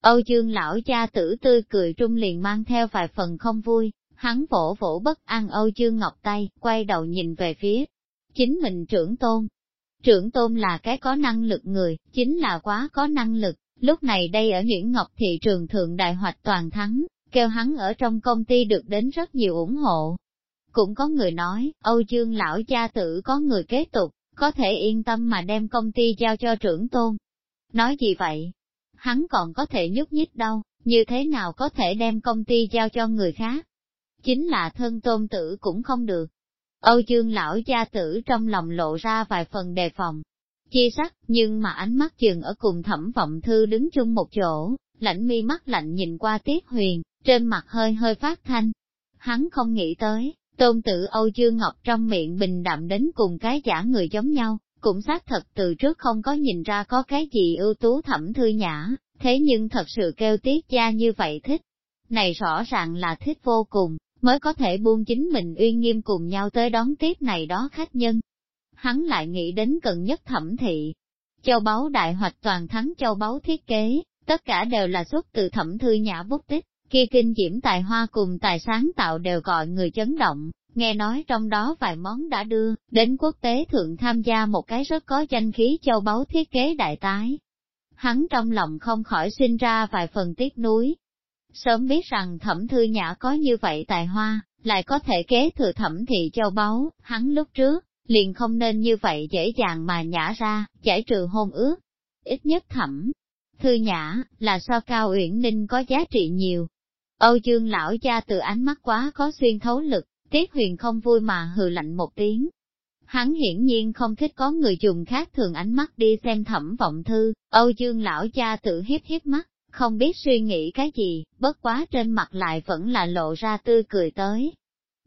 Âu Dương lão cha tử tươi cười trung liền mang theo vài phần không vui, hắn vỗ vỗ bất an Âu Dương Ngọc tay, quay đầu nhìn về phía chính mình trưởng tôn. Trưởng tôn là cái có năng lực người, chính là quá có năng lực, lúc này đây ở Nguyễn Ngọc thị trường thượng đại hoạch toàn thắng, kêu hắn ở trong công ty được đến rất nhiều ủng hộ. Cũng có người nói, Âu Dương lão cha tử có người kế tục, có thể yên tâm mà đem công ty giao cho trưởng tôn. Nói gì vậy? hắn còn có thể nhúc nhích đâu, như thế nào có thể đem công ty giao cho người khác. Chính là thân tôn tử cũng không được. Âu Dương lão gia tử trong lòng lộ ra vài phần đề phòng. Chi sắc, nhưng mà ánh mắt dừng ở cùng thẩm vọng thư đứng chung một chỗ, lạnh mi mắt lạnh nhìn qua tiết huyền, trên mặt hơi hơi phát thanh. Hắn không nghĩ tới, tôn tử Âu Dương Ngọc trong miệng bình đạm đến cùng cái giả người giống nhau, cũng xác thật từ trước không có nhìn ra có cái gì ưu tú thẩm thư nhã, thế nhưng thật sự kêu tiết gia như vậy thích. Này rõ ràng là thích vô cùng, mới có thể buông chính mình uy nghiêm cùng nhau tới đón tiếp này đó khách nhân. Hắn lại nghĩ đến cần nhất thẩm thị. Châu báu đại hoạch toàn thắng châu báu thiết kế, tất cả đều là xuất từ thẩm thư nhã bút tích, kia kinh diễm tài hoa cùng tài sáng tạo đều gọi người chấn động, nghe nói trong đó vài món đã đưa đến quốc tế thượng tham gia một cái rất có danh khí châu báu thiết kế đại tái. Hắn trong lòng không khỏi sinh ra vài phần tiếc nuối. Sớm biết rằng thẩm thư nhã có như vậy tài hoa, lại có thể kế thừa thẩm thị châu báu, hắn lúc trước, liền không nên như vậy dễ dàng mà nhả ra, giải trừ hôn ước. Ít nhất thẩm, thư nhã, là so cao uyển ninh có giá trị nhiều. Âu Dương lão cha từ ánh mắt quá có xuyên thấu lực, Tiết huyền không vui mà hừ lạnh một tiếng. Hắn hiển nhiên không thích có người dùng khác thường ánh mắt đi xem thẩm vọng thư, Âu Dương lão cha tự hiếp hiếp mắt, không biết suy nghĩ cái gì, bất quá trên mặt lại vẫn là lộ ra tươi cười tới.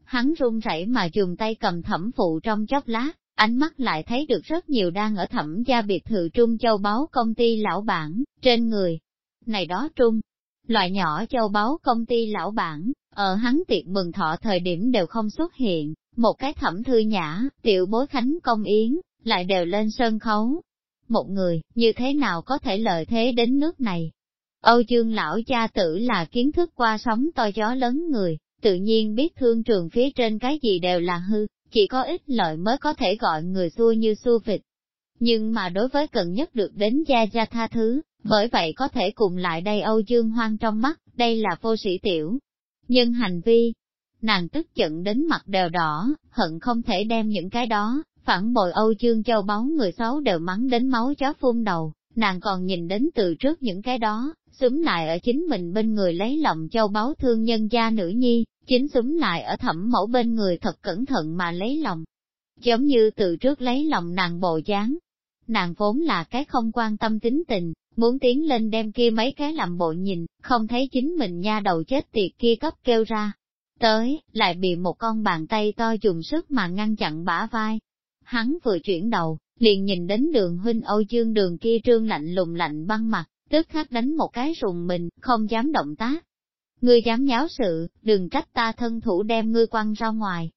Hắn run rẩy mà dùng tay cầm thẩm phụ trong chốc lát, ánh mắt lại thấy được rất nhiều đang ở thẩm gia biệt thự Trung Châu Báu công ty lão bản, trên người. Này đó Trung, loại nhỏ Châu Báu công ty lão bản, ở hắn tiệc mừng thọ thời điểm đều không xuất hiện, một cái thẩm thư nhã, tiểu bối khánh công yến, lại đều lên sân khấu. Một người, như thế nào có thể lợi thế đến nước này? Âu Dương lão cha tử là kiến thức qua sóng to gió lớn người, tự nhiên biết thương trường phía trên cái gì đều là hư, chỉ có ít lợi mới có thể gọi người xua như xua vịt. Nhưng mà đối với cần nhất được đến gia gia tha thứ, bởi vậy có thể cùng lại đây Âu Dương hoang trong mắt, đây là vô sĩ tiểu, nhưng hành vi, nàng tức giận đến mặt đều đỏ, hận không thể đem những cái đó, phản bội Âu Dương Châu báu người xấu đều mắng đến máu chó phun đầu, nàng còn nhìn đến từ trước những cái đó, xúm lại ở chính mình bên người lấy lòng Châu báu thương nhân gia nữ nhi, chính xúm lại ở thẩm mẫu bên người thật cẩn thận mà lấy lòng. Giống như từ trước lấy lòng nàng bộ dáng. Nàng vốn là cái không quan tâm tính tình, muốn tiến lên đem kia mấy cái làm bộ nhìn, không thấy chính mình nha đầu chết tiệt kia cấp kêu ra. Tới, lại bị một con bàn tay to dùng sức mà ngăn chặn bả vai. Hắn vừa chuyển đầu, liền nhìn đến đường huynh Âu Dương đường kia trương lạnh lùng lạnh băng mặt, tức khắc đánh một cái rùng mình, không dám động tác. Ngươi dám nháo sự, đừng trách ta thân thủ đem ngươi quăng ra ngoài.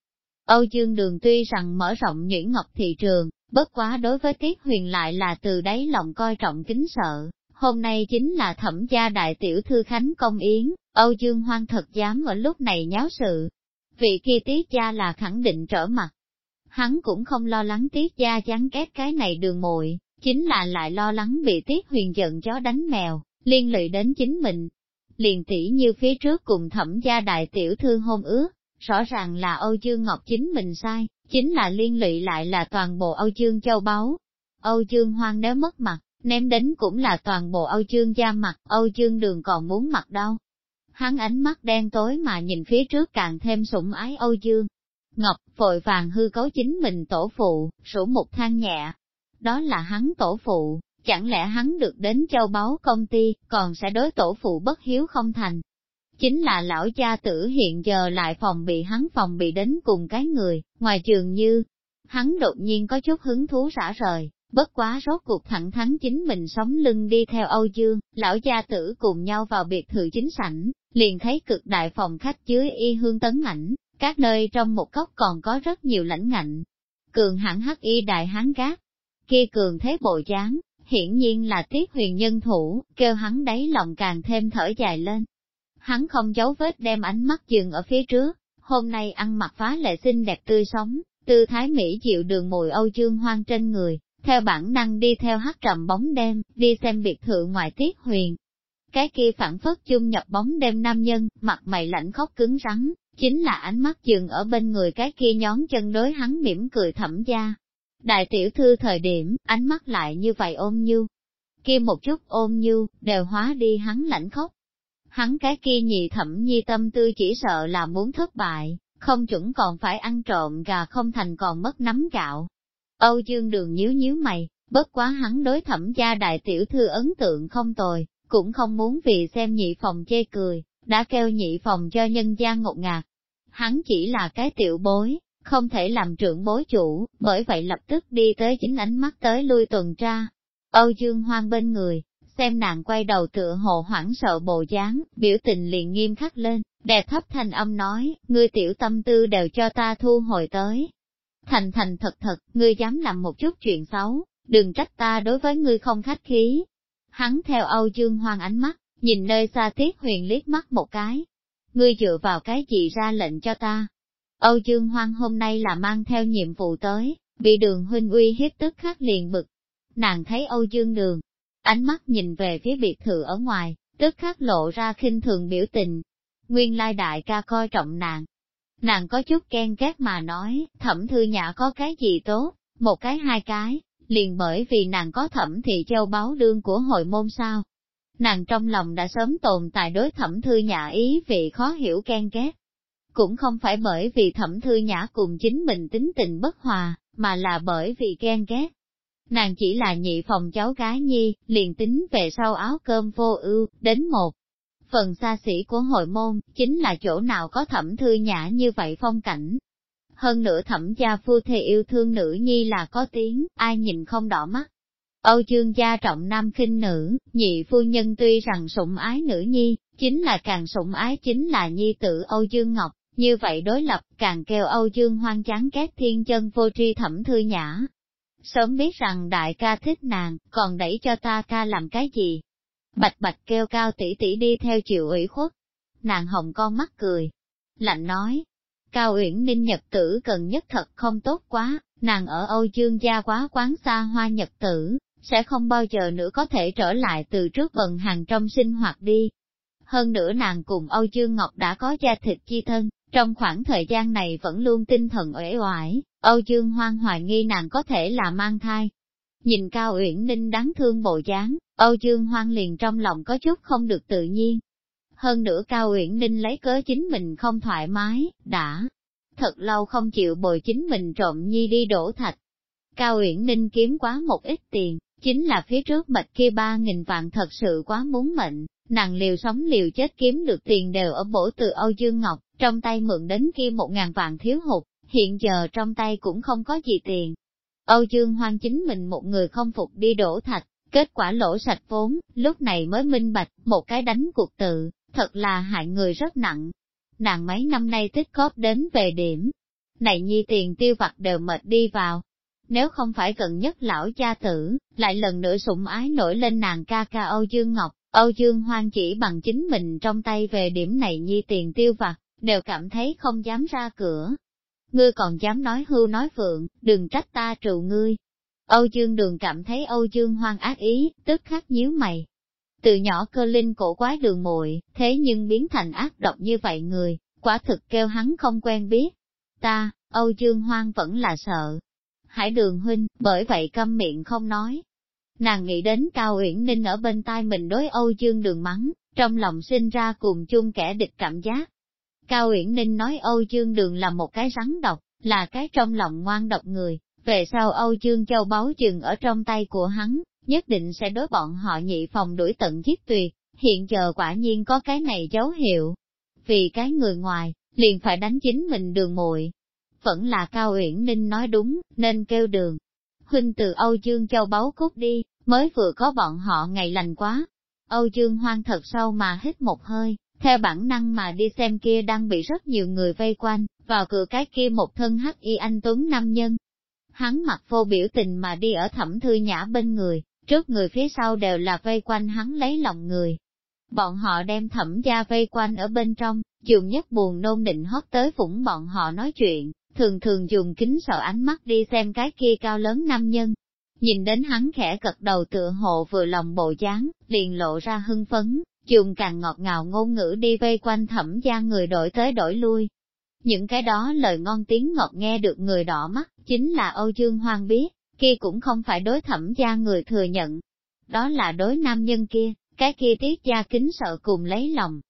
Âu Dương Đường tuy rằng mở rộng nhuyễn ngọc thị trường, bất quá đối với Tiết Huyền lại là từ đáy lòng coi trọng kính sợ. Hôm nay chính là thẩm gia đại tiểu thư Khánh Công Yến, Âu Dương Hoang thật dám ở lúc này nháo sự. Vị kia Tiết gia là khẳng định trở mặt. Hắn cũng không lo lắng Tiết gia chán ghét cái này đường muội chính là lại lo lắng bị Tiết Huyền giận chó đánh mèo, liên lụy đến chính mình. Liền tỷ như phía trước cùng thẩm gia đại tiểu thư hôn ước, rõ ràng là Âu Dương Ngọc chính mình sai, chính là liên lụy lại là toàn bộ Âu Dương châu báu. Âu Dương Hoang nếu mất mặt, ném đến cũng là toàn bộ Âu Dương gia mặt, Âu Dương đường còn muốn mặt đâu. Hắn ánh mắt đen tối mà nhìn phía trước càng thêm sủng ái Âu Dương. Ngọc vội vàng hư cấu chính mình tổ phụ, sủ một than nhẹ. Đó là hắn tổ phụ, chẳng lẽ hắn được đến châu báu công ty, còn sẽ đối tổ phụ bất hiếu không thành. Chính là lão cha tử hiện giờ lại phòng bị hắn phòng bị đến cùng cái người, ngoài trường như, hắn đột nhiên có chút hứng thú rã rời, bất quá rốt cuộc thẳng thắn chính mình sống lưng đi theo Âu Dương, lão gia tử cùng nhau vào biệt thự chính sảnh, liền thấy cực đại phòng khách dưới y hương tấn ảnh, các nơi trong một góc còn có rất nhiều lãnh ngạnh. Cường hẳn hắc y đại hán gác, kia cường thế bộ dáng, hiển nhiên là tiết huyền nhân thủ, kêu hắn đáy lòng càng thêm thở dài lên. Hắn không giấu vết đem ánh mắt dừng ở phía trước, hôm nay ăn mặc phá lệ xinh đẹp tươi sống, tư thái mỹ chịu đường mùi Âu Dương Hoang trên người, theo bản năng đi theo hát trầm bóng đêm, đi xem biệt thự ngoài tiết huyền. Cái kia phản phất chung nhập bóng đêm nam nhân, mặt mày lạnh khóc cứng rắn, chính là ánh mắt dừng ở bên người cái kia nhón chân đối hắn mỉm cười thẩm gia. Đại tiểu thư thời điểm, ánh mắt lại như vậy ôm như, kia một chút ôm như, đều hóa đi hắn lạnh khóc. Hắn cái kia nhị thẩm nhi tâm tư chỉ sợ là muốn thất bại, không chuẩn còn phải ăn trộm gà không thành còn mất nắm gạo. Âu Dương Đường nhíu nhíu mày, bất quá hắn đối thẩm gia đại tiểu thư ấn tượng không tồi, cũng không muốn vì xem nhị phòng chê cười, đã kêu nhị phòng cho nhân gia ngột ngạt. Hắn chỉ là cái tiểu bối, không thể làm trưởng bối chủ, bởi vậy lập tức đi tới chính ánh mắt tới lui tuần tra. Âu Dương Hoang bên người, xem nàng quay đầu tựa hồ hoảng sợ bộ dáng, biểu tình liền nghiêm khắc lên, đè thấp thanh âm nói, ngươi tiểu tâm tư đều cho ta thu hồi tới. Thành thành thật thật, ngươi dám làm một chút chuyện xấu, đừng trách ta đối với ngươi không khách khí. Hắn theo Âu Dương Hoang ánh mắt, nhìn nơi xa tiết huyền liếc mắt một cái. Ngươi dựa vào cái gì ra lệnh cho ta? Âu Dương Hoang hôm nay là mang theo nhiệm vụ tới, bị đường huynh uy hiếp tức khắc liền bực. Nàng thấy Âu Dương đường, ánh mắt nhìn về phía biệt thự ở ngoài, tức khắc lộ ra khinh thường biểu tình. Nguyên lai đại ca coi trọng nàng. Nàng có chút ghen ghét mà nói, thẩm thư nhã có cái gì tốt, một cái hai cái, liền bởi vì nàng có thẩm thị châu báo đương của hội môn sao. Nàng trong lòng đã sớm tồn tại đối thẩm thư nhã ý vì khó hiểu ghen ghét. Cũng không phải bởi vì thẩm thư nhã cùng chính mình tính tình bất hòa, mà là bởi vì ghen ghét. Nàng chỉ là nhị phòng cháu gái nhi, liền tính về sau áo cơm vô ưu, đến một. Phần xa xỉ của hội môn, chính là chỗ nào có thẩm thư nhã như vậy phong cảnh. Hơn nữa thẩm gia phu thề yêu thương nữ nhi là có tiếng, ai nhìn không đỏ mắt. Âu chương gia trọng nam khinh nữ, nhị phu nhân tuy rằng sủng ái nữ nhi, chính là càng sủng ái chính là nhi tử Âu Dương Ngọc, như vậy đối lập càng kêu Âu Dương hoang chán ghét thiên chân vô tri thẩm thư nhã, sớm biết rằng đại ca thích nàng, còn đẩy cho ta ca làm cái gì. Bạch bạch kêu cao tỷ tỷ đi theo chịu ủy khuất. Nàng hồng con mắt cười. Lạnh nói, Cao Uyển Ninh nhật tử cần nhất thật không tốt quá, nàng ở Âu Dương gia quá quán xa hoa nhật tử, sẽ không bao giờ nữa có thể trở lại từ trước bần hàng trong sinh hoạt đi. Hơn nữa nàng cùng Âu Dương Ngọc đã có gia thịt chi thân, trong khoảng thời gian này vẫn luôn tinh thần uể oải, Âu Dương Hoang hoài nghi nàng có thể là mang thai. Nhìn Cao Uyển Ninh đáng thương bộ dáng, Âu Dương Hoang liền trong lòng có chút không được tự nhiên. Hơn nữa Cao Uyển Ninh lấy cớ chính mình không thoải mái, đã thật lâu không chịu bồi chính mình trộm nhi đi đổ thạch. Cao Uyển Ninh kiếm quá một ít tiền, chính là phía trước bạch kia ba nghìn vạn thật sự quá muốn mệnh, nàng liều sống liều chết kiếm được tiền đều ở bổ từ Âu Dương Ngọc, trong tay mượn đến kia một ngàn vạn thiếu hụt, hiện giờ trong tay cũng không có gì tiền. Âu Dương Hoan chính mình một người không phục đi đổ thạch, kết quả lỗ sạch vốn, lúc này mới minh bạch, một cái đánh cuộc tự, thật là hại người rất nặng. Nàng mấy năm nay tích góp đến về điểm, này nhi tiền tiêu vặt đều mệt đi vào. Nếu không phải gần nhất lão gia tử, lại lần nữa sủng ái nổi lên nàng ca ca Âu Dương Ngọc, Âu Dương Hoan chỉ bằng chính mình trong tay về điểm này nhi tiền tiêu vặt, đều cảm thấy không dám ra cửa. Ngươi còn dám nói hưu nói phượng, đừng trách ta trụ ngươi. Âu Dương Đường cảm thấy Âu Dương Hoang ác ý, tức khắc nhíu mày. Từ nhỏ cơ linh cổ quái đường muội thế nhưng biến thành ác độc như vậy người, quả thực kêu hắn không quen biết. Ta, Âu Dương Hoang vẫn là sợ. Hải đường huynh, bởi vậy câm miệng không nói. Nàng nghĩ đến Cao Uyển Ninh ở bên tai mình đối Âu Dương đường mắng, trong lòng sinh ra cùng chung kẻ địch cảm giác. Cao Uyển Ninh nói Âu Dương đường là một cái rắn độc, là cái trong lòng ngoan độc người, về sau Âu Dương Châu báu chừng ở trong tay của hắn, nhất định sẽ đối bọn họ nhị phòng đuổi tận giết tuyệt, hiện giờ quả nhiên có cái này dấu hiệu. Vì cái người ngoài, liền phải đánh chính mình đường muội Vẫn là Cao Uyển Ninh nói đúng, nên kêu đường. Huynh từ Âu Dương Châu báu cút đi, mới vừa có bọn họ ngày lành quá. Âu Dương hoang thật sâu mà hít một hơi, theo bản năng mà đi xem kia đang bị rất nhiều người vây quanh, vào cửa cái kia một thân hắc y anh tuấn nam nhân. Hắn mặt vô biểu tình mà đi ở thẩm thư nhã bên người, trước người phía sau đều là vây quanh hắn lấy lòng người. Bọn họ đem thẩm gia vây quanh ở bên trong, dùng nhất buồn nôn định hót tới phủng bọn họ nói chuyện, thường thường dùng kính sợ ánh mắt đi xem cái kia cao lớn nam nhân. Nhìn đến hắn khẽ cật đầu tựa hộ vừa lòng bộ dáng, liền lộ ra hưng phấn, dùng càng ngọt ngào ngôn ngữ đi vây quanh thẩm gia người đổi tới đổi lui. Những cái đó lời ngon tiếng ngọt nghe được người đỏ mắt, chính là Âu Dương Hoang biết, kia cũng không phải đối thẩm gia người thừa nhận. Đó là đối nam nhân kia, cái kia tiết gia kính sợ cùng lấy lòng.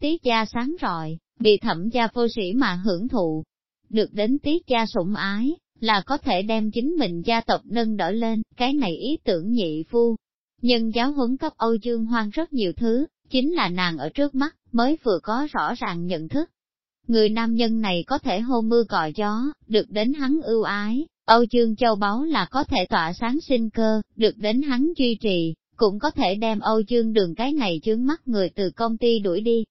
Tiết gia sáng rọi, bị thẩm gia vô sĩ mà hưởng thụ. Được đến tiết gia sủng ái, là có thể đem chính mình gia tộc nâng đỡ lên, cái này ý tưởng nhị phu. nhân giáo huấn cấp Âu Dương Hoang rất nhiều thứ, chính là nàng ở trước mắt, mới vừa có rõ ràng nhận thức. Người nam nhân này có thể hôn mưa còi gió, được đến hắn ưu ái, Âu Dương Châu Báu là có thể tỏa sáng sinh cơ, được đến hắn duy trì, cũng có thể đem Âu Dương đường cái này chướng mắt người từ công ty đuổi đi.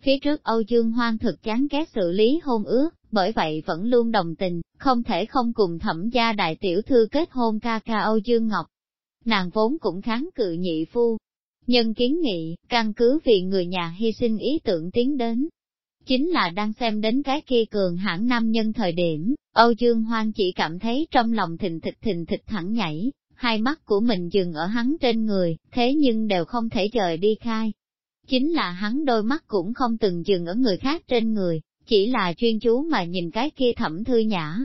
Phía trước Âu Dương Hoang thực chán ghét xử lý hôn ước, bởi vậy vẫn luôn đồng tình, không thể không cùng thẩm gia đại tiểu thư kết hôn ca ca Âu Dương Ngọc. Nàng vốn cũng kháng cự nhị phu, Nhân kiến nghị, căn cứ vì người nhà hy sinh ý tưởng tiến đến. Chính là đang xem đến cái kia cường hãn nam nhân thời điểm, Âu Dương Hoang chỉ cảm thấy trong lòng thình thịch thình thịch thẳng nhảy, hai mắt của mình dừng ở hắn trên người, thế nhưng đều không thể rời đi khai. Chính là hắn đôi mắt cũng không từng dừng ở người khác trên người, chỉ là chuyên chú mà nhìn cái kia thẩm thư nhã.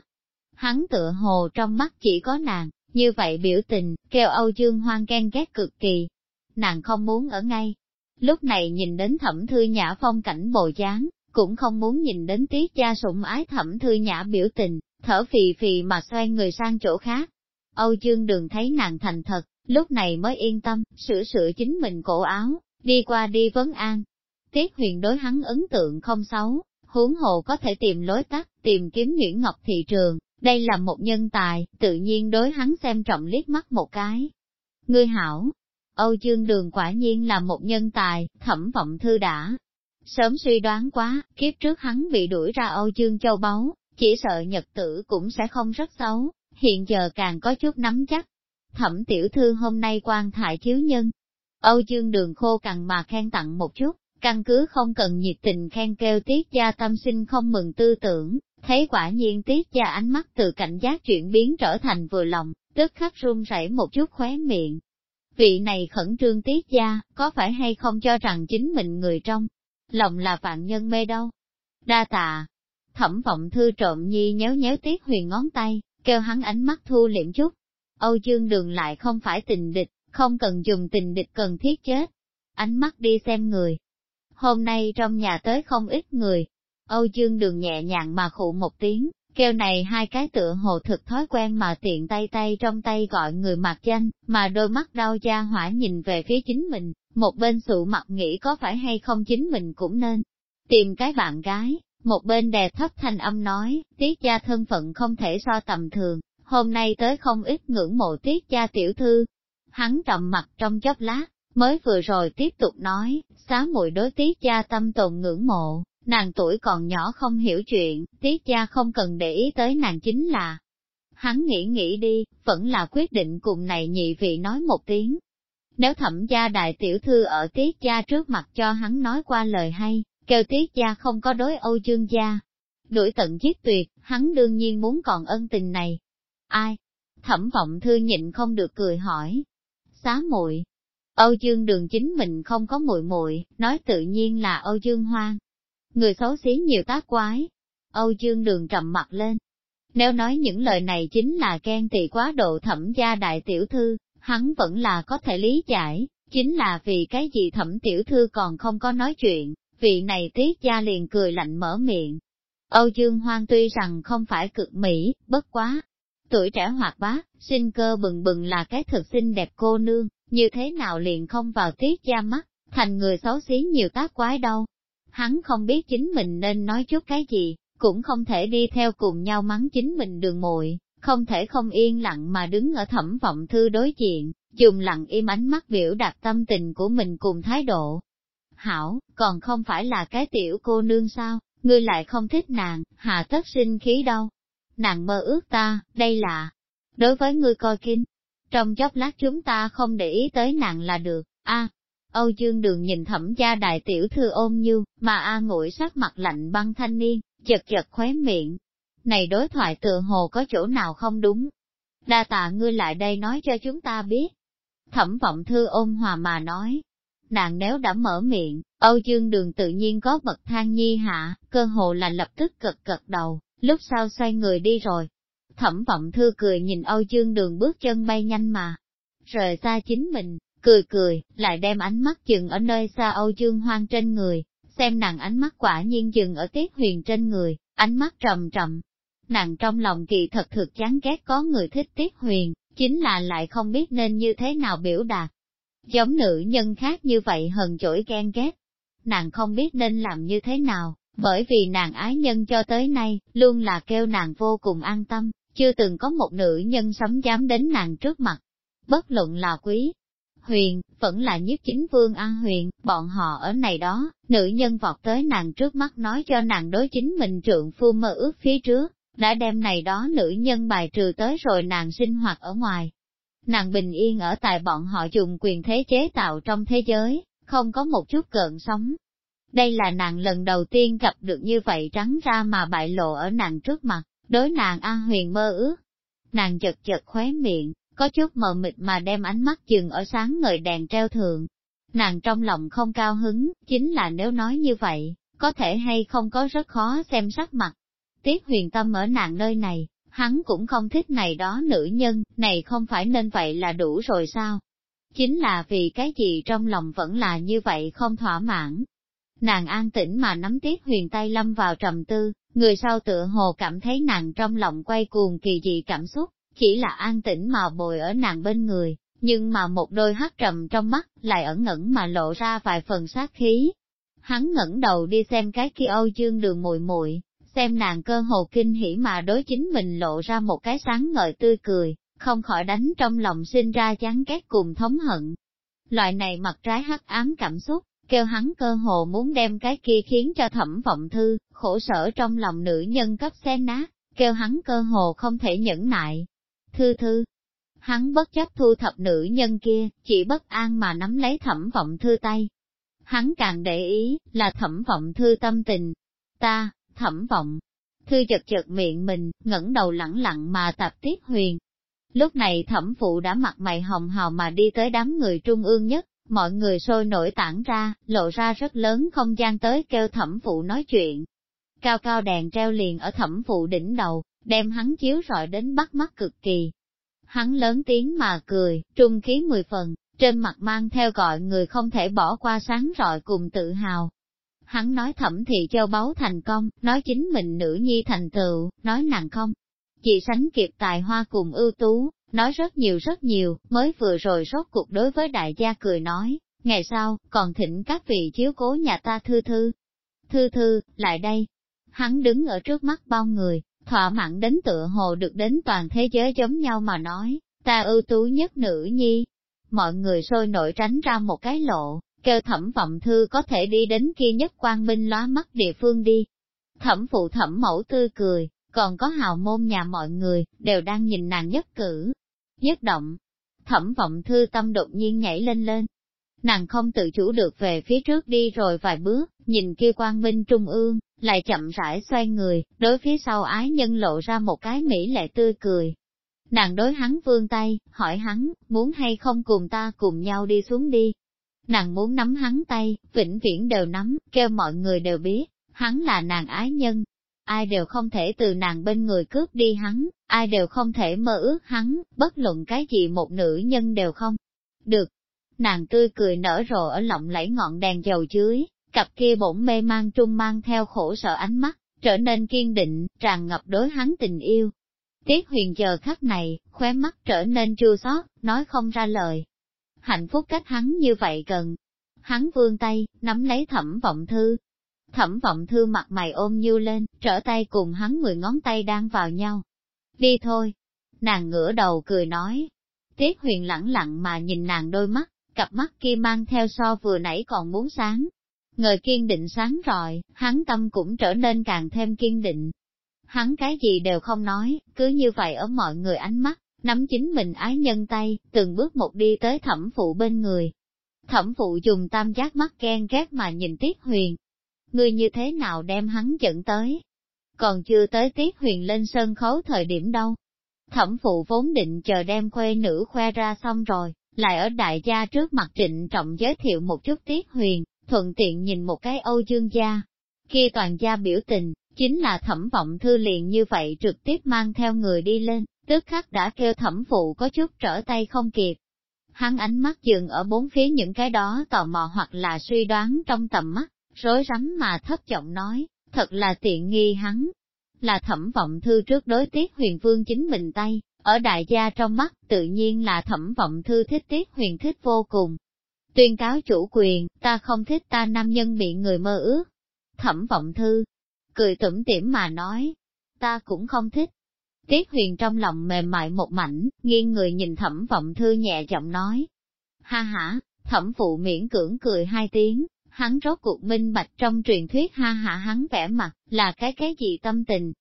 Hắn tựa hồ trong mắt chỉ có nàng, như vậy biểu tình, kêu Âu Dương Hoang ghen ghét cực kỳ, nàng không muốn ở ngay. Lúc này nhìn đến thẩm thư nhã phong cảnh bồ dáng, cũng không muốn nhìn đến tiết cha sủng ái thẩm thư nhã biểu tình, thở phì phì mà xoay người sang chỗ khác. Âu Dương Đường thấy nàng thành thật, lúc này mới yên tâm, sửa sửa chính mình cổ áo, đi qua đi vấn an. Tiết huyền đối hắn ấn tượng không xấu, huống hồ có thể tìm lối tắt, tìm kiếm Nguyễn Ngọc thị trường, đây là một nhân tài, tự nhiên đối hắn xem trọng liếc mắt một cái. Ngươi hảo, Âu Dương Đường quả nhiên là một nhân tài, thẩm vọng thư đã. Sớm suy đoán quá, kiếp trước hắn bị đuổi ra Âu Dương Châu Báu, chỉ sợ nhật tử cũng sẽ không rất xấu, hiện giờ càng có chút nắm chắc. Thẩm tiểu thư hôm nay quan thải chiếu nhân. Âu Dương Đường khô cằn mà khen tặng một chút, căn cứ không cần nhiệt tình khen kêu tiết gia tâm sinh không mừng tư tưởng, thấy quả nhiên tiết gia ánh mắt từ cảnh giác chuyển biến trở thành vừa lòng, tức khắc run rẩy một chút khóe miệng, Vị này khẩn trương tiết gia, có phải hay không cho rằng chính mình người trong, lòng là vạn nhân mê đâu. Đa tạ, thẩm vọng thư trộm nhi nhéo nhéo tiết huyền ngón tay, kêu hắn ánh mắt thu liệm chút. Âu Dương Đường lại không phải tình địch, không cần dùng tình địch cần thiết chết. Ánh mắt đi xem người. Hôm nay trong nhà tới không ít người. Âu Dương Đường nhẹ nhàng mà khụ một tiếng, Kêu này hai cái tựa hồ thực thói quen mà tiện tay tay trong tay gọi người mặc danh, mà đôi mắt đau da hỏa nhìn về phía chính mình, một bên sụ mặt nghĩ có phải hay không chính mình cũng nên tìm cái bạn gái, một bên đè thấp thanh âm nói, tiết gia thân phận không thể so tầm thường, hôm nay tới không ít ngưỡng mộ tiết gia tiểu thư. Hắn trầm mặt trong chốc lát, mới vừa rồi tiếp tục nói, xá muội đối tiết gia tâm tồn ngưỡng mộ, Nàng tuổi còn nhỏ không hiểu chuyện, tiết gia không cần để ý tới nàng chính là. Hắn nghĩ nghĩ đi, vẫn là quyết định cùng này nhị vị nói một tiếng. Nếu thẩm gia đại tiểu thư ở tiết gia trước mặt cho hắn nói qua lời hay, kêu tiết gia không có đối Âu Dương gia. Đuổi tận giết tuyệt, hắn đương nhiên muốn còn ân tình này. Ai? Thẩm vọng thư nhịn không được cười hỏi. Xá muội Âu Dương đường chính mình không có muội muội nói tự nhiên là Âu Dương hoang. Người xấu xí nhiều tác quái. Âu Dương đường trầm mặt lên. Nếu nói những lời này chính là ghen tị quá độ thẩm gia đại tiểu thư, hắn vẫn là có thể lý giải, chính là vì cái gì thẩm tiểu thư còn không có nói chuyện, vị này tiết gia liền cười lạnh mở miệng. Âu Dương Hoang tuy rằng không phải cực mỹ, bất quá. Tuổi trẻ hoạt bát, sinh cơ bừng bừng là cái thực xinh đẹp cô nương, như thế nào liền không vào tiết gia mắt, thành người xấu xí nhiều tác quái đâu. Hắn không biết chính mình nên nói chút cái gì, cũng không thể đi theo cùng nhau mắng chính mình đường muội không thể không yên lặng mà đứng ở thẩm vọng thư đối diện, dùng lặng im ánh mắt biểu đạt tâm tình của mình cùng thái độ. Hảo, còn không phải là cái tiểu cô nương sao, ngươi lại không thích nàng, hà tất sinh khí đâu. Nàng mơ ước ta, đây là, đối với ngươi coi kinh, trong chốc lát chúng ta không để ý tới nàng là được, a Âu Dương Đường nhìn thẩm gia đại tiểu thư ôm như, mà A ngụy sắc mặt lạnh băng thanh niên, chật chật khóe miệng. Này đối thoại tựa hồ có chỗ nào không đúng. Đa tạ ngươi lại đây nói cho chúng ta biết. Thẩm vọng thư ôn hòa mà nói. Nàng nếu đã mở miệng, Âu Dương Đường tự nhiên có bậc thang nhi hạ, cơ hồ là lập tức cật cật đầu, lúc sau xoay người đi rồi. Thẩm vọng thư cười nhìn Âu Dương Đường bước chân bay nhanh mà, rời xa chính mình, cười cười, lại đem ánh mắt chừng ở nơi xa Âu Dương Hoang trên người, xem nàng ánh mắt quả nhiên dừng ở tiết huyền trên người, ánh mắt trầm trầm. Nàng trong lòng kỳ thật thực chán ghét có người thích tiết huyền, chính là lại không biết nên như thế nào biểu đạt. Giống nữ nhân khác như vậy hờn chổi ghen ghét. Nàng không biết nên làm như thế nào, bởi vì nàng ái nhân cho tới nay, luôn là kêu nàng vô cùng an tâm, chưa từng có một nữ nhân sấm dám đến nàng trước mặt. Bất luận là quý, huyền, vẫn là nhất chính vương an huyền, bọn họ ở này đó, nữ nhân vọt tới nàng trước mắt nói cho nàng đối chính mình trượng phu mơ ước phía trước, đã đem này đó nữ nhân bài trừ tới rồi nàng sinh hoạt ở ngoài. Nàng bình yên ở tại bọn họ dùng quyền thế chế tạo trong thế giới, không có một chút cợn sóng. Đây là nàng lần đầu tiên gặp được như vậy trắng ra mà bại lộ ở nàng trước mặt, đối nàng an huyền mơ ước. Nàng chật chật khóe miệng, có chút mờ mịt mà đem ánh mắt chừng ở sáng ngời đèn treo thượng. Nàng trong lòng không cao hứng, chính là nếu nói như vậy, có thể hay không có rất khó xem sắc mặt. Tiết huyền tâm ở nàng nơi này, hắn cũng không thích này đó nữ nhân, này không phải nên vậy là đủ rồi sao? Chính là vì cái gì trong lòng vẫn là như vậy không thỏa mãn. Nàng an tĩnh mà nắm tiết huyền tay lâm vào trầm tư, người sau tựa hồ cảm thấy nàng trong lòng quay cuồng kỳ dị cảm xúc, chỉ là an tĩnh mà bồi ở nàng bên người, nhưng mà một đôi hắt trầm trong mắt lại ẩn ngẩn mà lộ ra vài phần sát khí. Hắn ngẩng đầu đi xem cái kia Âu Dương đường muội muội, xem nàng cơ hồ kinh hỉ mà đối chính mình lộ ra một cái sáng ngời tươi cười, không khỏi đánh trong lòng sinh ra chán ghét cùng thống hận. Loại này mặt trái hắc ám cảm xúc, kêu hắn cơ hồ muốn đem cái kia khiến cho thẩm vọng thư, khổ sở trong lòng nữ nhân cấp xe nát, kêu hắn cơ hồ không thể nhẫn nại, Thư thư, hắn bất chấp thu thập nữ nhân kia, chỉ bất an mà nắm lấy thẩm vọng thư tay. Hắn càng để ý, là thẩm vọng thư tâm tình. Ta, thẩm vọng, thư chật chật miệng mình, ngẩng đầu lẳng lặng mà tập tiết huyền. Lúc này thẩm phụ đã mặt mày hồng hào mà đi tới đám người trung ương nhất, mọi người sôi nổi tản ra, lộ ra rất lớn không gian tới kêu thẩm phụ nói chuyện. Cao cao đèn treo liền ở thẩm phụ đỉnh đầu, đem hắn chiếu rọi đến bắt mắt cực kỳ. Hắn lớn tiếng mà cười, trung khí mười phần, trên mặt mang theo gọi người không thể bỏ qua sáng rọi cùng tự hào. Hắn nói thẩm thị châu báu thành công, nói chính mình nữ nhi thành tựu, nói nàng không. Chỉ sánh kịp tài hoa cùng ưu tú, nói rất nhiều rất nhiều, mới vừa rồi rốt cuộc đối với đại gia cười nói, ngày sau, còn thỉnh các vị chiếu cố nhà ta thư thư. Thư thư, lại đây. Hắn đứng ở trước mắt bao người, thỏa mãn đến tựa hồ được đến toàn thế giới giống nhau mà nói, ta ưu tú nhất nữ nhi. Mọi người sôi nổi tránh ra một cái lộ, kêu thẩm vọng thư có thể đi đến kia nhất quan minh lóa mắt địa phương đi. Thẩm phụ thẩm mẫu tươi cười, còn có hào môn nhà mọi người, đều đang nhìn nàng nhất cử, nhất động. Thẩm vọng thư tâm đột nhiên nhảy lên lên. Nàng không tự chủ được về phía trước đi rồi vài bước, nhìn kia quan minh trung ương, lại chậm rãi xoay người, đối phía sau ái nhân lộ ra một cái mỹ lệ tươi cười. Nàng đối hắn vương tay, hỏi hắn, muốn hay không cùng ta cùng nhau đi xuống đi. Nàng muốn nắm hắn tay, vĩnh viễn đều nắm, kêu mọi người đều biết, hắn là nàng ái nhân. Ai đều không thể từ nàng bên người cướp đi hắn, ai đều không thể mơ ước hắn, bất luận cái gì một nữ nhân đều không. Được. Nàng tươi cười nở rộ ở lộng lẫy ngọn đèn dầu dưới, cặp kia bổn mê mang trung mang theo khổ sợ ánh mắt, trở nên kiên định, tràn ngập đối hắn tình yêu. Tiết huyền giờ khắc này, khóe mắt trở nên chua xót, nói không ra lời. Hạnh phúc cách hắn như vậy cần. Hắn vươn tay, nắm lấy thẩm vọng thư. Thẩm vọng thư mặt mày ôm như lên, trở tay cùng hắn mười ngón tay đang vào nhau. Đi thôi. Nàng ngửa đầu cười nói. Tiết huyền lẳng lặng mà nhìn nàng đôi mắt, cặp mắt kia mang theo so vừa nãy còn muốn sáng, Người kiên định sáng rọi, hắn tâm cũng trở nên càng thêm kiên định. Hắn cái gì đều không nói, cứ như vậy ở mọi người ánh mắt, nắm chính mình ái nhân tay, từng bước một đi tới thẩm phụ bên người. Thẩm phụ dùng tam giác mắt ghen ghét mà nhìn Tiết Huyền. Ngươi như thế nào đem hắn dẫn tới? Còn chưa tới Tiết Huyền lên sân khấu thời điểm đâu. Thẩm phụ vốn định chờ đem khuê nữ khoe ra xong rồi, lại ở đại gia trước mặt trịnh trọng giới thiệu một chút Tiết Huyền, thuận tiện nhìn một cái Âu Dương gia. khi toàn gia biểu tình, chính là thẩm vọng thư liền như vậy trực tiếp mang theo người đi lên, tức khắc đã kêu thẩm phụ có chút trở tay không kịp. Hắn ánh mắt dừng ở bốn phía những cái đó tò mò hoặc là suy đoán trong tầm mắt, rối rắm mà thấp giọng nói, thật là tiện nghi hắn. Là thẩm vọng thư trước đối tiết huyền vương chính mình tay, ở đại gia trong mắt tự nhiên là thẩm vọng thư thích tiết huyền thích vô cùng, Tuyên cáo chủ quyền, ta không thích ta nam nhân bị người mơ ước. Thẩm vọng thư, cười tủm tỉm mà nói, ta cũng không thích. Tiết huyền trong lòng mềm mại một mảnh, nghiêng người nhìn thẩm vọng thư nhẹ giọng nói. Ha ha, thẩm phụ miễn cưỡng cười hai tiếng, hắn rốt cuộc minh bạch trong truyền thuyết ha ha hắn vẽ mặt, là cái cái gì tâm tình.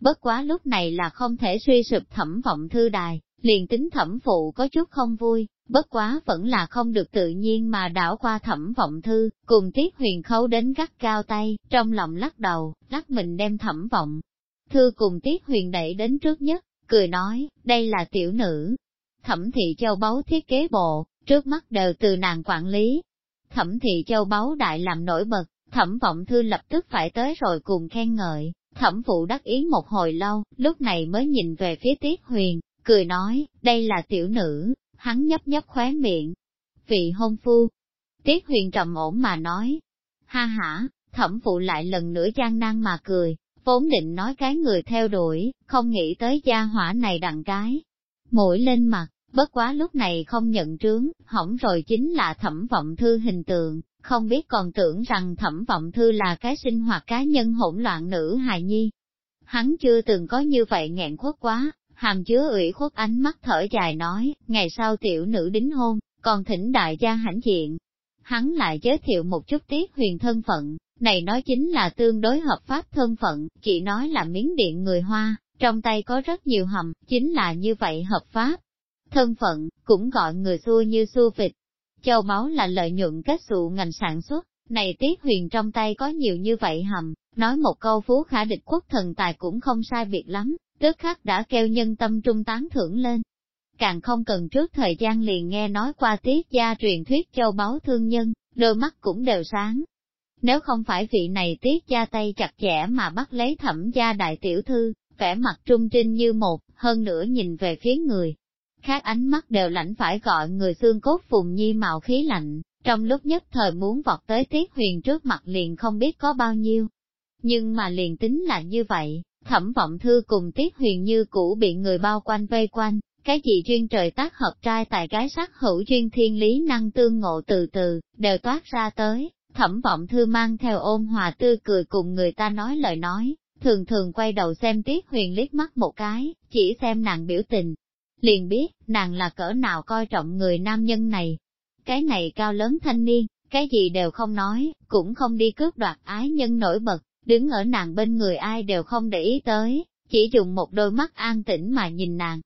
Bất quá lúc này là không thể suy sụp thẩm vọng thư đài, liền tính thẩm phụ có chút không vui, bất quá vẫn là không được tự nhiên mà đảo qua thẩm vọng thư, cùng tiết huyền khấu đến gắt cao tay, trong lòng lắc đầu, lắc mình đem thẩm vọng. Thư cùng tiết huyền đẩy đến trước nhất, cười nói, đây là tiểu nữ. Thẩm thị châu báu thiết kế bộ, trước mắt đều từ nàng quản lý. Thẩm thị châu báu đại làm nổi bật, thẩm vọng thư lập tức phải tới rồi cùng khen ngợi. Thẩm phụ đắc ý một hồi lâu, lúc này mới nhìn về phía tiết huyền, cười nói, đây là tiểu nữ, hắn nhấp nhấp khóe miệng. Vị hôn phu, tiết huyền trầm ổn mà nói, ha ha, thẩm phụ lại lần nữa gian nan mà cười, vốn định nói cái người theo đuổi, không nghĩ tới gia hỏa này đặng cái. Mũi lên mặt, bất quá lúc này không nhận trướng, hỏng rồi chính là thẩm vọng thư hình tượng, không biết còn tưởng rằng thẩm vọng thư là cái sinh hoạt cá nhân hỗn loạn nữ hài nhi. Hắn chưa từng có như vậy nghẹn khuất quá, hàm chứa ủy khuất ánh mắt thở dài nói, ngày sau tiểu nữ đính hôn, còn thỉnh đại gia hãnh diện. Hắn lại giới thiệu một chút tiết huyền thân phận, này nói chính là tương đối hợp pháp thân phận, chỉ nói là miếng điện người Hoa, trong tay có rất nhiều hầm, chính là như vậy hợp pháp. Thân phận, cũng gọi người xua như xua vịt. Châu báu là lợi nhuận kết xù ngành sản xuất, này tiết huyền trong tay có nhiều như vậy hầm, nói một câu phú khả địch quốc thần tài cũng không sai biệt lắm, tức khắc đã kêu nhân tâm trung tán thưởng lên. Càng không cần trước thời gian liền nghe nói qua tiết gia truyền thuyết châu báu thương nhân, đôi mắt cũng đều sáng. Nếu không phải vị này tiết gia tay chặt chẽ mà bắt lấy thẩm gia đại tiểu thư, vẻ mặt trung trinh như một, hơn nữa nhìn về phía người. Khác ánh mắt đều lãnh phải gọi người xương cốt phùng nhi mạo khí lạnh, trong lúc nhất thời muốn vọt tới tiết huyền trước mặt liền không biết có bao nhiêu. Nhưng mà liền tính là như vậy, Thẩm vọng thư cùng Tiết Huyền như cũ bị người bao quanh vây quanh, cái gì duyên trời tác hợp trai tại gái sắc hữu duyên thiên lý năng tương ngộ từ từ, đều toát ra tới. Thẩm vọng thư mang theo ôn hòa tươi cười cùng người ta nói lời nói, thường thường quay đầu xem Tiết Huyền liếc mắt một cái, chỉ xem nàng biểu tình. Liền biết, nàng là cỡ nào coi trọng người nam nhân này. Cái này cao lớn thanh niên, cái gì đều không nói, cũng không đi cướp đoạt ái nhân nổi bật, đứng ở nàng bên người ai đều không để ý tới, chỉ dùng một đôi mắt an tĩnh mà nhìn nàng.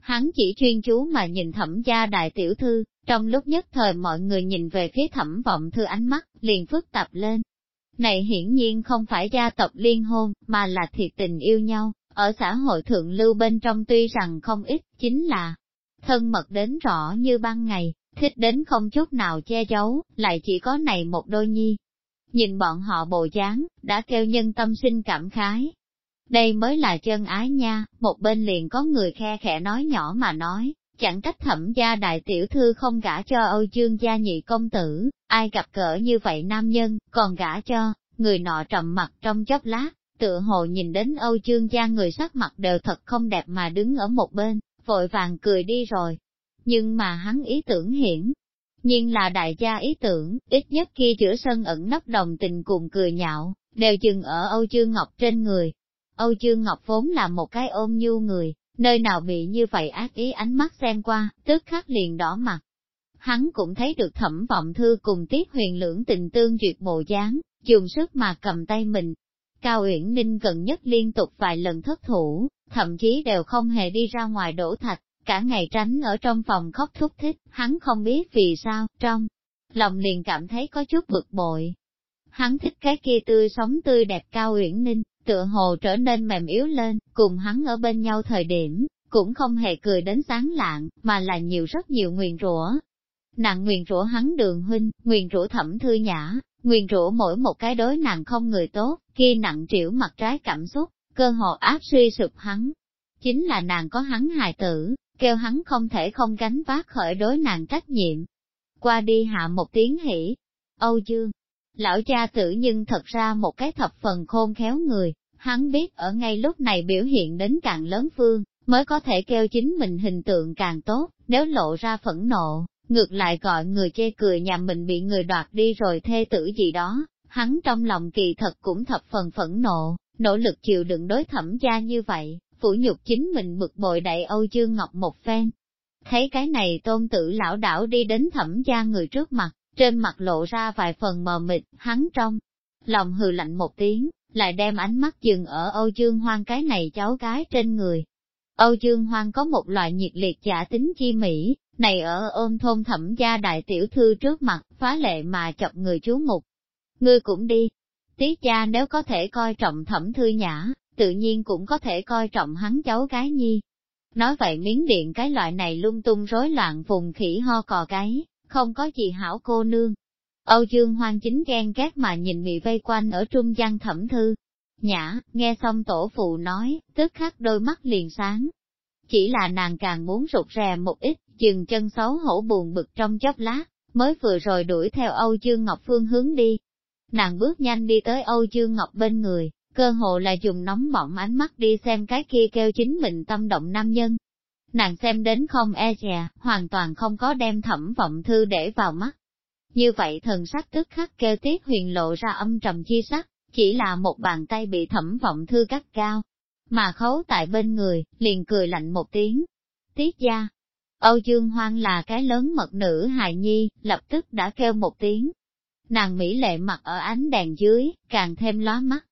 Hắn chỉ chuyên chú mà nhìn thẩm gia đại tiểu thư, trong lúc nhất thời mọi người nhìn về phía thẩm vọng thư ánh mắt, liền phức tạp lên. Này hiển nhiên không phải gia tộc liên hôn, mà là thiệt tình yêu nhau, ở xã hội thượng lưu bên trong tuy rằng không ít, chính là thân mật đến rõ như ban ngày, thích đến không chút nào che giấu, lại chỉ có này một đôi nhi. Nhìn bọn họ bồ dáng, đã kêu nhân tâm sinh cảm khái. Đây mới là chân ái nha, một bên liền có người khe khẽ nói nhỏ mà nói, chẳng trách thẩm gia đại tiểu thư không gả cho Âu Dương gia nhị công tử, ai gặp cỡ như vậy nam nhân, còn gả cho, người nọ trầm mặt trong chốc lát, tựa hồ nhìn đến Âu Dương gia người sắc mặt đều thật không đẹp mà đứng ở một bên, vội vàng cười đi rồi. Nhưng mà hắn ý tưởng hiển, nhưng là đại gia ý tưởng, ít nhất kia giữa sân ẩn nấp đồng tình cùng cười nhạo, đều dừng ở Âu Dương Ngọc trên người. Âu Dương Ngọc vốn là một cái ôm nhu người, nơi nào bị như vậy ác ý ánh mắt xem qua, tức khắc liền đỏ mặt. Hắn cũng thấy được thẩm vọng thư cùng tiết huyền lưỡng tình tương duyệt bộ dáng, dùng sức mà cầm tay mình. Cao Uyển Ninh gần nhất liên tục vài lần thất thủ, thậm chí đều không hề đi ra ngoài đổ thạch, cả ngày tránh ở trong phòng khóc thúc thích, hắn không biết vì sao, trong lòng liền cảm thấy có chút bực bội. Hắn thích cái kia tươi sống tươi đẹp Cao Uyển Ninh, tựa hồ trở nên mềm yếu lên, cùng hắn ở bên nhau thời điểm, cũng không hề cười đến sáng lạng, mà là nhiều rất nhiều nguyền rủa. Nàng nguyền rủa hắn đường huynh, nguyền rủa thẩm thư nhã, nguyền rủa mỗi một cái đối nàng không người tốt, kia nặng trĩu mặt trái cảm xúc, cơ hồ áp suy sụp hắn. Chính là nàng có hắn hài tử, kêu hắn không thể không gánh vác khởi đối nàng trách nhiệm. Qua đi hạ một tiếng hỉ, Âu Dương, lão cha tử nhưng thật ra một cái thập phần khôn khéo người, hắn biết ở ngay lúc này biểu hiện đến càng lớn phương, mới có thể kêu chính mình hình tượng càng tốt, nếu lộ ra phẫn nộ, ngược lại gọi người chê cười nhà mình bị người đoạt đi rồi thê tử gì đó, hắn trong lòng kỳ thật cũng thập phần phẫn nộ, nỗ lực chịu đựng đối thẩm gia như vậy, phủ nhục chính mình bực bội đại Âu Dương Ngọc một phen. Thấy cái này tôn tử lão đảo đi đến thẩm gia người trước mặt, trên mặt lộ ra vài phần mờ mịt, hắn trong lòng hừ lạnh một tiếng, lại đem ánh mắt dừng ở Âu Dương Hoang cái này cháu gái trên người. Âu Dương Hoang có một loại nhiệt liệt giả tính chi mỹ, này ở ôm thôn thẩm gia đại tiểu thư trước mặt, phá lệ mà chọc người chú mục. Ngươi cũng đi. Tiết gia nếu có thể coi trọng thẩm thư nhã, tự nhiên cũng có thể coi trọng hắn cháu gái nhi. Nói vậy miếng điện cái loại này lung tung rối loạn vùng khỉ ho cò cái, không có gì hảo cô nương. Âu Dương Hoang chính ghen ghét mà nhìn bị vây quanh ở trung gian thẩm thư. Nhã, nghe xong tổ phụ nói, tức khắc đôi mắt liền sáng. Chỉ là nàng càng muốn rụt rè một ít, chừng chân xấu hổ buồn bực trong chốc lát, mới vừa rồi đuổi theo Âu Dương Ngọc Phương hướng đi. Nàng bước nhanh đi tới Âu Dương Ngọc bên người, cơ hồ là dùng nóng bỏng ánh mắt đi xem cái kia kêu chính mình tâm động nam nhân. Nàng xem đến không e dè, hoàn toàn không có đem thẩm vọng thư để vào mắt. Như vậy thần sắc tức khắc kêu tiết huyền lộ ra âm trầm chi sắc, chỉ là một bàn tay bị thẩm vọng thư cắt cao, mà khấu tại bên người, liền cười lạnh một tiếng. Tiết gia, Âu Dương Hoang là cái lớn mật nữ hài nhi, lập tức đã kêu một tiếng. Nàng Mỹ lệ mặt ở ánh đèn dưới, càng thêm lóa mắt.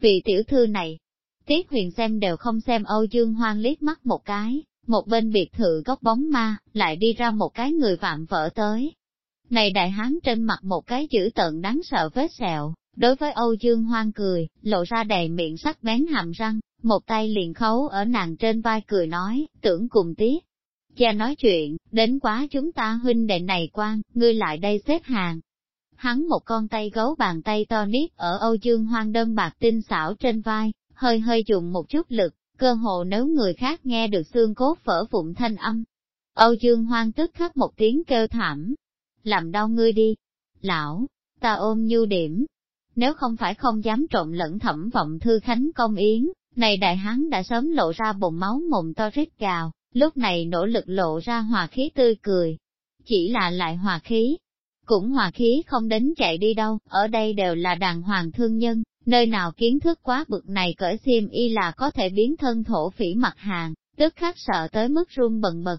Vị tiểu thư này, Tiết huyền xem đều không xem Âu Dương Hoang liếc mắt một cái, một bên biệt thự góc bóng ma, lại đi ra một cái người phạm vỡ tới. Này đại hán trên mặt một cái chữ tận đáng sợ vết sẹo, đối với Âu Dương Hoang cười, lộ ra đầy miệng sắc bén hàm răng, một tay liền khấu ở nàng trên vai cười nói, tưởng cùng Tiết. Cha nói chuyện, đến quá chúng ta huynh đệ này quan, ngươi lại đây xếp hàng. Hắn một con tay gấu bàn tay to niết ở Âu Dương Hoang đơn bạc tinh xảo trên vai, hơi hơi dùng một chút lực, cơ hồ nếu người khác nghe được xương cốt phở vụn thanh âm. Âu Dương Hoang tức khắc một tiếng kêu thảm. Làm đau ngươi đi. Lão, ta ôm nhu điểm. Nếu không phải không dám trộn lẫn thẩm vọng thư khánh công yến, này đại hán đã sớm lộ ra bụng máu mồm to rít gào, lúc này nỗ lực lộ ra hòa khí tươi cười. Chỉ là lại hòa khí, cũng hòa khí không đến chạy đi đâu, ở đây đều là đàng hoàng thương nhân, nơi nào kiến thức quá bực này cởi xiêm y là có thể biến thân thổ phỉ mặt hàng, tức khắc sợ tới mức run bần bật.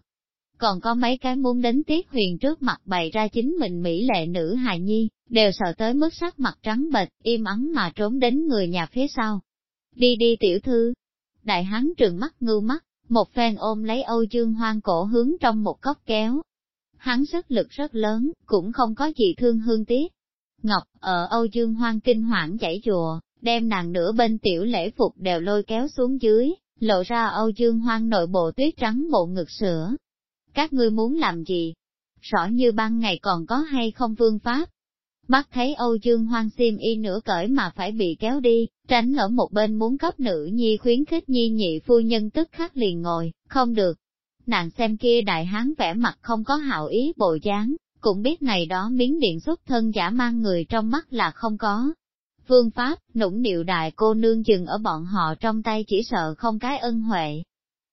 còn có mấy cái muốn đến tiết huyền trước mặt bày ra chính mình mỹ lệ nữ hài nhi, đều sợ tới mức sắc mặt trắng bệch, im ắng mà trốn đến người nhà phía sau. Đi đi tiểu thư. Đại hán trừng mắt ngưu mắt, một phen ôm lấy Âu Dương Hoang cổ hướng trong một góc kéo. Hắn sức lực rất lớn, cũng không có gì thương hương tiếc. Ngọc, ở Âu Dương Hoang kinh hoảng chảy chùa, đem nàng nửa bên tiểu lễ phục đều lôi kéo xuống dưới, lộ ra Âu Dương Hoang nội bộ tuyết trắng bộ ngực sữa. Các ngươi muốn làm gì? Rõ như ban ngày còn có hay không vương pháp? Bắt thấy Âu Dương Hoang xiêm y nửa cởi mà phải bị kéo đi, tránh ở một bên muốn cấp nữ nhi khuyến khích nhi nhị phu nhân tức khắc liền ngồi, không được. Nàng xem kia đại hán vẻ mặt không có hảo ý bộ dáng, cũng biết ngày đó miếng điện xuất thân giả mang người trong mắt là không có. Phương pháp, nũng nịu đại cô nương dừng ở bọn họ trong tay chỉ sợ không cái ân huệ.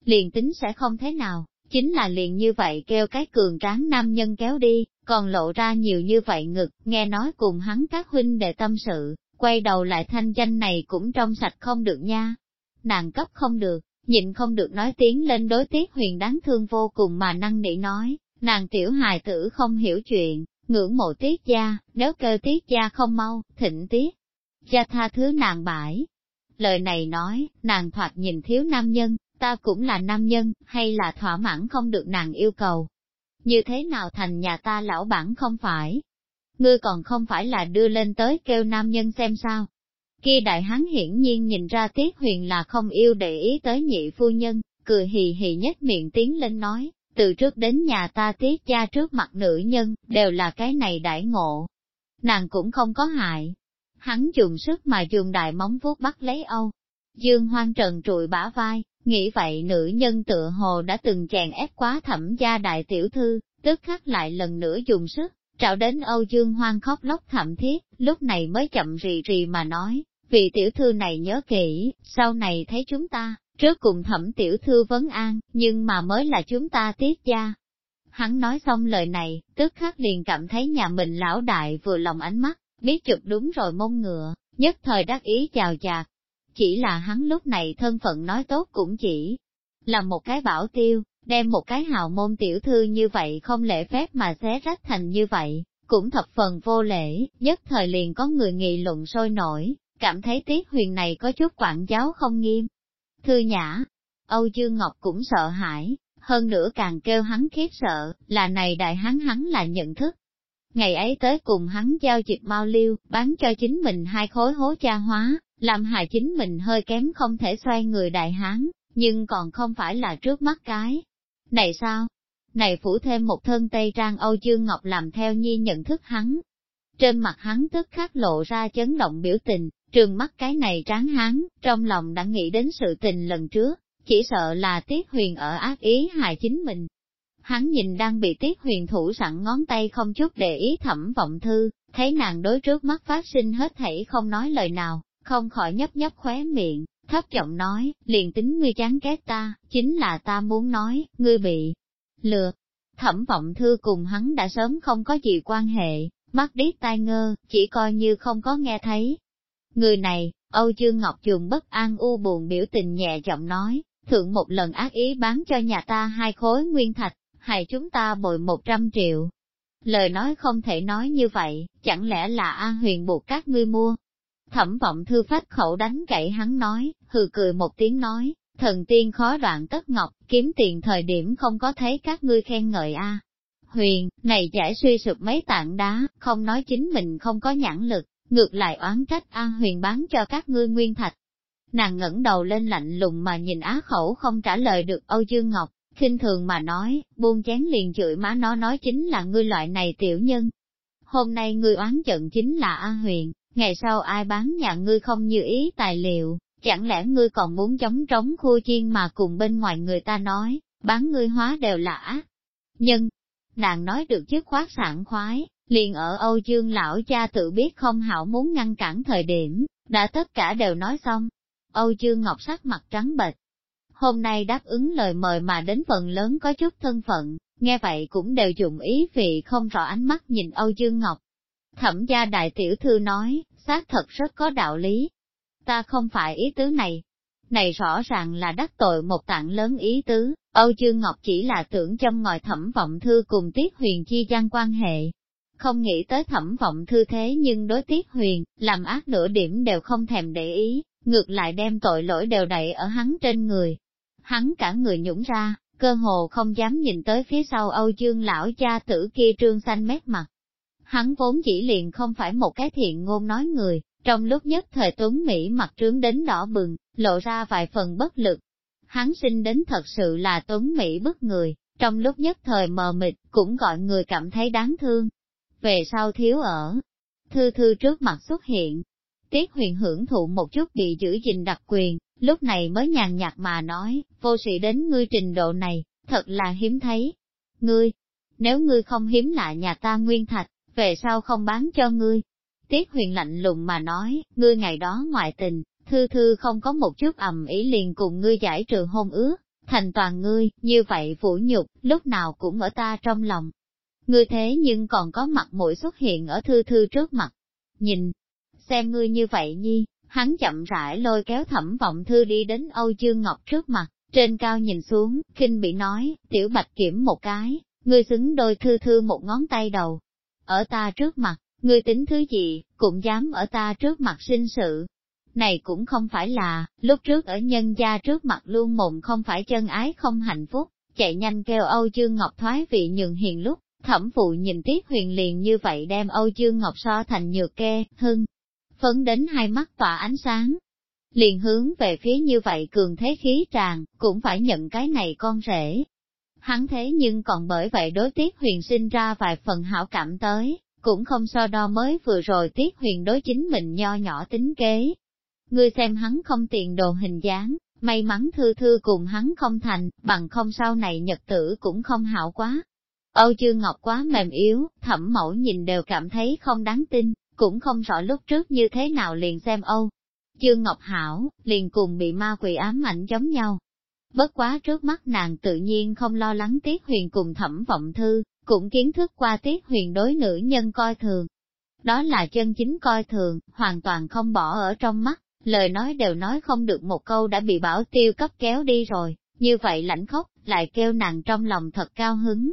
Liền tính sẽ không thế nào, chính là liền như vậy kêu cái cường tráng nam nhân kéo đi, còn lộ ra nhiều như vậy ngực, nghe nói cùng hắn các huynh đệ tâm sự, quay đầu lại thanh danh này cũng trong sạch không được nha. Nàng cấp không được, nhịn không được nói tiếng lên đối tiết huyền đáng thương vô cùng mà năng nỉ nói, nàng tiểu hài tử không hiểu chuyện, ngưỡng mộ tiết gia, nếu kêu tiết gia không mau, thịnh tiết. Gia tha thứ nàng bãi. Lời này nói, nàng thoạt nhìn thiếu nam nhân, ta cũng là nam nhân, hay là thỏa mãn không được nàng yêu cầu. Như thế nào thành nhà ta lão bản không phải? Ngươi còn không phải là đưa lên tới kêu nam nhân xem sao? Kia đại hán hiển nhiên nhìn ra Tiết Huyền là không yêu để ý tới nhị phu nhân, cười hì hì nhất miệng tiến lên nói, từ trước đến nhà ta Tiết cha trước mặt nữ nhân, đều là cái này đại ngộ. Nàng cũng không có hại. Hắn dùng sức mà dùng đại móng vuốt bắt lấy Âu. Dương hoang trần trụi bả vai, Nghĩ vậy nữ nhân tựa hồ đã từng chèn ép quá thẩm gia đại tiểu thư, tức khắc lại lần nữa dùng sức, trạo đến Âu Dương Hoang khóc lóc thảm thiết, lúc này mới chậm rì rì mà nói, vị tiểu thư này nhớ kỹ, sau này thấy chúng ta, trước cùng thẩm tiểu thư vấn an, nhưng mà mới là chúng ta tiết gia. Hắn nói xong lời này, tức khắc liền cảm thấy nhà mình lão đại vừa lòng ánh mắt, biết chụp đúng rồi mông ngựa, nhất thời đắc ý chào chạc, chỉ là hắn lúc này thân phận nói tốt cũng chỉ là một cái bảo tiêu, đem một cái hào môn tiểu thư như vậy không lễ phép mà xé rách thành như vậy, cũng thập phần vô lễ, nhất thời liền có người nghị luận sôi nổi, cảm thấy tiết huyền này có chút quản giáo không nghiêm. Thư nhã, Âu Dương Ngọc cũng sợ hãi, hơn nữa càng kêu hắn khiếp sợ, là này đại hắn hắn là nhận thức. Ngày ấy tới cùng hắn giao dịch mau liêu, bán cho chính mình hai khối hố cha hóa, làm hại chính mình hơi kém không thể xoay người đại hán, nhưng còn không phải là trước mắt cái. Này sao? Này phủ thêm một thân tây trang Âu Dương Ngọc làm theo nhi nhận thức hắn. Trên mặt hắn tức khắc lộ ra chấn động biểu tình, trường mắt cái này tráng hán, trong lòng đã nghĩ đến sự tình lần trước, chỉ sợ là Tiết Huyền ở ác ý hại chính mình. Hắn nhìn đang bị Tiết Huyền thủ sẵn ngón tay không chút để ý thẩm vọng thư, thấy nàng đối trước mắt phát sinh hết thảy không nói lời nào, không khỏi nhấp nhấp khóe miệng, thấp giọng nói, liền tính ngươi chán ghét ta, chính là ta muốn nói, ngươi bị lừa. Thẩm vọng thư cùng hắn đã sớm không có gì quan hệ, mắt điếc tai ngơ, chỉ coi như không có nghe thấy. Người này, Âu Dương Ngọc Trường bất an u buồn biểu tình nhẹ giọng nói, thượng một lần ác ý bán cho nhà ta hai khối nguyên thạch, hay chúng ta bồi một trăm triệu. Lời nói không thể nói như vậy, chẳng lẽ là A Huyền buộc các ngươi mua, Thẩm vọng thư phát khẩu đánh gãy hắn nói, hừ cười một tiếng nói, thần tiên khó đoạn tất ngọc, kiếm tiền thời điểm không có thấy các ngươi khen ngợi a. Huyền, này giải suy sụp mấy tảng đá, không nói chính mình không có nhãn lực, ngược lại oán trách An Huyền bán cho các ngươi nguyên thạch. Nàng ngẩng đầu lên lạnh lùng mà nhìn á khẩu không trả lời được Âu Dương Ngọc, khinh thường mà nói, buông chén liền chửi má nó nói chính là ngươi loại này tiểu nhân. Hôm nay ngươi oán giận chính là an Huyền, ngày sau ai bán nhà ngươi không như ý tài liệu, chẳng lẽ ngươi còn muốn chống trống khu chiên mà cùng bên ngoài người ta nói, bán ngươi hóa đều là ác. Nhưng, nàng nói được chứ khoát sảng khoái, liền ở Âu Dương lão cha tự biết không hảo muốn ngăn cản thời điểm, đã tất cả đều nói xong. Âu Dương Ngọc sắc mặt trắng bệch. Hôm nay đáp ứng lời mời mà đến phần lớn có chút thân phận, nghe vậy cũng đều dùng ý vị không rõ ánh mắt nhìn Âu Dương Ngọc, Thẩm gia đại tiểu thư nói, xác thật rất có đạo lý. Ta không phải ý tứ này. Này rõ ràng là đắc tội một tạng lớn ý tứ, Âu Dương Ngọc chỉ là tưởng châm ngòi thẩm vọng thư cùng Tiết Huyền chi gian quan hệ. Không nghĩ tới thẩm vọng thư thế nhưng đối Tiết Huyền, làm ác nửa điểm đều không thèm để ý, ngược lại đem tội lỗi đều đẩy ở hắn trên người. Hắn cả người nhũng ra, cơ hồ không dám nhìn tới phía sau Âu Dương lão cha tử kia trương xanh mét mặt. Hắn vốn chỉ liền không phải một cái thiện ngôn nói người, trong lúc nhất thời tuấn Mỹ mặt trướng đến đỏ bừng, lộ ra vài phần bất lực. Hắn sinh đến thật sự là tuấn Mỹ bức người, trong lúc nhất thời mờ mịt cũng gọi người cảm thấy đáng thương. Về sau thiếu ở, thư thư trước mặt xuất hiện. Tiết huyền hưởng thụ một chút bị giữ gìn đặc quyền, lúc này mới nhàn nhạt mà nói, vô sĩ đến ngươi trình độ này, thật là hiếm thấy. Ngươi, nếu ngươi không hiếm lạ nhà ta nguyên thạch, về sau không bán cho ngươi. Tiết huyền lạnh lùng mà nói, ngươi ngày đó ngoại tình, thư thư không có một chút ầm ý liền cùng ngươi giải trừ hôn ước, thành toàn ngươi, như vậy vũ nhục, lúc nào cũng ở ta trong lòng. Ngươi thế nhưng còn có mặt mũi xuất hiện ở thư thư trước mặt. Nhìn, xem ngươi như vậy nhi, hắn chậm rãi lôi kéo thẩm vọng thư đi đến Âu Dương Ngọc trước mặt, trên cao nhìn xuống, kinh bị nói, tiểu bạch kiểm một cái, ngươi xứng đôi thư thư một ngón tay đầu. Ở ta trước mặt, ngươi tính thứ gì, cũng dám ở ta trước mặt sinh sự. Này cũng không phải là, lúc trước ở nhân gia trước mặt luôn mộng không phải chân ái không hạnh phúc, chạy nhanh kêu Âu Dương Ngọc thoái vị nhường hiền lúc, thẩm phụ nhìn Tiết Huyền liền như vậy đem Âu Dương Ngọc so thành nhược kê, hưng, phấn đến hai mắt tỏa ánh sáng. Liền hướng về phía như vậy cường thế khí tràn, cũng phải nhận cái này con rể. Hắn thế nhưng còn bởi vậy đối tiết huyền sinh ra vài phần hảo cảm tới, cũng không so đo mới vừa rồi tiết huyền đối chính mình nho nhỏ tính kế. Ngươi xem hắn không tiền đồ hình dáng, may mắn thư thư cùng hắn không thành, bằng không sau này nhật tử cũng không hảo quá. Âu Dương Ngọc quá mềm yếu, thẩm mẫu nhìn đều cảm thấy không đáng tin, cũng không rõ lúc trước như thế nào liền xem Âu. Dương Ngọc Hảo, liền cùng bị ma quỷ ám ảnh giống nhau. Bất quá trước mắt nàng tự nhiên không lo lắng Tiết Huyền cùng thẩm vọng thư, cũng kiến thức qua Tiết Huyền đối nữ nhân coi thường. Đó là chân chính coi thường, hoàn toàn không bỏ ở trong mắt, lời nói đều nói không được một câu đã bị bảo tiêu cấp kéo đi rồi, như vậy lãnh khóc, lại kêu nàng trong lòng thật cao hứng.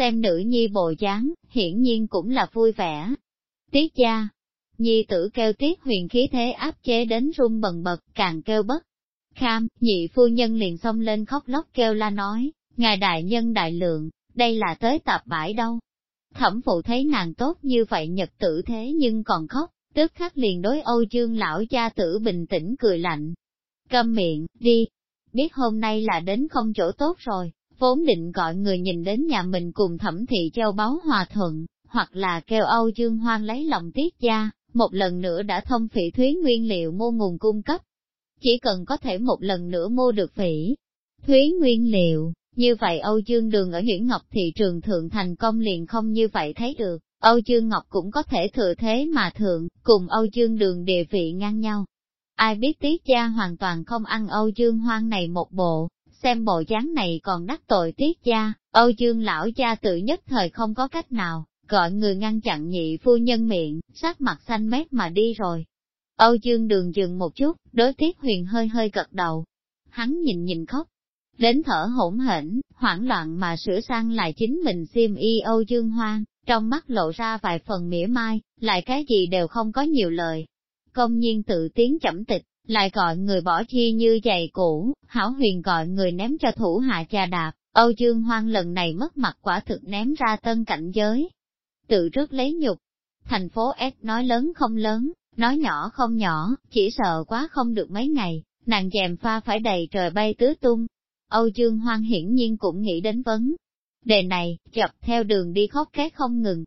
Xem nữ nhi bồ dáng, hiển nhiên cũng là vui vẻ, Tiết gia, nhi tử kêu tiết huyền khí thế áp chế đến run bần bật, càng kêu bất. Kham, nhị phu nhân liền xông lên khóc lóc kêu la nói, ngài đại nhân đại lượng, đây là tới tạp bãi đâu. Thẩm phụ thấy nàng tốt như vậy nhật tử thế nhưng còn khóc, tức khắc liền đối Âu Dương lão cha tử bình tĩnh cười lạnh. Câm miệng, đi, biết hôm nay là đến không chỗ tốt rồi, vốn định gọi người nhìn đến nhà mình cùng thẩm thị châu báu hòa thuận, hoặc là kêu Âu Dương Hoang lấy lòng tiết gia, một lần nữa đã thông phỉ thúy nguyên liệu mua nguồn cung cấp. Chỉ cần có thể một lần nữa mua được phỉ thúy nguyên liệu, như vậy Âu Dương Đường ở Nguyễn Ngọc thị trường thượng thành công liền không như vậy thấy được, Âu Dương Ngọc cũng có thể thừa thế mà thượng, cùng Âu Dương Đường địa vị ngang nhau. Ai biết tiết gia hoàn toàn không ăn Âu Dương Hoang này một bộ, xem bộ dáng này còn đắc tội tiết gia, Âu Dương lão gia tự nhất thời không có cách nào, gọi người ngăn chặn nhị phu nhân miệng, sắc mặt xanh mét mà đi rồi. Âu Dương đường dừng một chút, đối tiết huyền hơi hơi cật đầu. Hắn nhìn nhìn khóc, đến thở hổn hển, hoảng loạn mà sửa sang lại chính mình xiêm y Âu Dương Hoang, trong mắt lộ ra vài phần mỉa mai, lại cái gì đều không có nhiều lời. Công nhiên tự tiến chẩm tịch, lại gọi người bỏ chi như giày cũ, hảo huyền gọi người ném cho thủ hạ cha đạp, Âu Dương Hoang lần này mất mặt quả thực ném ra tân cảnh giới, tự rước lấy nhục. Thành phố S nói lớn không lớn, nói nhỏ không nhỏ, chỉ sợ quá không được mấy ngày, nàng dèm pha phải đầy trời bay tứ tung. Âu Dương Hoang hiển nhiên cũng nghĩ đến vấn. Đề này, chập theo đường đi khóc két không ngừng.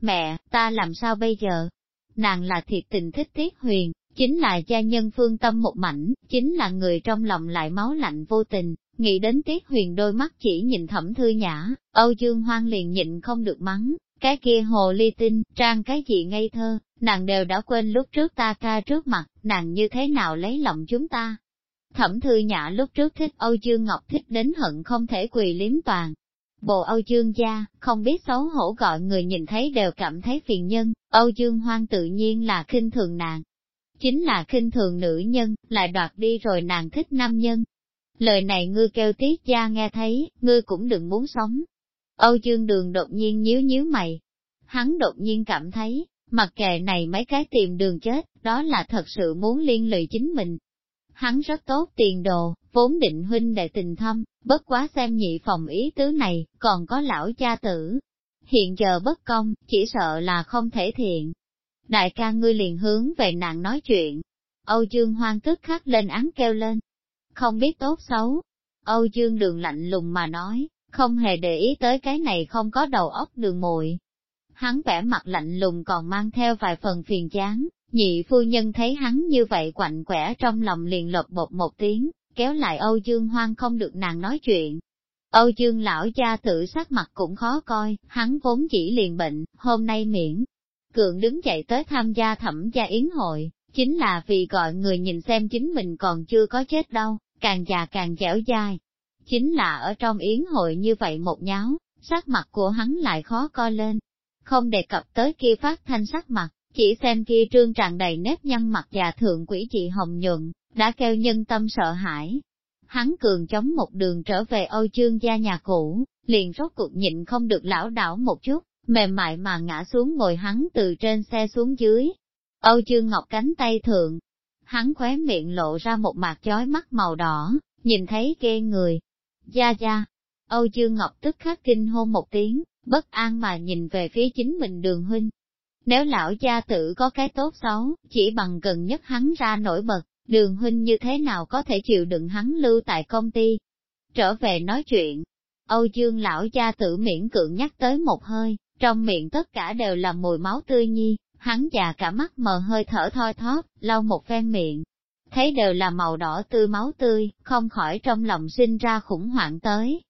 Mẹ, ta làm sao bây giờ? Nàng là thiệt tình thích tiết huyền, chính là gia nhân phương tâm một mảnh, chính là người trong lòng lại máu lạnh vô tình, nghĩ đến tiết huyền đôi mắt chỉ nhìn thẩm thư nhã, Âu Dương Hoang liền nhịn không được mắng, cái kia hồ ly tinh, trang cái gì ngây thơ, nàng đều đã quên lúc trước ta ca trước mặt, nàng như thế nào lấy lòng chúng ta. Thẩm thư nhã lúc trước thích Âu Dương Ngọc thích đến hận không thể quỳ liếm toàn. Bộ Âu Dương gia, không biết xấu hổ gọi người nhìn thấy đều cảm thấy phiền nhân, Âu Dương Hoang tự nhiên là khinh thường nàng chính là khinh thường nữ nhân, lại đoạt đi rồi nàng thích nam nhân. Lời này ngươi kêu tiết gia nghe thấy, ngươi cũng đừng muốn sống. Âu Dương Đường đột nhiên nhíu nhíu mày. Hắn đột nhiên cảm thấy, mặc kệ này mấy cái tìm đường chết, đó là thật sự muốn liên lụy chính mình. Hắn rất tốt tiền đồ, vốn định huynh đệ tình thâm, bất quá xem nhị phòng ý tứ này, còn có lão cha tử. Hiện giờ bất công, chỉ sợ là không thể thiện. Đại ca ngươi liền hướng về nàng nói chuyện. Âu Dương hoang tức khắc lên án kêu lên. Không biết tốt xấu. Âu Dương đường lạnh lùng mà nói, không hề để ý tới cái này không có đầu óc đường muội. Hắn vẻ mặt lạnh lùng còn mang theo vài phần phiền chán, nhị phu nhân thấy hắn như vậy quạnh quẻ trong lòng liền lột bột một tiếng, kéo lại Âu Dương Hoang không được nàng nói chuyện. Âu Dương lão cha tự sắc mặt cũng khó coi, hắn vốn chỉ liền bệnh, hôm nay miễn. Cường đứng dậy tới tham gia thẩm gia yến hội, chính là vì gọi người nhìn xem chính mình còn chưa có chết đâu, càng già càng dẻo dai. Chính là ở trong yến hội như vậy một nháo, sắc mặt của hắn lại khó coi lên. Không đề cập tới kia phát thanh sắc mặt, chỉ xem kia trương tràn đầy nếp nhăn mặt già thượng quỷ chị Hồng Nhuận, đã kêu nhân tâm sợ hãi. Hắn cường chống một đường trở về Âu chương gia nhà cũ, liền rốt cuộc nhịn không được lão đảo một chút, mềm mại mà ngã xuống ngồi hắn từ trên xe xuống dưới. Âu chương ngọc cánh tay thượng, hắn khóe miệng lộ ra một mặt chói mắt màu đỏ, nhìn thấy ghê người. Gia gia, Âu chương ngọc tức khắc kinh hôn một tiếng, bất an mà nhìn về phía chính mình đường huynh. Nếu lão gia tử có cái tốt xấu, chỉ bằng gần nhất hắn ra nổi bật, đường huynh như thế nào có thể chịu đựng hắn lưu tại công ty. Trở về nói chuyện, Âu Dương lão gia tử miễn cưỡng nhắc tới một hơi, trong miệng tất cả đều là mùi máu tươi nhi, hắn già cả mắt mờ hơi thở thoi thóp, lau một phen miệng. Thấy đều là màu đỏ tươi máu tươi, không khỏi trong lòng sinh ra khủng hoảng tới.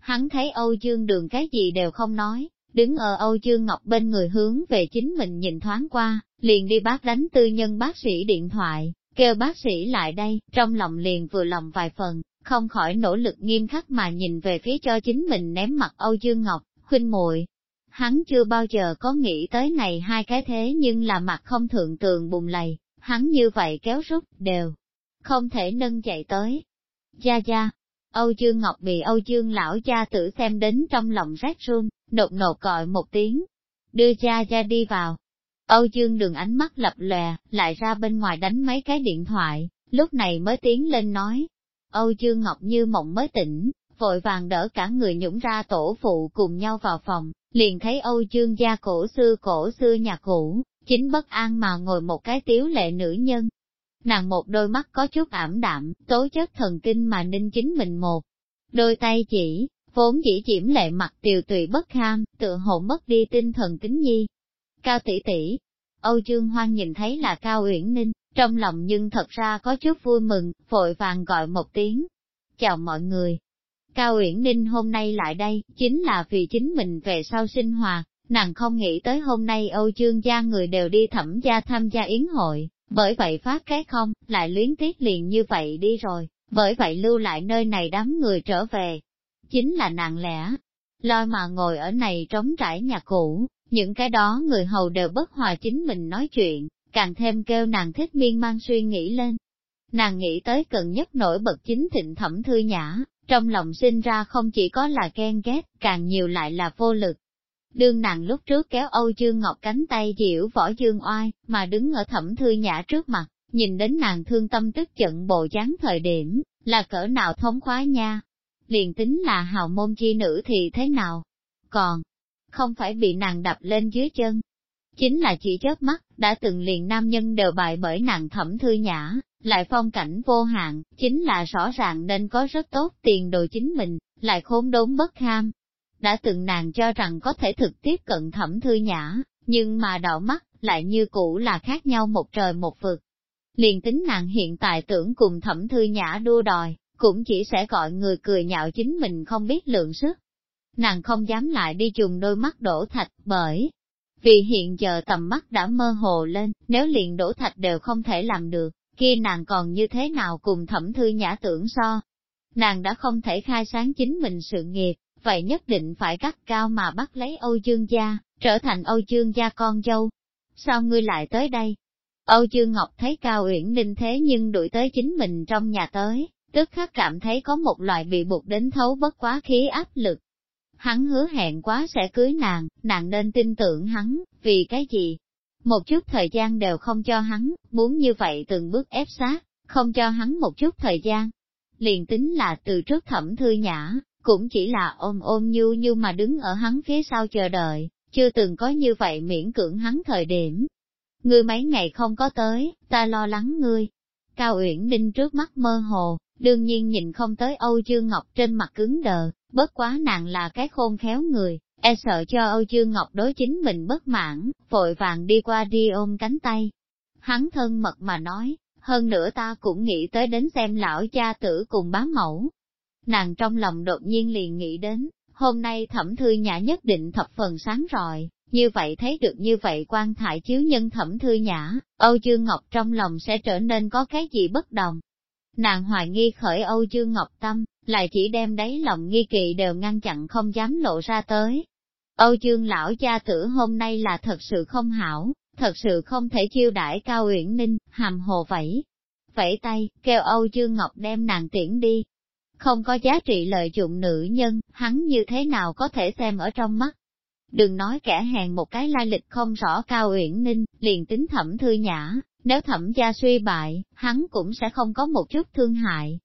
Hắn thấy Âu Dương đường cái gì đều không nói, đứng ở Âu Dương Ngọc bên người hướng về chính mình nhìn thoáng qua, liền đi bác đánh tư nhân bác sĩ điện thoại, kêu bác sĩ lại đây, trong lòng liền vừa lòng vài phần, không khỏi nỗ lực nghiêm khắc mà nhìn về phía cho chính mình ném mặt Âu Dương Ngọc, khuyên muội. Hắn chưa bao giờ có nghĩ tới này hai cái thế nhưng là mặt không thượng tường bùng lầy, hắn như vậy kéo rút, đều, không thể nâng dậy tới. Gia gia, Âu Dương Ngọc bị Âu Dương lão cha tử xem đến trong lòng rét run, nột nột gọi một tiếng, đưa cha gia đi vào. Âu Dương đường ánh mắt lập lòe, lại ra bên ngoài đánh mấy cái điện thoại, lúc này mới tiến lên nói. Âu Dương Ngọc như mộng mới tỉnh, vội vàng đỡ cả người nhũng ra tổ phụ cùng nhau vào phòng, liền thấy Âu Dương gia cổ xưa cổ xưa nhà cũ, chính bất an mà ngồi một cái tiếu lệ nữ nhân. Nàng một đôi mắt có chút ảm đạm, tố chất thần kinh mà ninh chính mình một. Đôi tay chỉ, vốn chỉ chiếm lệ mặt tiều tùy bất kham, tựa hồ mất đi tinh thần kính nhi. Cao tỷ tỷ, Âu Dương Hoang nhìn thấy là Cao Uyển Ninh, trong lòng nhưng thật ra có chút vui mừng, vội vàng gọi một tiếng. Chào mọi người. Cao Uyển Ninh hôm nay lại đây, chính là vì chính mình về sau sinh hoạt, nàng không nghĩ tới hôm nay Âu Dương gia người đều đi thẩm gia tham gia yến hội, bởi vậy phát cái không, lại luyến tiếc liền như vậy đi rồi, bởi vậy lưu lại nơi này đám người trở về, chính là nàng lẽ. lo mà ngồi ở này trống trải nhà cũ, những cái đó người hầu đều bất hòa chính mình nói chuyện, càng thêm kêu nàng thích miên man suy nghĩ lên. Nàng nghĩ tới cần nhất nổi bật chính thịnh thẩm thư nhã, trong lòng sinh ra không chỉ có là ghen ghét, càng nhiều lại là vô lực. Đương nàng lúc trước kéo Âu Dương Ngọc cánh tay diễu võ Dương oai, mà đứng ở thẩm thư nhã trước mặt, nhìn đến nàng thương tâm tức giận bộ dáng thời điểm, là cỡ nào thống khoái nha, liền tính là hào môn chi nữ thì thế nào? Còn, không phải bị nàng đập lên dưới chân. Chính là chỉ chớp mắt, đã từng liền nam nhân đều bại bởi nàng thẩm thư nhã, lại phong cảnh vô hạn, chính là rõ ràng nên có rất tốt tiền đồ chính mình, lại khốn đốn bất kham. Đã từng nàng cho rằng có thể thực tiếp cận thẩm thư nhã, nhưng mà đạo mắt, lại như cũ là khác nhau một trời một vực. Liền tính nàng hiện tại tưởng cùng thẩm thư nhã đua đòi, cũng chỉ sẽ gọi người cười nhạo chính mình không biết lượng sức. Nàng không dám lại đi dùng đôi mắt đổ thạch bởi, vì hiện giờ tầm mắt đã mơ hồ lên, nếu liền đổ thạch đều không thể làm được, kia nàng còn như thế nào cùng thẩm thư nhã tưởng so. Nàng đã không thể khai sáng chính mình sự nghiệp, vậy nhất định phải cắt cao mà bắt lấy Âu Dương gia, trở thành Âu Dương gia con dâu. Sao ngươi lại tới đây? Âu Dương Ngọc thấy Cao Uyển Ninh thế nhưng đuổi tới chính mình trong nhà tới, tức khắc cảm thấy có một loại bị buộc đến thấu bất quá khí áp lực. Hắn hứa hẹn quá sẽ cưới nàng, nàng nên tin tưởng hắn, vì cái gì? Một chút thời gian đều không cho hắn, muốn như vậy từng bước ép sát, không cho hắn một chút thời gian. Liền tính là từ trước thẩm thư nhã, cũng chỉ là ôm ôm nhu như mà đứng ở hắn phía sau chờ đợi, chưa từng có như vậy miễn cưỡng hắn thời điểm. Ngươi mấy ngày không có tới, ta lo lắng ngươi. Cao Uyển Ninh trước mắt mơ hồ, đương nhiên nhìn không tới Âu Dương Ngọc trên mặt cứng đờ, bất quá nàng là cái khôn khéo người, e sợ cho Âu Dương Ngọc đối chính mình bất mãn, vội vàng đi qua đi ôm cánh tay. Hắn thân mật mà nói, hơn nữa ta cũng nghĩ tới đến xem lão cha tử cùng bá mẫu. Nàng trong lòng đột nhiên liền nghĩ đến, hôm nay thẩm thư nhã nhất định thập phần sáng rọi, như vậy thấy được như vậy quan thải chiếu nhân thẩm thư nhã, Âu Dương Ngọc trong lòng sẽ trở nên có cái gì bất đồng. Nàng hoài nghi khởi Âu Dương Ngọc tâm, lại chỉ đem đáy lòng nghi kỵ đều ngăn chặn không dám lộ ra tới. Âu Dương lão cha tử hôm nay là thật sự không hảo, thật sự không thể chiêu đãi Cao Uyển Ninh, hàm hồ vẫy. Vẫy tay, kêu Âu Dương Ngọc đem nàng tiễn đi. Không có giá trị lợi dụng nữ nhân, hắn như thế nào có thể xem ở trong mắt. Đừng nói kẻ hèn một cái lai lịch không rõ Cao Uyển Ninh, liền tính thẩm thư nhã, nếu thẩm gia suy bại, hắn cũng sẽ không có một chút thương hại.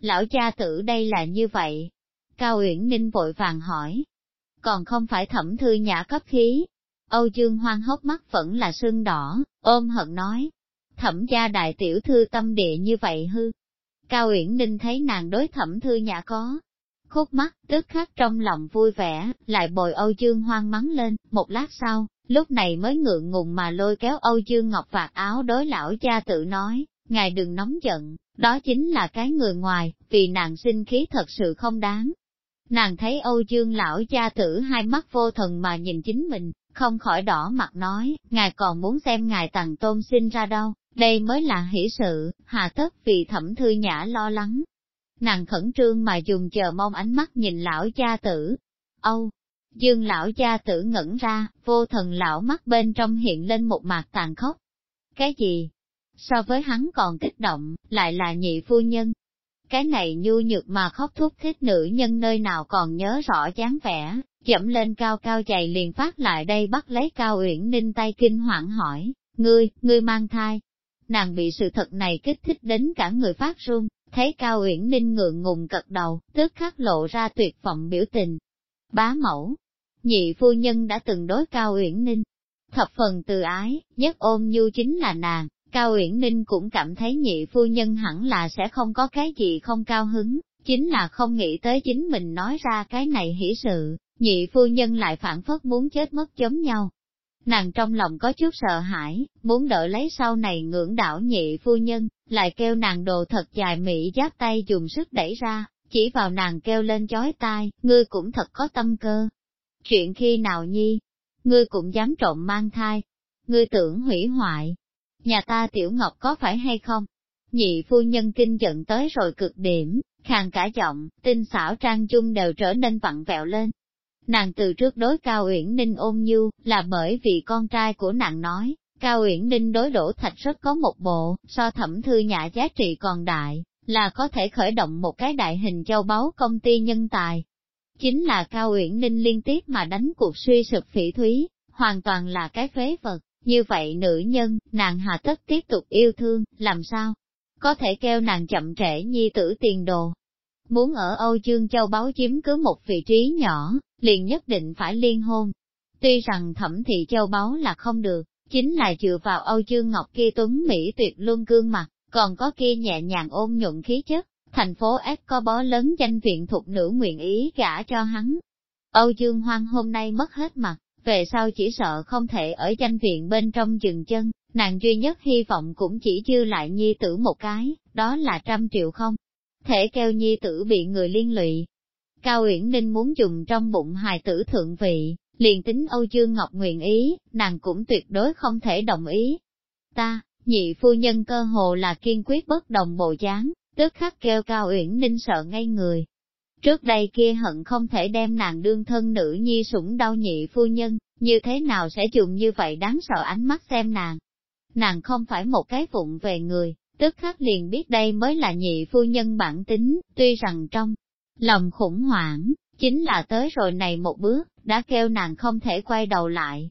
Lão cha tử đây là như vậy. Cao Uyển Ninh vội vàng hỏi. Còn không phải thẩm thư nhã cấp khí, Âu Dương Hoang hốc mắt vẫn là sưng đỏ, ôm hận nói. Thẩm gia đại tiểu thư tâm địa như vậy hư. Cao Uyển Ninh thấy nàng đối thẩm thư nhã có. Khúc mắt, tức khắc trong lòng vui vẻ, lại bồi Âu Dương Hoang mắng lên, một lát sau, lúc này mới ngượng ngùng mà lôi kéo Âu Dương Ngọc vạt áo đối lão cha tự nói, ngài đừng nóng giận, đó chính là cái người ngoài, vì nàng sinh khí thật sự không đáng. Nàng thấy Âu Dương lão cha tử hai mắt vô thần mà nhìn chính mình, không khỏi đỏ mặt nói, ngài còn muốn xem ngài tàng tôn sinh ra đâu, đây mới là hỷ sự, hà tất vì thẩm thư nhã lo lắng. Nàng khẩn trương mà dùng chờ mong ánh mắt nhìn lão cha tử. Âu, dương lão cha tử ngẩn ra, vô thần lão mắt bên trong hiện lên một mặt tàn khốc. Cái gì? So với hắn còn kích động, lại là nhị phu nhân, cái này nhu nhược mà khóc thúc thích nữ nhân nơi nào còn nhớ rõ dáng vẻ, dẫm lên cao cao chạy liền phát lại đây bắt lấy cao uyển ninh tay kinh hoảng hỏi, ngươi, ngươi mang thai. Nàng bị sự thật này kích thích đến cả người phát run, thấy cao uyển ninh ngượng ngùng cật đầu, tức khắc lộ ra tuyệt vọng biểu tình. Bá mẫu, nhị phu nhân đã từng đối cao uyển ninh, thập phần từ ái, nhất ôm nhu chính là nàng, Cao Uyển Ninh cũng cảm thấy nhị phu nhân hẳn là sẽ không có cái gì không cao hứng, chính là không nghĩ tới chính mình nói ra cái này hỷ sự, nhị phu nhân lại phản phất muốn chết mất giống nhau. Nàng trong lòng có chút sợ hãi, muốn đợi lấy sau này ngưỡng đảo nhị phu nhân, lại kêu nàng đồ thật dài mỹ giáp tay dùng sức đẩy ra, chỉ vào nàng kêu lên chói tai, ngươi cũng thật có tâm cơ. Chuyện khi nào nhi, ngươi cũng dám trộm mang thai, ngươi tưởng hủy hoại, nhà ta tiểu ngọc có phải hay không? Nhị phu nhân kinh giận tới rồi cực điểm, khàn cả giọng, tinh xảo trang chung đều trở nên vặn vẹo lên. Nàng từ trước đối Cao Uyển Ninh ôn nhu, là bởi vì con trai của nàng nói, Cao Uyển Ninh đối đổ thạch rất có một bộ, so thẩm thư nhã giá trị còn đại, là có thể khởi động một cái đại hình châu báu công ty nhân tài. Chính là Cao Uyển Ninh liên tiếp mà đánh cuộc suy sụp phỉ thúy, hoàn toàn là cái phế vật. Như vậy nữ nhân, nàng hà tất tiếp tục yêu thương, làm sao? Có thể kêu nàng chậm trễ nhi tử tiền đồ. Muốn ở Âu Dương Châu báo chiếm cứ một vị trí nhỏ, liền nhất định phải liên hôn. Tuy rằng thẩm thị Châu Báu là không được, chính là dựa vào Âu Dương Ngọc kia tuấn Mỹ tuyệt luân cương mặt, còn có kia nhẹ nhàng ôn nhuận khí chất, thành phố S có bó lớn danh viện thuộc nữ nguyện ý gả cho hắn. Âu Dương Hoang hôm nay mất hết mặt, về sau chỉ sợ không thể ở danh viện bên trong dừng chân, nàng duy nhất hy vọng cũng chỉ dư lại nhi tử một cái, đó là trăm triệu không. Thể kêu nhi tử bị người liên lụy. Cao Uyển Ninh muốn dùng trong bụng hài tử thượng vị, liền tính Âu Dương Ngọc nguyện ý, nàng cũng tuyệt đối không thể đồng ý. Ta, nhị phu nhân cơ hồ là kiên quyết bất đồng bộ dáng, tức khắc kêu Cao Uyển Ninh sợ ngay người, Trước đây kia hận không thể đem nàng đương thân nữ nhi sủng đau nhị phu nhân, như thế nào sẽ dùng như vậy đáng sợ ánh mắt xem nàng. Nàng không phải một cái phụng về người, tức khắc liền biết đây mới là nhị phu nhân bản tính, tuy rằng trong lòng khủng hoảng, chính là tới rồi này một bước, đã kêu nàng không thể quay đầu lại.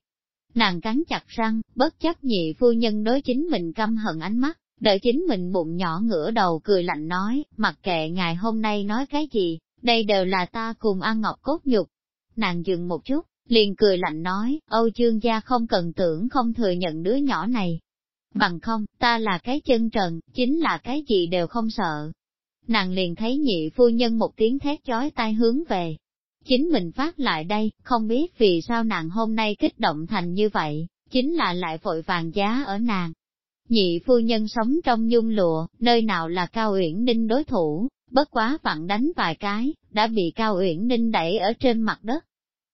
Nàng cắn chặt răng, bất chấp nhị phu nhân đối chính mình căm hận ánh mắt, đợi chính mình bụng nhỏ ngửa đầu cười lạnh nói, mặc kệ ngài hôm nay nói cái gì, đây đều là ta cùng ăn ngọc cốt nhục. Nàng dừng một chút, liền cười lạnh nói, Âu chương gia không cần tưởng không thừa nhận đứa nhỏ này. Bằng không, ta là cái chân trần, chính là cái gì đều không sợ. Nàng liền thấy nhị phu nhân một tiếng thét chói tai hướng về. Chính mình phát lại đây, không biết vì sao nàng hôm nay kích động thành như vậy, chính là lại vội vàng giá ở nàng. Nhị phu nhân sống trong nhung lụa, nơi nào là Cao Uyển Ninh đối thủ, bất quá vặn đánh vài cái, đã bị Cao Uyển Ninh đẩy ở trên mặt đất.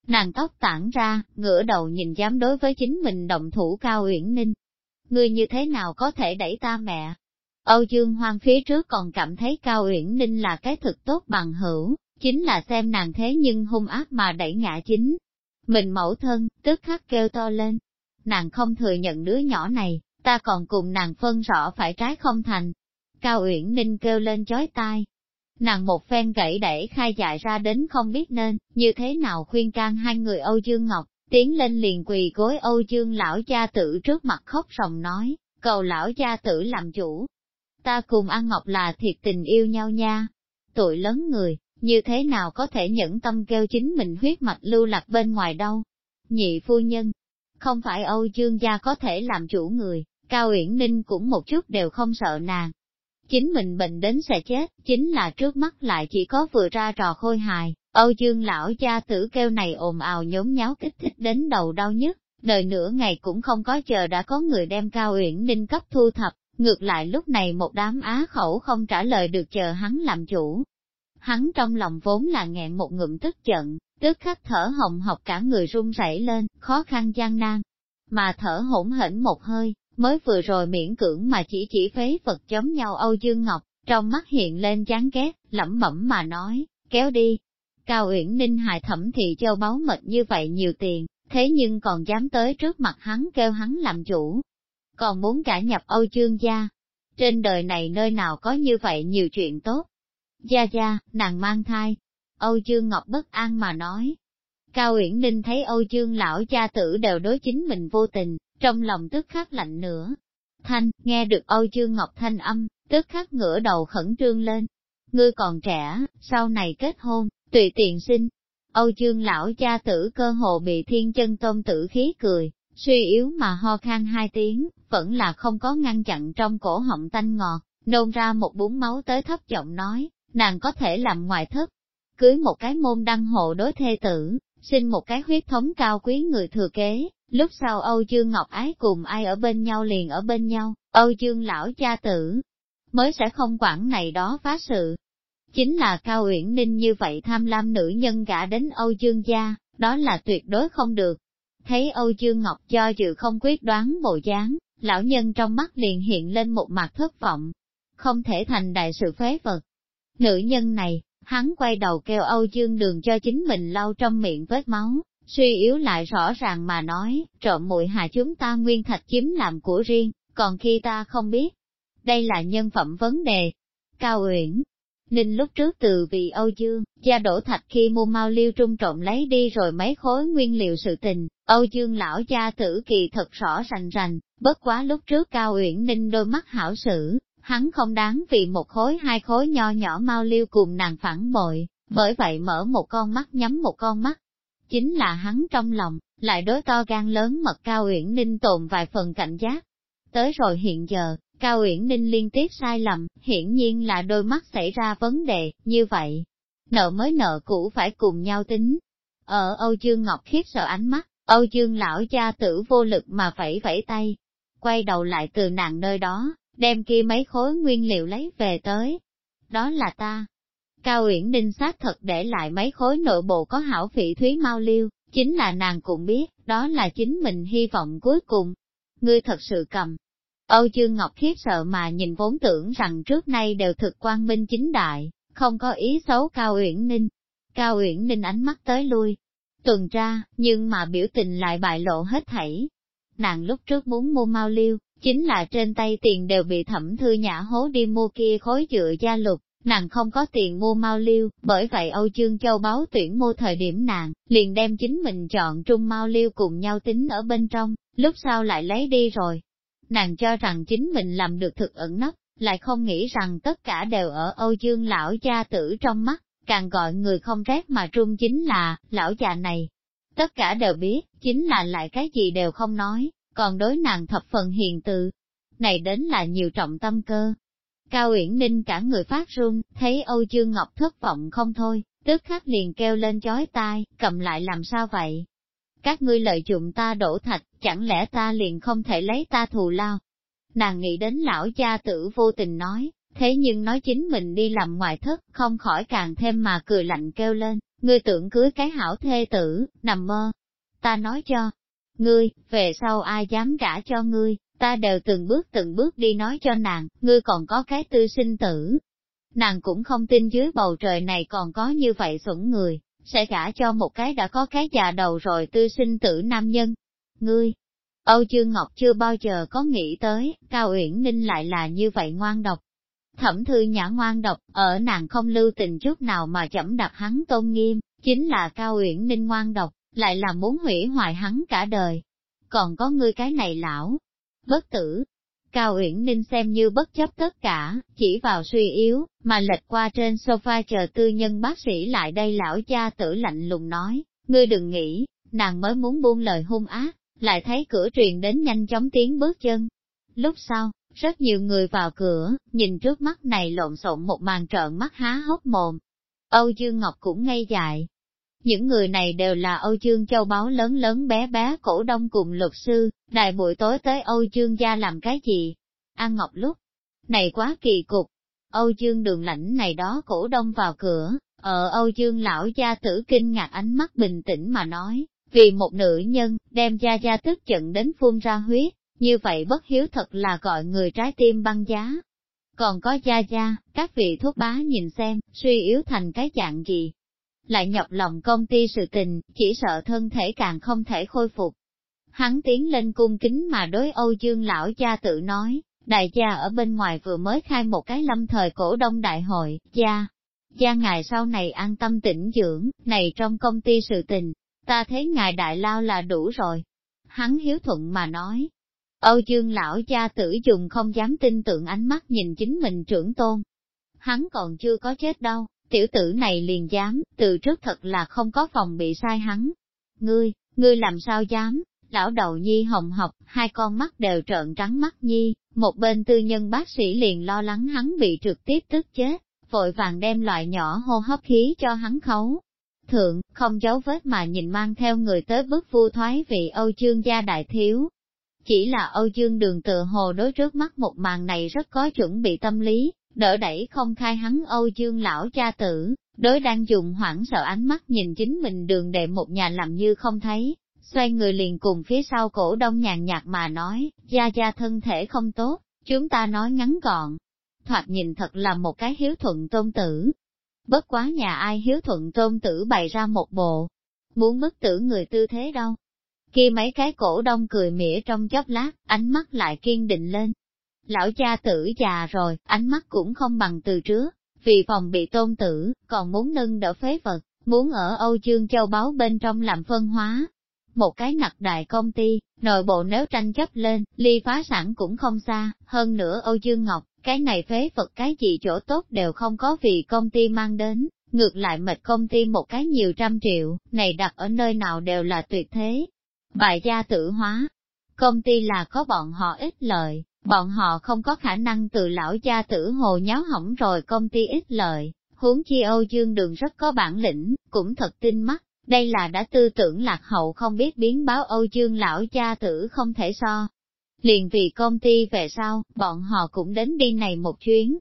Nàng tóc tản ra, ngửa đầu nhìn dám đối với chính mình động thủ Cao Uyển Ninh. Ngươi như thế nào có thể đẩy ta mẹ? Âu Dương Hoang phía trước còn cảm thấy Cao Uyển Ninh là cái thực tốt bằng hữu, chính là xem nàng thế nhưng hung ác mà đẩy ngã chính. Mình mẫu thân, tức khắc kêu to lên. Nàng không thừa nhận đứa nhỏ này, ta còn cùng nàng phân rõ phải trái không thành. Cao Uyển Ninh kêu lên chói tai. Nàng một phen gãy đẩy khai dại ra đến không biết nên, như thế nào khuyên can hai người Âu Dương Ngọc, tiến lên liền quỳ gối Âu Dương lão cha tử trước mặt khóc ròng nói, cầu lão cha tử làm chủ. Ta cùng An Ngọc là thiệt tình yêu nhau nha. Tội lớn người, như thế nào có thể nhẫn tâm kêu chính mình huyết mạch lưu lạc bên ngoài đâu. Nhị phu nhân, không phải Âu Dương gia có thể làm chủ người, Cao Uyển Ninh cũng một chút đều không sợ nàng. Chính mình bệnh đến sẽ chết, chính là trước mắt lại chỉ có vừa ra trò khôi hài, Âu Dương lão cha tử kêu này ồn ào nhốn nháo kích thích đến đầu đau nhất, đời nửa ngày cũng không có chờ đã có người đem Cao Uyển Ninh cấp thu thập, ngược lại lúc này một đám á khẩu không trả lời được chờ hắn làm chủ. Hắn trong lòng vốn là nghẹn một ngụm tức giận, tức khắc thở hồng học cả người run rẩy lên, khó khăn gian nan, mà thở hỗn hển một hơi, mới vừa rồi miễn cưỡng mà chỉ chỉ phế vật chống nhau Âu Dương Ngọc, trong mắt hiện lên chán ghét, lẩm bẩm mà nói, kéo đi. Cao Uyển Ninh hài thẩm thị châu báu mệt như vậy nhiều tiền, thế nhưng còn dám tới trước mặt hắn kêu hắn làm chủ. Còn muốn cả nhập Âu Dương gia. Trên đời này nơi nào có như vậy nhiều chuyện tốt. Gia gia, nàng mang thai. Âu Dương Ngọc bất an mà nói. Cao Uyển Ninh thấy Âu Dương lão cha tử đều đối chính mình vô tình, trong lòng tức khắc lạnh nữa. Thanh, nghe được Âu Dương Ngọc Thanh âm, tức khắc ngửa đầu khẩn trương lên. Ngươi còn trẻ, sau này kết hôn, tùy tiện sinh. Âu Dương lão cha tử cơ hồ bị thiên chân tôn tử khí cười, suy yếu mà ho khan hai tiếng, vẫn là không có ngăn chặn trong cổ họng tanh ngọt, nôn ra một bún máu tới thấp giọng nói, nàng có thể làm ngoại thất, cưới một cái môn đăng hộ đối thê tử, sinh một cái huyết thống cao quý người thừa kế, lúc sau Âu Dương Ngọc Ái cùng ai ở bên nhau liền ở bên nhau, Âu Dương lão cha tử, mới sẽ không quản này đó phá sự. Chính là Cao Uyển Ninh như vậy tham lam nữ nhân gả đến Âu Dương gia, đó là tuyệt đối không được. Thấy Âu Dương Ngọc cho dự không quyết đoán bộ dáng, lão nhân trong mắt liền hiện lên một mặt thất vọng. Không thể thành đại sự phế vật. Nữ nhân này, hắn quay đầu kêu Âu Dương Đường cho chính mình lau trong miệng vết máu, suy yếu lại rõ ràng mà nói, trộm muội hạ chúng ta nguyên thạch chiếm làm của riêng, còn khi ta không biết. Đây là nhân phẩm vấn đề. Cao Uyển Ninh lúc trước từ vì Âu Dương, gia đổ thạch khi mua mau liêu trung trộm lấy đi rồi mấy khối nguyên liệu sự tình, Âu Dương lão gia tử kỳ thật rõ rành rành, bất quá lúc trước Cao Uyển Ninh đôi mắt hảo sử, hắn không đáng vì một khối hai khối nho nhỏ mau liêu cùng nàng phản bội, bởi vậy mở một con mắt nhắm một con mắt. Chính là hắn trong lòng, lại đối to gan lớn mật Cao Uyển Ninh tồn vài phần cảnh giác. Tới rồi hiện giờ, Cao Uyển Ninh liên tiếp sai lầm, hiển nhiên là đôi mắt xảy ra vấn đề, như vậy. Nợ mới nợ cũ phải cùng nhau tính. Ở Âu Dương Ngọc khiếp sợ ánh mắt, Âu Dương lão cha tử vô lực mà vẫy vẫy tay. Quay đầu lại từ nàng nơi đó, đem kia mấy khối nguyên liệu lấy về tới. Đó là ta. Cao Uyển Ninh xác thật để lại mấy khối nội bộ có hảo phỉ thúy mau liêu, chính là nàng cũng biết, đó là chính mình hy vọng cuối cùng. Ngươi thật sự cầm. Âu Dương Ngọc khiếp sợ mà nhìn vốn tưởng rằng trước nay đều thực quan minh chính đại, không có ý xấu Cao Uyển Ninh. Cao Uyển Ninh ánh mắt tới lui, tuần tra, nhưng mà biểu tình lại bại lộ hết thảy. Nàng lúc trước muốn mua mau liêu, chính là trên tay tiền đều bị thẩm thư nhã hố đi mua kia khối dựa gia lục, nàng không có tiền mua mau liêu, bởi vậy Âu Dương Châu báo tuyển mua thời điểm nàng, liền đem chính mình chọn trung mau liêu cùng nhau tính ở bên trong, lúc sau lại lấy đi rồi. Nàng cho rằng chính mình làm được thực ẩn nấp, lại không nghĩ rằng tất cả đều ở Âu Dương lão gia tử trong mắt, càng gọi người không rét mà trung chính là, lão già này. Tất cả đều biết, chính là lại cái gì đều không nói, còn đối nàng thập phần hiền từ. Này đến là nhiều trọng tâm cơ. Cao Uyển Ninh cả người phát run, thấy Âu Dương Ngọc thất vọng không thôi, tức khắc liền kêu lên chói tai, cầm lại làm sao vậy? Các ngươi lợi dụng ta đổ thạch, chẳng lẽ ta liền không thể lấy ta thù lao? Nàng nghĩ đến lão cha tử vô tình nói, thế nhưng nói chính mình đi làm ngoại thất, không khỏi càng thêm mà cười lạnh kêu lên, ngươi tưởng cưới cái hảo thê tử, nằm mơ. Ta nói cho, ngươi, về sau ai dám gả cho ngươi, ta đều từng bước từng bước đi nói cho nàng, ngươi còn có cái tư sinh tử. Nàng cũng không tin dưới bầu trời này còn có như vậy xuẩn người, sẽ gả cho một cái đã có cái già đầu rồi tư sinh tử nam nhân. Ngươi, Âu Dương Ngọc chưa bao giờ có nghĩ tới, Cao Uyển Ninh lại là như vậy ngoan độc. Thẩm thư nhã ngoan độc, ở nàng không lưu tình chút nào mà chậm đập hắn tôn nghiêm, chính là Cao Uyển Ninh ngoan độc, lại là muốn hủy hoại hắn cả đời. Còn có ngươi cái này lão, bất tử. Cao Uyển Ninh xem như bất chấp tất cả, chỉ vào suy yếu, mà lệch qua trên sofa chờ tư nhân bác sĩ lại đây lão cha tử lạnh lùng nói, ngươi đừng nghĩ, nàng mới muốn buông lời hung ác, lại thấy cửa truyền đến nhanh chóng tiếng bước chân. Lúc sau, rất nhiều người vào cửa, nhìn trước mắt này lộn xộn một màn trợn mắt há hốc mồm. Âu Dương Ngọc cũng ngây dại, những người này đều là Âu Dương Châu Báo lớn lớn bé bé cổ đông cùng luật sư, đại buổi tối tới Âu Dương gia làm cái gì? An Ngọc lúc này quá kỳ cục. Âu Dương đường lãnh này đó cổ đông vào cửa, ở Âu Dương lão gia tử kinh ngạc ánh mắt bình tĩnh mà nói, vì một nữ nhân, đem gia gia tức giận đến phun ra huyết, như vậy bất hiếu thật là gọi người trái tim băng giá. Còn có gia gia, các vị thuốc bá nhìn xem, suy yếu thành cái dạng gì, lại nhọc lòng công ty sự tình, chỉ sợ thân thể càng không thể khôi phục. Hắn tiến lên cung kính mà đối Âu Dương lão cha tự nói, đại gia ở bên ngoài vừa mới khai một cái lâm thời cổ đông đại hội, gia, gia ngài sau này an tâm tĩnh dưỡng, này trong công ty sự tình, ta thấy ngài đại lao là đủ rồi. Hắn hiếu thuận mà nói, Âu Dương lão cha tử dùng không dám tin tưởng ánh mắt nhìn chính mình trưởng tôn. Hắn còn chưa có chết đâu, tiểu tử này liền dám, từ trước thật là không có phòng bị sai hắn. Ngươi, ngươi làm sao dám, lão đầu nhi hồng học, hai con mắt đều trợn trắng mắt nhi, một bên tư nhân bác sĩ liền lo lắng hắn bị trực tiếp tức chết, vội vàng đem loại nhỏ hô hấp khí cho hắn khấu. Thượng, không giấu vết mà nhìn mang theo người tới bức vu thoái vị Âu chương gia đại thiếu. Chỉ là Âu Dương đường tự hồ đối trước mắt một màn này rất có chuẩn bị tâm lý, đỡ đẩy không khai hắn Âu Dương lão cha tử, đối đang dùng hoảng sợ ánh mắt nhìn chính mình đường đệ một nhà làm như không thấy, xoay người liền cùng phía sau cổ đông nhàn nhạt mà nói, gia gia thân thể không tốt, chúng ta nói ngắn gọn. Thoạt nhìn thật là một cái hiếu thuận tôn tử. Bất quá nhà ai hiếu thuận tôn tử bày ra một bộ, muốn bức tử người tư thế đâu. Kia mấy cái cổ đông cười mỉa trong chốc lát, ánh mắt lại kiên định lên, Lão cha tử già rồi, ánh mắt cũng không bằng từ trước, vì phòng bị tôn tử, còn muốn nâng đỡ phế vật, muốn ở Âu Dương Châu Báu bên trong làm phân hóa. Một cái nặc đại công ty, nội bộ nếu tranh chấp lên, ly phá sản cũng không xa, hơn nữa Âu Dương Ngọc, cái này phế vật cái gì chỗ tốt đều không có vì công ty mang đến, ngược lại mệt công ty một cái nhiều trăm triệu, này đặt ở nơi nào đều là tuyệt thế. Bại gia tử hóa, công ty là có bọn họ ít lợi, Bọn họ không có khả năng từ lão gia tử hồ nháo hỏng rồi công ty ít lợi, huống chi Âu Dương Đường rất có bản lĩnh, cũng thật tin mắt, đây là đã tư tưởng lạc hậu không biết biến báo Âu Dương lão gia tử không thể so. Liền vì công ty về sau, bọn họ cũng đến đi này một chuyến.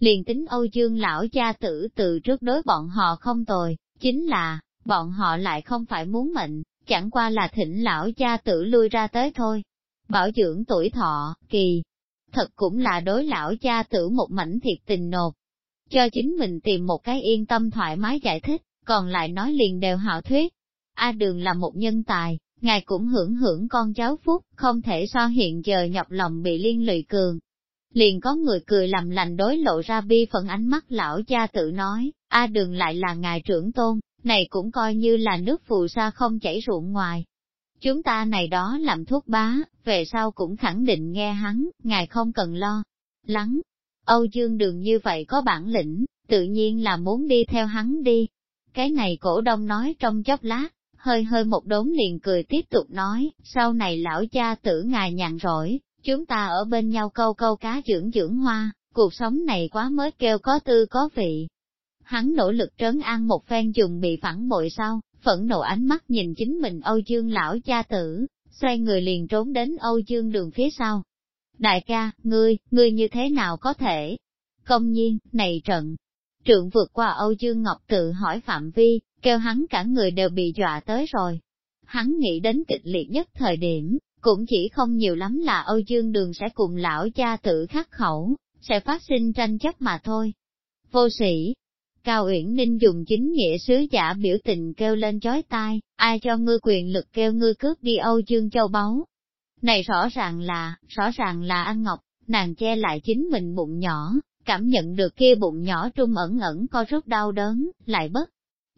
Liền tính Âu Dương lão gia tử từ trước đối bọn họ không tồi, chính là, bọn họ lại không phải muốn mệnh, chẳng qua là thỉnh lão gia tử lui ra tới thôi bảo dưỡng tuổi thọ, kỳ. Thật cũng là đối lão cha tử một mảnh thiệt tình nộp. Cho chính mình tìm một cái yên tâm thoải mái giải thích, còn lại nói liền đều hảo thuyết. A đường là một nhân tài, ngài cũng hưởng hưởng con cháu phúc, không thể so hiện giờ nhọc lòng bị liên lụy cường. Liền có người cười làm lành đối lộ ra bi phần ánh mắt lão cha tự nói, a đường lại là ngài trưởng tôn, này cũng coi như là nước phù sa không chảy ruộng ngoài. Chúng ta này đó làm thuốc bá, về sau cũng khẳng định nghe hắn, ngài không cần lo. Lắng, Âu Dương Đường như vậy có bản lĩnh, tự nhiên là muốn đi theo hắn đi. Cái này cổ đông nói trong chốc lát, hơi hơi một đốn liền cười tiếp tục nói, sau này lão cha tử ngài nhàn rỗi, chúng ta ở bên nhau câu câu cá dưỡng dưỡng hoa, cuộc sống này quá mới kêu có tư có vị. Hắn nỗ lực trấn an một phen dùng bị phản bội sau, phẫn nộ ánh mắt nhìn chính mình Âu Dương lão cha tử, xoay người liền trốn đến Âu Dương đường phía sau. Đại ca, ngươi, ngươi như thế nào có thể? Công nhiên, này trận, trượng vượt qua Âu Dương Ngọc tự hỏi phạm vi, kêu hắn cả người đều bị dọa tới rồi. Hắn nghĩ đến kịch liệt nhất thời điểm, cũng chỉ không nhiều lắm là Âu Dương Đường sẽ cùng lão cha tự khắc khẩu, sẽ phát sinh tranh chấp mà thôi. Vô sĩ, Cao Uyển Ninh dùng chính nghĩa sứ giả biểu tình kêu lên chói tai, ai cho ngươi quyền lực kêu ngươi cướp đi Âu Dương Châu Báu. Này rõ ràng là, rõ ràng là An Ngọc, nàng che lại chính mình bụng nhỏ, cảm nhận được kia bụng nhỏ trung ẩn ẩn co rất đau đớn, lại bất.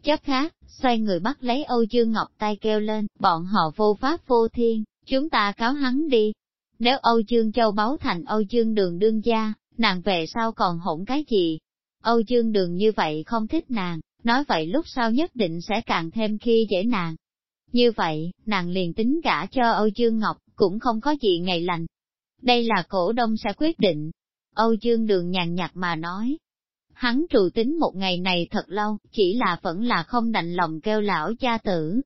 Chấp khác, xoay người bắt lấy Âu Dương Ngọc tay kêu lên, bọn họ vô pháp vô thiên, chúng ta cáo hắn đi. Nếu Âu Dương Châu báu thành Âu Dương Đường đương gia, nàng về sau còn hỗn cái gì? Âu Dương Đường như vậy không thích nàng, nói vậy lúc sau nhất định sẽ càng thêm khi dễ nàng. Như vậy, nàng liền tính gả cho Âu Dương Ngọc, cũng không có gì ngày lành. Đây là cổ đông sẽ quyết định, Âu Dương Đường nhàn nhạt mà nói. Hắn trụ tính một ngày này thật lâu, chỉ là vẫn là không đành lòng kêu lão cha tử.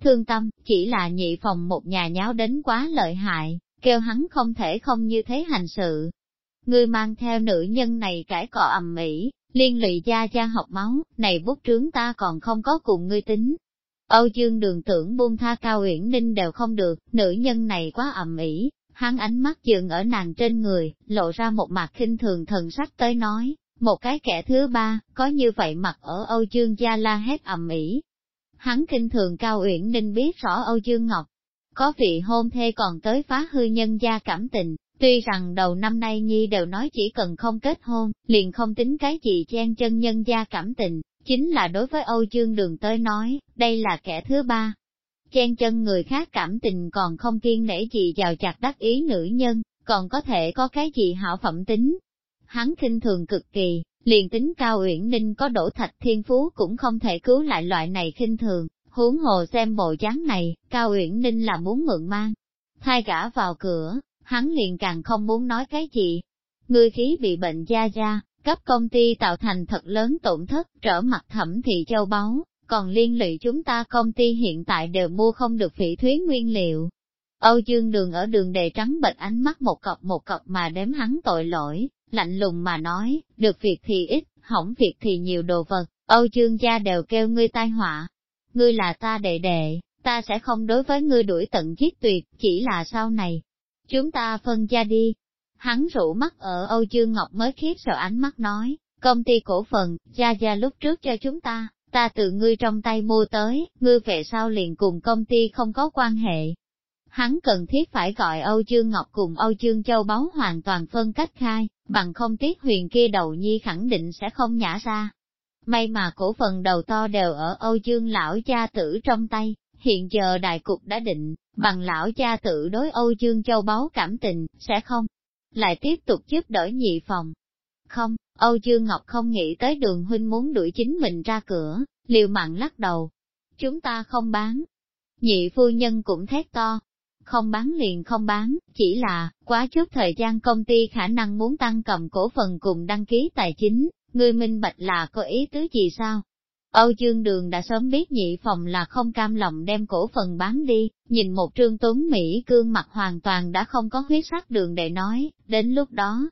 Thương tâm, chỉ là nhị phòng một nhà nháo đến quá lợi hại, kêu hắn không thể không như thế hành sự. Ngươi mang theo nữ nhân này cãi cọ ầm ĩ, liên lụy gia gia học máu, này bút trướng ta còn không có cùng ngươi tính. Âu Dương đường tưởng buông tha cao uyển ninh đều không được, nữ nhân này quá ầm ỉ Hắn ánh mắt dừng ở nàng trên người, lộ ra một mặt khinh thường thần sắc tới nói, một cái kẻ thứ ba, có như vậy mặt ở Âu Dương Gia la hét ầm ỉ Hắn kinh thường Cao Uyển Ninh biết rõ Âu Dương Ngọc, có vị hôn thê còn tới phá hư nhân gia cảm tình, tuy rằng đầu năm nay Nhi đều nói chỉ cần không kết hôn, liền không tính cái gì chen chân nhân gia cảm tình, chính là đối với Âu Dương Đường tới nói, đây là kẻ thứ ba, chen chân người khác cảm tình còn không kiên nể gì vào chặt đắc ý nữ nhân, còn có thể có cái gì hảo phẩm tính. Hắn kinh thường cực kỳ, liền tính cao uyển ninh có đổ thạch thiên phú cũng không thể cứu lại loại này khinh thường, huống hồ xem bộ dáng này, cao uyển ninh là muốn mượn mang. Thai gã vào cửa, hắn liền càng không muốn nói cái gì. Người khí bị bệnh da da, cấp công ty tạo thành thật lớn tổn thất, trở mặt thẩm thị châu báu, còn liên lụy chúng ta công ty hiện tại đều mua không được phỉ thúy nguyên liệu. Âu Dương Đường ở đường đề trắng bệch ánh mắt một cọc một cọc mà đếm hắn tội lỗi, lạnh lùng mà nói, được việc thì ít, hỏng việc thì nhiều đồ vật, Âu Dương gia đều kêu ngươi tai họa. Ngươi là ta đệ đệ, ta sẽ không đối với ngươi đuổi tận giết tuyệt, chỉ là sau này. Chúng ta phân gia đi. Hắn rủ mắt ở Âu Dương Ngọc mới khiếp sợ ánh mắt nói, công ty cổ phần, gia gia lúc trước cho chúng ta, ta từ ngươi trong tay mua tới, ngươi về sau liền cùng công ty không có quan hệ. Hắn cần thiết phải gọi Âu Dương Ngọc cùng Âu Dương Châu Báu hoàn toàn phân cách khai, bằng không tiết huyền kia đầu nhi khẳng định sẽ không nhả ra. May mà cổ phần đầu to đều ở Âu Dương lão cha tử trong tay, hiện giờ đại cục đã định, bằng lão cha tự đối Âu Dương Châu Báu cảm tình, sẽ không lại tiếp tục giúp đỡ nhị phòng. Không, Âu Dương Ngọc không nghĩ tới đường huynh muốn đuổi chính mình ra cửa, liều mặn lắc đầu. Chúng ta không bán. Nhị phu nhân cũng thét to. Không bán liền không bán, chỉ là, quá chút thời gian công ty khả năng muốn tăng cầm cổ phần cùng đăng ký tài chính, người minh bạch là có ý tứ gì sao? Âu Dương Đường đã sớm biết nhị phòng là không cam lòng đem cổ phần bán đi, nhìn một trương tuấn Mỹ cương mặt hoàn toàn đã không có huyết sắc đường để nói, đến lúc đó,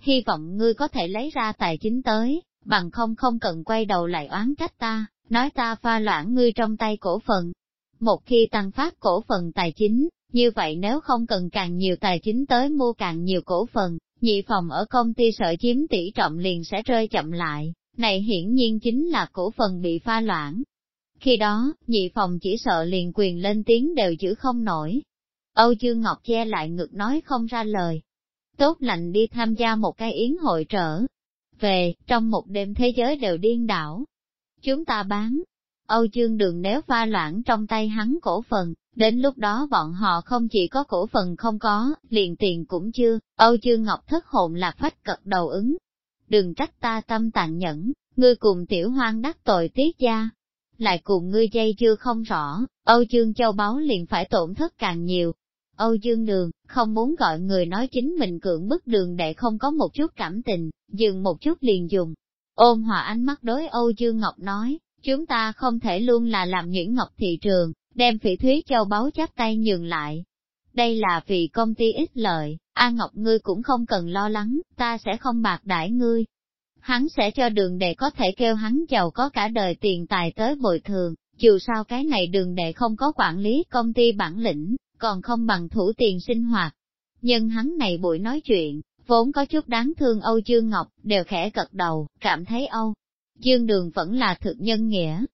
hy vọng ngươi có thể lấy ra tài chính tới, bằng không không cần quay đầu lại oán trách ta, nói ta pha loãng ngươi trong tay cổ phần. Một khi tăng phát cổ phần tài chính, như vậy nếu không cần càng nhiều tài chính tới mua càng nhiều cổ phần, nhị phòng ở công ty sợ chiếm tỷ trọng liền sẽ rơi chậm lại, này hiển nhiên chính là cổ phần bị pha loãng. Khi đó, nhị phòng chỉ sợ liền quyền lên tiếng đều giữ không nổi. Âu Dương Ngọc che lại ngực nói không ra lời. Tốt lành đi tham gia một cái yến hội trở. Về, trong một đêm thế giới đều điên đảo. Chúng ta bán. Âu Dương Đường nếu pha loãng trong tay hắn cổ phần, đến lúc đó bọn họ không chỉ có cổ phần không có, liền tiền cũng chưa, Âu Dương Ngọc thất hồn lạc phách cật đầu ứng. Đừng trách ta tâm tàn nhẫn, ngươi cùng tiểu hoang đắc tội tiết gia, lại cùng ngươi dây chưa không rõ, Âu Dương Châu Báu liền phải tổn thất càng nhiều. Âu Dương Đường, không muốn gọi người nói chính mình cưỡng bức đường để không có một chút cảm tình, dừng một chút liền dùng. Ôn hòa ánh mắt đối Âu Dương Ngọc nói, chúng ta không thể luôn là làm những ngọc thị trường, đem phỉ thúy châu báu chắp tay nhường lại. Đây là vì công ty ít lợi, A Ngọc ngươi cũng không cần lo lắng, ta sẽ không bạc đãi ngươi, hắn sẽ cho đường đệ có thể kêu hắn giàu có cả đời tiền tài tới bồi thường, dù sao cái này đường đệ không có quản lý công ty bản lĩnh, còn không bằng thủ tiền sinh hoạt. Nhưng hắn này buổi nói chuyện, vốn có chút đáng thương Âu Dương Ngọc, đều khẽ cật đầu, cảm thấy Âu. Dương Đường vẫn là thực nhân nghĩa.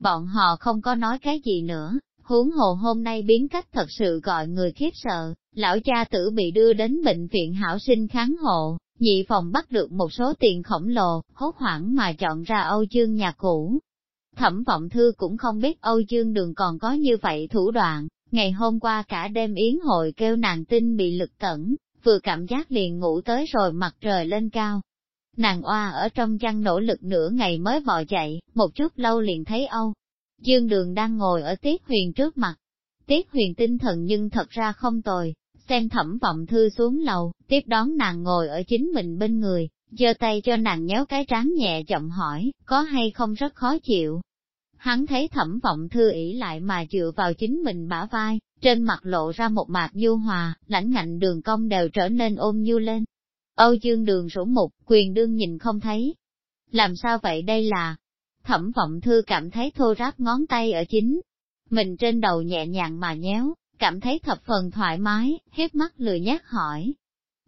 Bọn họ không có nói cái gì nữa, huống hồ hôm nay biến cách thật sự gọi người khiếp sợ, lão cha tử bị đưa đến bệnh viện hảo sinh kháng hộ, Nhị phòng bắt được một số tiền khổng lồ, hốt hoảng mà chọn ra Âu Dương nhà cũ. Thẩm vọng thư cũng không biết Âu Dương đường còn có như vậy thủ đoạn, ngày hôm qua cả đêm yến hội kêu nàng tin bị lực tẩn, vừa cảm giác liền ngủ tới rồi mặt trời lên cao. Nàng oa ở trong chăn nỗ lực nửa ngày mới bò dậy, một chút lâu liền thấy Âu. Dương đường đang ngồi ở Tiết Huyền trước mặt. Tiết Huyền tinh thần nhưng thật ra không tồi, xem thẩm vọng thư xuống lầu, tiếp đón nàng ngồi ở chính mình bên người, giơ tay cho nàng nhéo cái trán nhẹ chậm hỏi, có hay không rất khó chịu. Hắn thấy thẩm vọng thư ỷ lại mà dựa vào chính mình bả vai, trên mặt lộ ra một mạc du hòa, lãnh ngạnh đường cong đều trở nên ôm nhu lên. Âu dương đường rủ mục, quyền đương nhìn không thấy. Làm sao vậy đây là? Thẩm vọng thư cảm thấy thô ráp ngón tay ở chính. Mình trên đầu nhẹ nhàng mà nhéo, cảm thấy thập phần thoải mái, hiếp mắt lười nhát hỏi.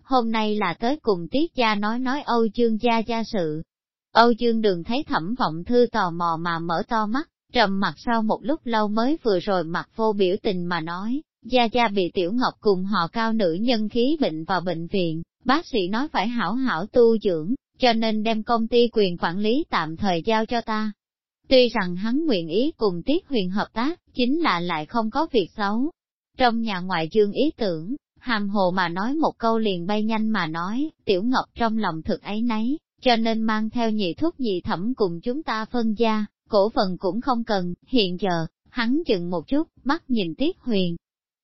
Hôm nay là tới cùng Tiết Gia nói nói Âu Dương Gia gia sự. Âu Dương đường thấy thẩm vọng thư tò mò mà mở to mắt, trầm mặt sau một lúc lâu mới vừa rồi mặt vô biểu tình mà nói, Gia Gia bị Tiểu Ngọc cùng họ cao nữ nhân khí bệnh vào bệnh viện, bác sĩ nói phải hảo hảo tu dưỡng, cho nên đem công ty quyền quản lý tạm thời giao cho ta. Tuy rằng hắn nguyện ý cùng Tiết Huyền hợp tác, chính là lại không có việc xấu, trong nhà ngoại dương ý tưởng, hàm hồ mà nói một câu liền bay nhanh mà nói, tiểu ngọc trong lòng thực ấy nấy, cho nên mang theo nhị thuốc nhị thẩm cùng chúng ta phân gia, cổ phần cũng không cần, hiện giờ, hắn chừng một chút, mắt nhìn Tiết Huyền.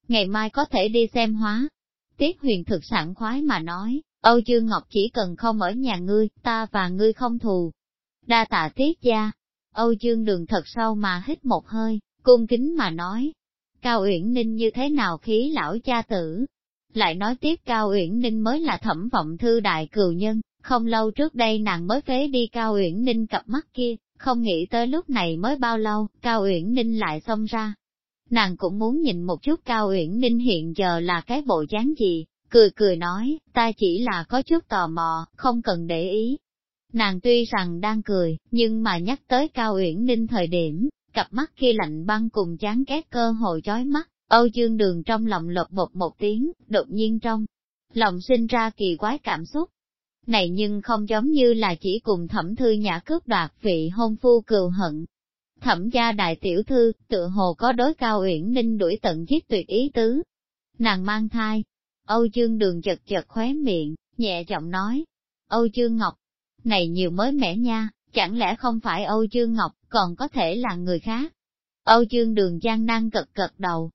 Ngày mai có thể đi xem hóa. Tiết Huyền thực sảng khoái mà nói, Âu Dương Ngọc chỉ cần không ở nhà ngươi, ta và ngươi không thù. Đa tạ Tiết gia. Âu Dương đường thật sâu mà hít một hơi, cung kính mà nói, Cao Uyển Ninh như thế nào khí lão cha tử. Lại nói tiếp Cao Uyển Ninh mới là thẩm vọng thư đại cừu nhân, không lâu trước đây nàng mới phế đi Cao Uyển Ninh cặp mắt kia, không nghĩ tới lúc này mới bao lâu, Cao Uyển Ninh lại xông ra. Nàng cũng muốn nhìn một chút Cao Uyển Ninh hiện giờ là cái bộ dáng gì, cười cười nói, ta chỉ là có chút tò mò, không cần để ý. Nàng tuy rằng đang cười, nhưng mà nhắc tới Cao Uyển Ninh thời điểm, cặp mắt kia lạnh băng cùng chán ghét cơ hội chói mắt, Âu Dương Đường trong lòng lột bột một tiếng, đột nhiên trong lòng sinh ra kỳ quái cảm xúc. Này nhưng không giống như là chỉ cùng thẩm thư nhã cướp đoạt vị hôn phu cừu hận. Thẩm gia đại tiểu thư, tự hồ có đối cao uyển ninh đuổi tận giết tuyệt ý tứ. Nàng mang thai. Âu Dương Đường chật chật khóe miệng, nhẹ giọng nói. Âu Dương Ngọc, này nhiều mới mẻ nha, chẳng lẽ không phải Âu Dương Ngọc, còn có thể là người khác? Âu Dương Đường Giang năng cật cật đầu.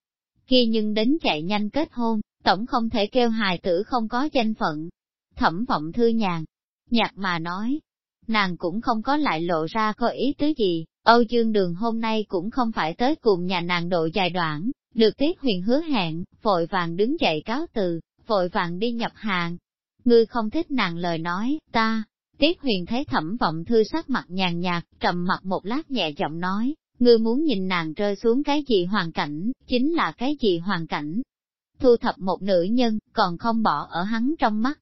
Kia nhưng đến chạy nhanh kết hôn, tổng không thể kêu hài tử không có danh phận. Thẩm vọng thư nhàn, nhạc mà nói, nàng cũng không có lại lộ ra có ý tứ gì, Âu Dương Đường hôm nay cũng không phải tới cùng nhà nàng độ dài đoạn, được Tiết Huyền hứa hẹn, vội vàng đứng dậy cáo từ, vội vàng đi nhập hàng. Ngươi không thích nàng lời nói, ta, Tiết huyền thấy thẩm vọng thư sắc mặt nhàn nhạt, trầm mặt một lát nhẹ giọng nói, ngươi muốn nhìn nàng rơi xuống cái gì hoàn cảnh, chính là cái gì hoàn cảnh. Thu thập một nữ nhân, còn không bỏ ở hắn trong mắt.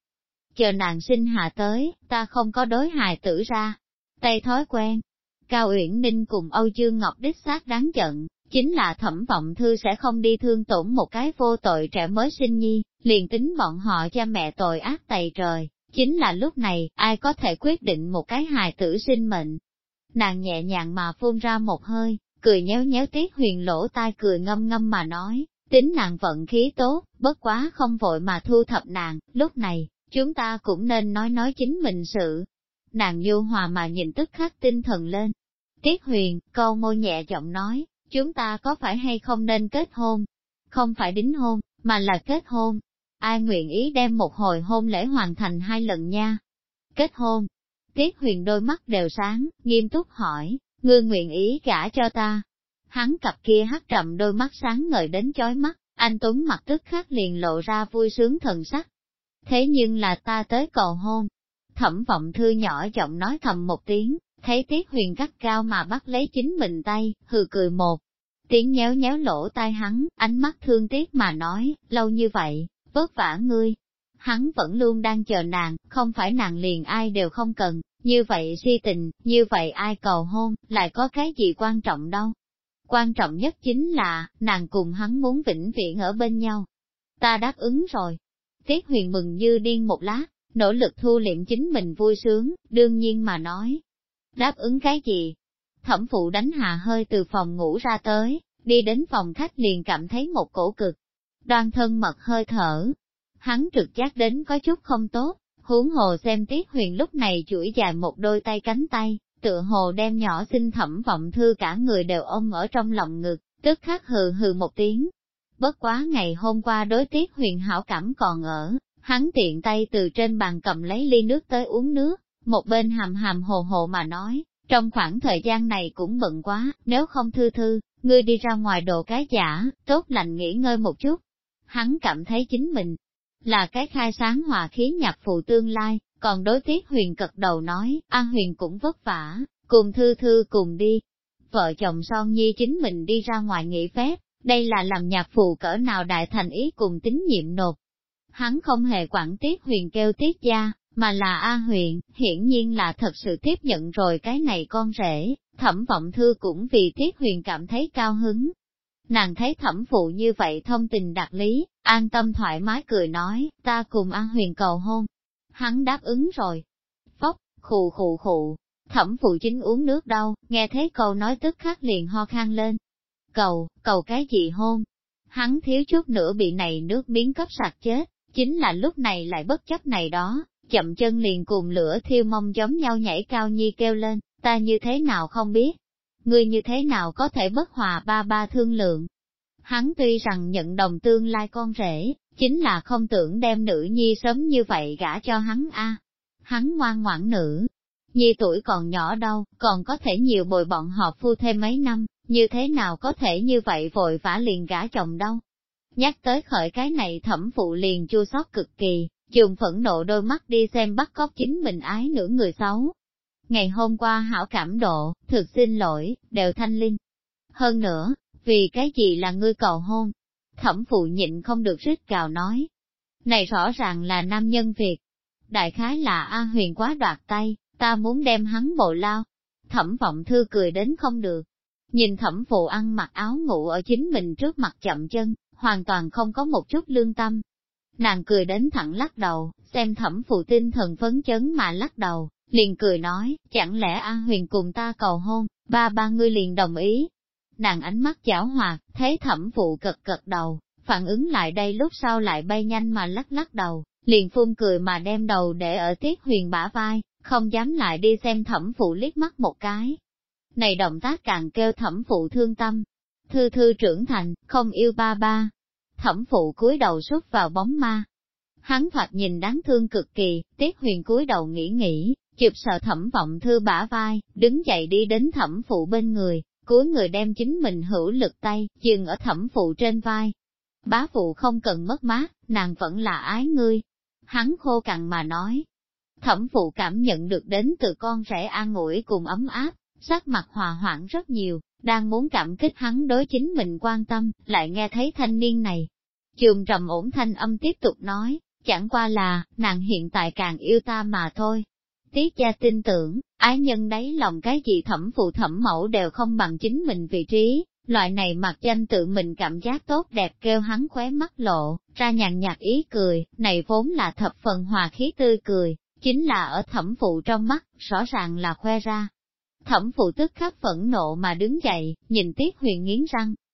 Chờ nàng sinh hạ tới, ta không có đối hài tử ra. Tay thói quen. Cao Uyển Ninh cùng Âu Dương Ngọc đích xác đáng giận, chính là thẩm vọng thư sẽ không đi thương tổn một cái vô tội trẻ mới sinh nhi, liền tính bọn họ cha mẹ tội ác tày trời, chính là lúc này, ai có thể quyết định một cái hài tử sinh mệnh. Nàng nhẹ nhàng mà phun ra một hơi, cười nhéo nhéo tiết huyền lỗ tai cười ngâm ngâm mà nói, tính nàng vận khí tốt, bất quá không vội mà thu thập nàng, lúc này, chúng ta cũng nên nói nói chính mình sự. Nàng nhu hòa mà nhìn tức khắc tinh thần lên. Tiết huyền, câu môi nhẹ giọng nói, chúng ta có phải hay không nên kết hôn? Không phải đính hôn, mà là kết hôn. Ai nguyện ý đem một hồi hôn lễ hoàn thành hai lần nha? Kết hôn. Tiết huyền đôi mắt đều sáng, nghiêm túc hỏi, ngươi nguyện ý gả cho ta. Hắn cặp kia hắt trầm đôi mắt sáng ngời đến chói mắt, anh Tuấn mặt tức khắc liền lộ ra vui sướng thần sắc. Thế nhưng là ta tới cầu hôn. Thẩm vọng thư nhỏ giọng nói thầm một tiếng, thấy tiết huyền gắt cao mà bắt lấy chính mình tay, hừ cười một. Tiếng nhéo nhéo lỗ tai hắn, ánh mắt thương tiếc mà nói, lâu như vậy, vất vả ngươi. Hắn vẫn luôn đang chờ nàng, không phải nàng liền ai đều không cần, như vậy si tình, như vậy ai cầu hôn, lại có cái gì quan trọng đâu. Quan trọng nhất chính là, nàng cùng hắn muốn vĩnh viễn ở bên nhau. Ta đáp ứng rồi. Tiết huyền mừng như điên một lát, nỗ lực thu liệm chính mình vui sướng, đương nhiên mà nói. Đáp ứng cái gì? Thẩm phụ đánh hà hơi từ phòng ngủ ra tới, đi đến phòng khách liền cảm thấy một cổ cực. Đoan thân mật hơi thở. Hắn trực giác đến có chút không tốt, huống hồ xem tiết huyền lúc này chuỗi dài một đôi tay cánh tay, tựa hồ đem nhỏ xinh thẩm vọng thư cả người đều ôm ở trong lòng ngực, tức khắc hừ hừ một tiếng. Bất quá ngày hôm qua đối tiết huyền hảo cảm còn ở, hắn tiện tay từ trên bàn cầm lấy ly nước tới uống nước, một bên hàm hàm hồ hồ mà nói, trong khoảng thời gian này cũng bận quá, nếu không thư thư, ngươi đi ra ngoài đồ cái giả, tốt lành nghỉ ngơi một chút. Hắn cảm thấy chính mình là cái khai sáng hòa khí nhạc phụ tương lai, còn đối tiết huyền cật đầu nói, An huyền cũng vất vả, cùng thư thư cùng đi. Vợ chồng son nhi chính mình đi ra ngoài nghỉ phép, đây là làm nhạc phụ cỡ nào đại thành ý cùng tín nhiệm nộp. Hắn không hề quản tiết huyền kêu tiết gia, mà là A huyền, hiển nhiên là thật sự tiếp nhận rồi cái này con rể, thẩm vọng thư cũng vì tiết huyền cảm thấy cao hứng. Nàng thấy thẩm phụ như vậy thông tình đạt lý, an tâm thoải mái cười nói, ta cùng A huyền cầu hôn, hắn đáp ứng rồi. Phốc, khụ khụ khụ, thẩm phụ chính uống nước đâu, nghe thấy câu nói tức khắc liền ho khan lên. Cầu, cầu cái gì hôn? Hắn thiếu chút nữa bị này nước biến cấp sạc chết, chính là lúc này lại bất chấp này đó, chậm chân liền cùng lửa thiêu mông giống nhau nhảy cao nhi kêu lên, ta như thế nào không biết, ngươi như thế nào có thể bất hòa ba ba thương lượng. Hắn tuy rằng nhận đồng tương lai con rể, chính là không tưởng đem nữ nhi sớm như vậy gả cho hắn a. Hắn ngoan ngoãn nữ, nhi tuổi còn nhỏ đâu, còn có thể nhiều bồi bọn họ phu thêm mấy năm, như thế nào có thể như vậy vội vã liền gả chồng đâu. Nhắc tới khởi cái này thẩm phụ liền chua xót cực kỳ, dùng phẫn nộ đôi mắt đi xem bắt cóc chính mình ái nữ người xấu. Ngày hôm qua hảo cảm độ, thực xin lỗi, đều thanh linh. Hơn nữa, vì cái gì là ngươi cầu hôn, Thẩm phụ nhịn không được rít cào nói. Này rõ ràng là nam nhân việt Đại khái là A huyền quá đoạt tay, ta muốn đem hắn bộ lao. Thẩm vọng thư cười đến không được. Nhìn thẩm phụ ăn mặc áo ngủ ở chính mình trước mặt chậm chân, hoàn toàn không có một chút lương tâm. Nàng cười đến thẳng lắc đầu, xem thẩm phụ tinh thần phấn chấn mà lắc đầu, liền cười nói, chẳng lẽ A huyền cùng ta cầu hôn, ba ba ngươi liền đồng ý, nàng ánh mắt giảo hoạt, thấy thẩm phụ cật cật đầu, phản ứng lại đây lúc sau lại bay nhanh mà lắc lắc đầu, liền phun cười mà đem đầu để ở tiết huyền bả vai, không dám lại đi xem thẩm phụ liếc mắt một cái. Này động tác càng kêu thẩm phụ thương tâm, thư thư trưởng thành, không yêu ba ba. Thẩm phụ cúi đầu xuất vào bóng ma. Hắn thoạt nhìn đáng thương cực kỳ, tiết huyền cúi đầu nghĩ nghĩ, chụp sợ thẩm vọng thư bả vai, đứng dậy đi đến thẩm phụ bên người, cuối người đem chính mình hữu lực tay, dừng ở thẩm phụ trên vai. Bá phụ không cần mất mát, nàng vẫn là ái ngươi. Hắn khô cằn mà nói. Thẩm phụ cảm nhận được đến từ con rể an ủi cùng ấm áp, sắc mặt hòa hoãn rất nhiều, đang muốn cảm kích hắn đối chính mình quan tâm, lại nghe thấy thanh niên này. Trường trầm ổn thanh âm tiếp tục nói, chẳng qua là, nàng hiện tại càng yêu ta mà thôi. Tiết gia tin tưởng, ái nhân đấy lòng cái gì thẩm phụ thẩm mẫu đều không bằng chính mình vị trí, loại này mặc danh tự mình cảm giác tốt đẹp kêu hắn khóe mắt lộ, ra nhàn nhạt ý cười, này vốn là thập phần hòa khí tươi cười, chính là ở thẩm phụ trong mắt, rõ ràng là khoe ra. Thẩm phụ tức khắc phẫn nộ mà đứng dậy, nhìn Tiết Huyền nghiến răng,